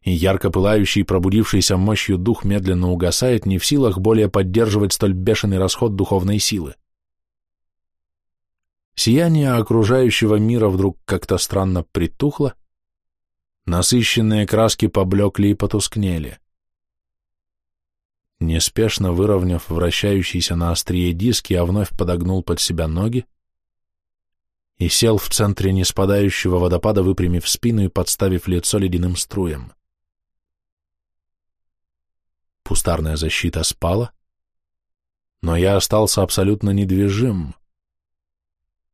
и ярко пылающий пробудившийся мощью дух медленно угасает, не в силах более поддерживать столь бешеный расход духовной силы. Сияние окружающего мира вдруг как-то странно притухло, насыщенные краски поблекли и потускнели. Неспешно выровняв вращающийся на острие диски, я вновь подогнул под себя ноги и сел в центре неспадающего водопада, выпрямив спину и подставив лицо ледяным струям. Пустарная защита спала, но я остался абсолютно недвижим —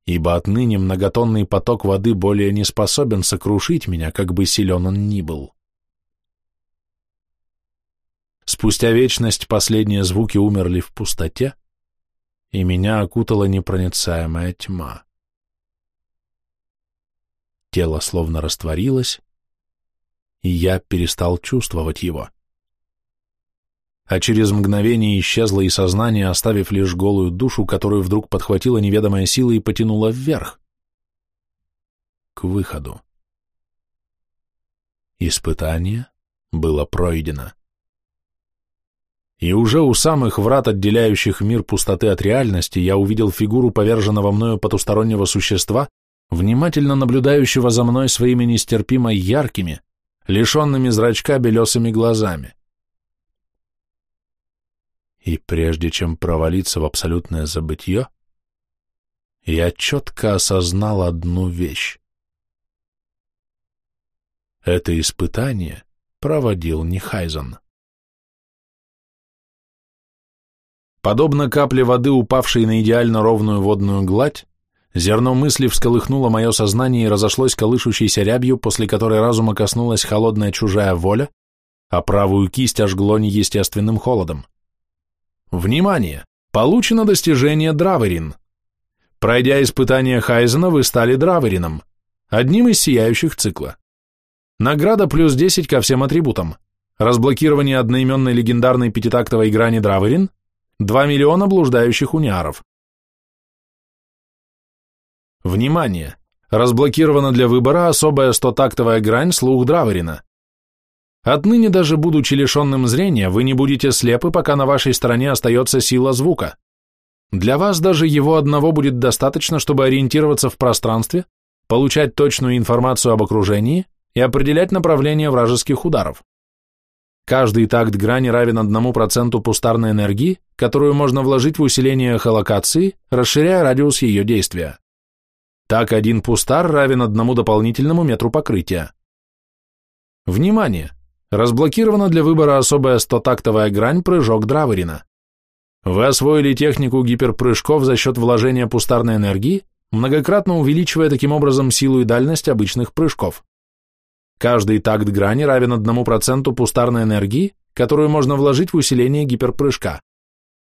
ибо отныне многотонный поток воды более не способен сокрушить меня, как бы силен он ни был. Спустя вечность последние звуки умерли в пустоте, и меня окутала непроницаемая тьма. Тело словно растворилось, и я перестал чувствовать его а через мгновение исчезло и сознание, оставив лишь голую душу, которую вдруг подхватила неведомая сила и потянула вверх. К выходу. Испытание было пройдено. И уже у самых врат, отделяющих мир пустоты от реальности, я увидел фигуру поверженного мною потустороннего существа, внимательно наблюдающего за мной своими нестерпимо яркими, лишенными зрачка белесыми глазами. И прежде чем провалиться в абсолютное забытье, я четко осознал одну вещь. Это испытание проводил не Хайзен. Подобно капле воды, упавшей на идеально ровную водную гладь, зерно мысли всколыхнуло мое сознание и разошлось колышущейся рябью, после которой разума коснулась холодная чужая воля, а правую кисть ожгло неестественным холодом. Внимание! Получено достижение Драверин. Пройдя испытание Хайзена, вы стали Драверином, одним из сияющих цикла. Награда плюс 10 ко всем атрибутам. Разблокирование одноименной легендарной пятитактовой грани Драверин, 2 миллиона блуждающих униаров. Внимание! Разблокирована для выбора особая 100-тактовая грань слух Драверина. Отныне даже будучи лишенным зрения, вы не будете слепы, пока на вашей стороне остается сила звука. Для вас даже его одного будет достаточно, чтобы ориентироваться в пространстве, получать точную информацию об окружении и определять направление вражеских ударов. Каждый такт грани равен одному проценту пустарной энергии, которую можно вложить в усиление эхолокации, расширяя радиус ее действия. Так один пустар равен одному дополнительному метру покрытия. Внимание! Разблокирована для выбора особая стотактовая грань прыжок Драверина. Вы освоили технику гиперпрыжков за счет вложения пустарной энергии, многократно увеличивая таким образом силу и дальность обычных прыжков. Каждый такт грани равен одному проценту пустарной энергии, которую можно вложить в усиление гиперпрыжка.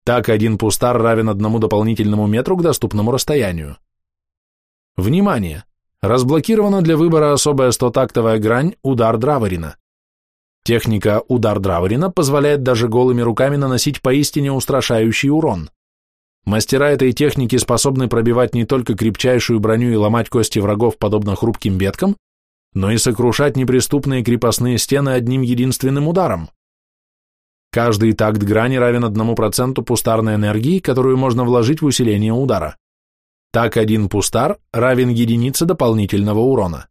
Так один пустар равен одному дополнительному метру к доступному расстоянию. Внимание! Разблокирована для выбора особая стотактовая грань удар Драворина. Техника «Удар Драурина» позволяет даже голыми руками наносить поистине устрашающий урон. Мастера этой техники способны пробивать не только крепчайшую броню и ломать кости врагов, подобно хрупким веткам, но и сокрушать неприступные крепостные стены одним единственным ударом. Каждый такт грани равен одному проценту пустарной энергии, которую можно вложить в усиление удара. Так один пустар равен единице дополнительного урона.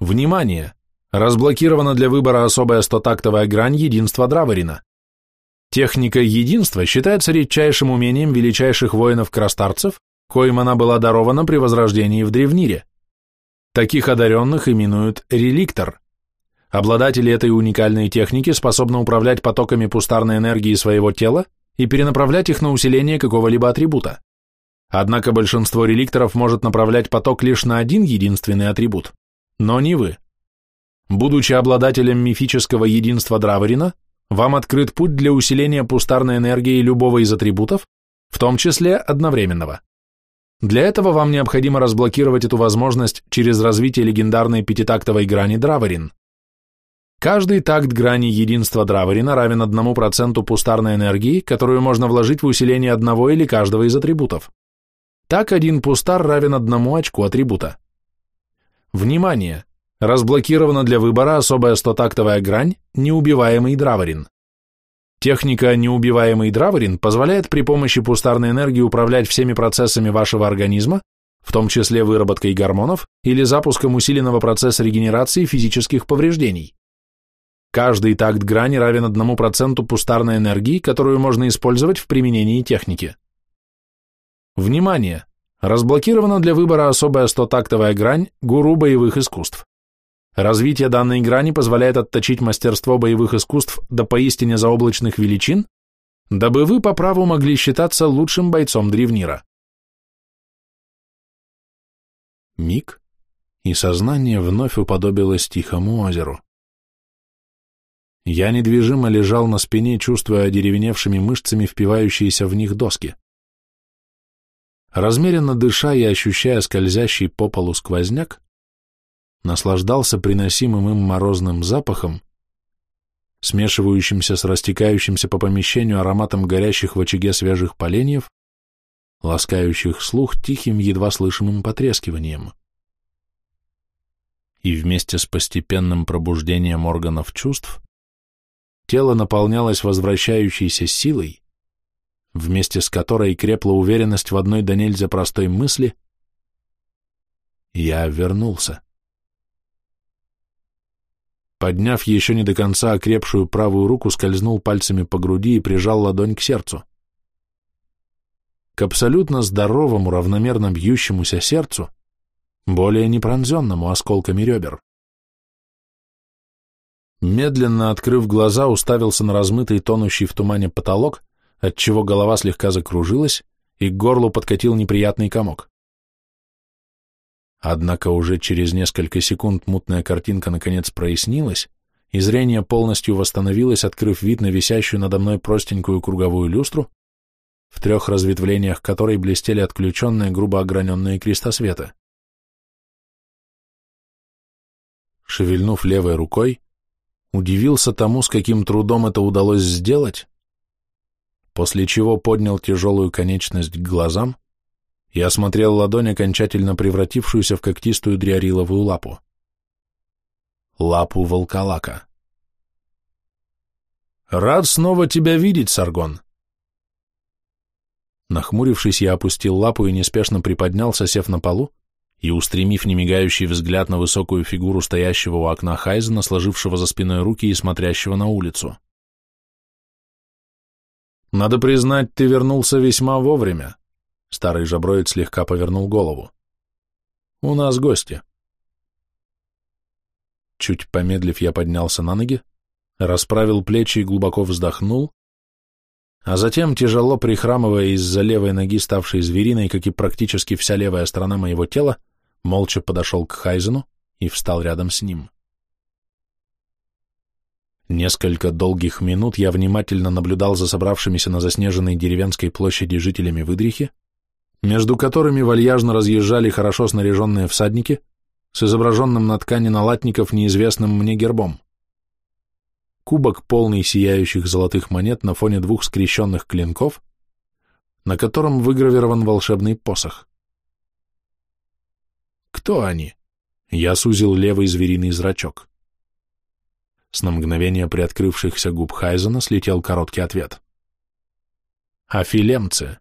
Внимание! Разблокирована для выбора особая стотактовая грань единства Драворина. Техника единства считается редчайшим умением величайших воинов-крастарцев, коим она была дарована при возрождении в Древнире. Таких одаренных именуют реликтор. Обладатели этой уникальной техники способны управлять потоками пустарной энергии своего тела и перенаправлять их на усиление какого-либо атрибута. Однако большинство реликторов может направлять поток лишь на один единственный атрибут но не вы. Будучи обладателем мифического единства Драворина, вам открыт путь для усиления пустарной энергии любого из атрибутов, в том числе одновременного. Для этого вам необходимо разблокировать эту возможность через развитие легендарной пятитактовой грани Драворин. Каждый такт грани единства Драворина равен одному проценту пустарной энергии, которую можно вложить в усиление одного или каждого из атрибутов. Так один пустар равен одному очку атрибута. Внимание! Разблокирована для выбора особая стотактовая грань «Неубиваемый Драворин». Техника «Неубиваемый Драворин» позволяет при помощи пустарной энергии управлять всеми процессами вашего организма, в том числе выработкой гормонов или запуском усиленного процесса регенерации физических повреждений. Каждый такт грани равен одному проценту пустарной энергии, которую можно использовать в применении техники. Внимание! Разблокирована для выбора особая стотактовая грань гуру боевых искусств. Развитие данной грани позволяет отточить мастерство боевых искусств до поистине заоблачных величин, дабы вы по праву могли считаться лучшим бойцом Древнира. Миг, и сознание вновь уподобилось тихому озеру. Я недвижимо лежал на спине, чувствуя одеревеневшими мышцами впивающиеся в них доски. Размеренно дыша и ощущая скользящий по полу сквозняк, наслаждался приносимым им морозным запахом, смешивающимся с растекающимся по помещению ароматом горящих в очаге свежих поленьев, ласкающих слух тихим, едва слышимым потрескиванием. И вместе с постепенным пробуждением органов чувств тело наполнялось возвращающейся силой, вместе с которой крепла уверенность в одной до нельзя простой мысли «Я вернулся». Подняв еще не до конца окрепшую правую руку, скользнул пальцами по груди и прижал ладонь к сердцу. К абсолютно здоровому, равномерно бьющемуся сердцу, более непронзенному осколками ребер. Медленно открыв глаза, уставился на размытый, тонущий в тумане потолок, отчего голова слегка закружилась и к горлу подкатил неприятный комок. Однако уже через несколько секунд мутная картинка наконец прояснилась, и зрение полностью восстановилось, открыв вид на висящую надо мной простенькую круговую люстру, в трех разветвлениях которой блестели отключенные грубо ограненные крестосвета. Шевельнув левой рукой, удивился тому, с каким трудом это удалось сделать, после чего поднял тяжелую конечность к глазам и осмотрел ладонь, окончательно превратившуюся в когтистую дриариловую лапу. лапу волколака. «Рад снова тебя видеть, Саргон!» Нахмурившись, я опустил лапу и неспешно приподнялся, сев на полу, и, устремив немигающий взгляд на высокую фигуру стоящего у окна Хайзена, сложившего за спиной руки и смотрящего на улицу. «Надо признать, ты вернулся весьма вовремя», — старый жаброид слегка повернул голову. «У нас гости». Чуть помедлив, я поднялся на ноги, расправил плечи и глубоко вздохнул, а затем, тяжело прихрамывая из-за левой ноги, ставшей звериной, как и практически вся левая сторона моего тела, молча подошел к Хайзену и встал рядом с ним. Несколько долгих минут я внимательно наблюдал за собравшимися на заснеженной деревенской площади жителями выдрихи, между которыми вальяжно разъезжали хорошо снаряженные всадники с изображенным на ткани налатников неизвестным мне гербом. Кубок, полный сияющих золотых монет на фоне двух скрещенных клинков, на котором выгравирован волшебный посох. Кто они? Я сузил левый звериный зрачок. С на мгновение приоткрывшихся губ Хайзена слетел короткий ответ. Афилемцы.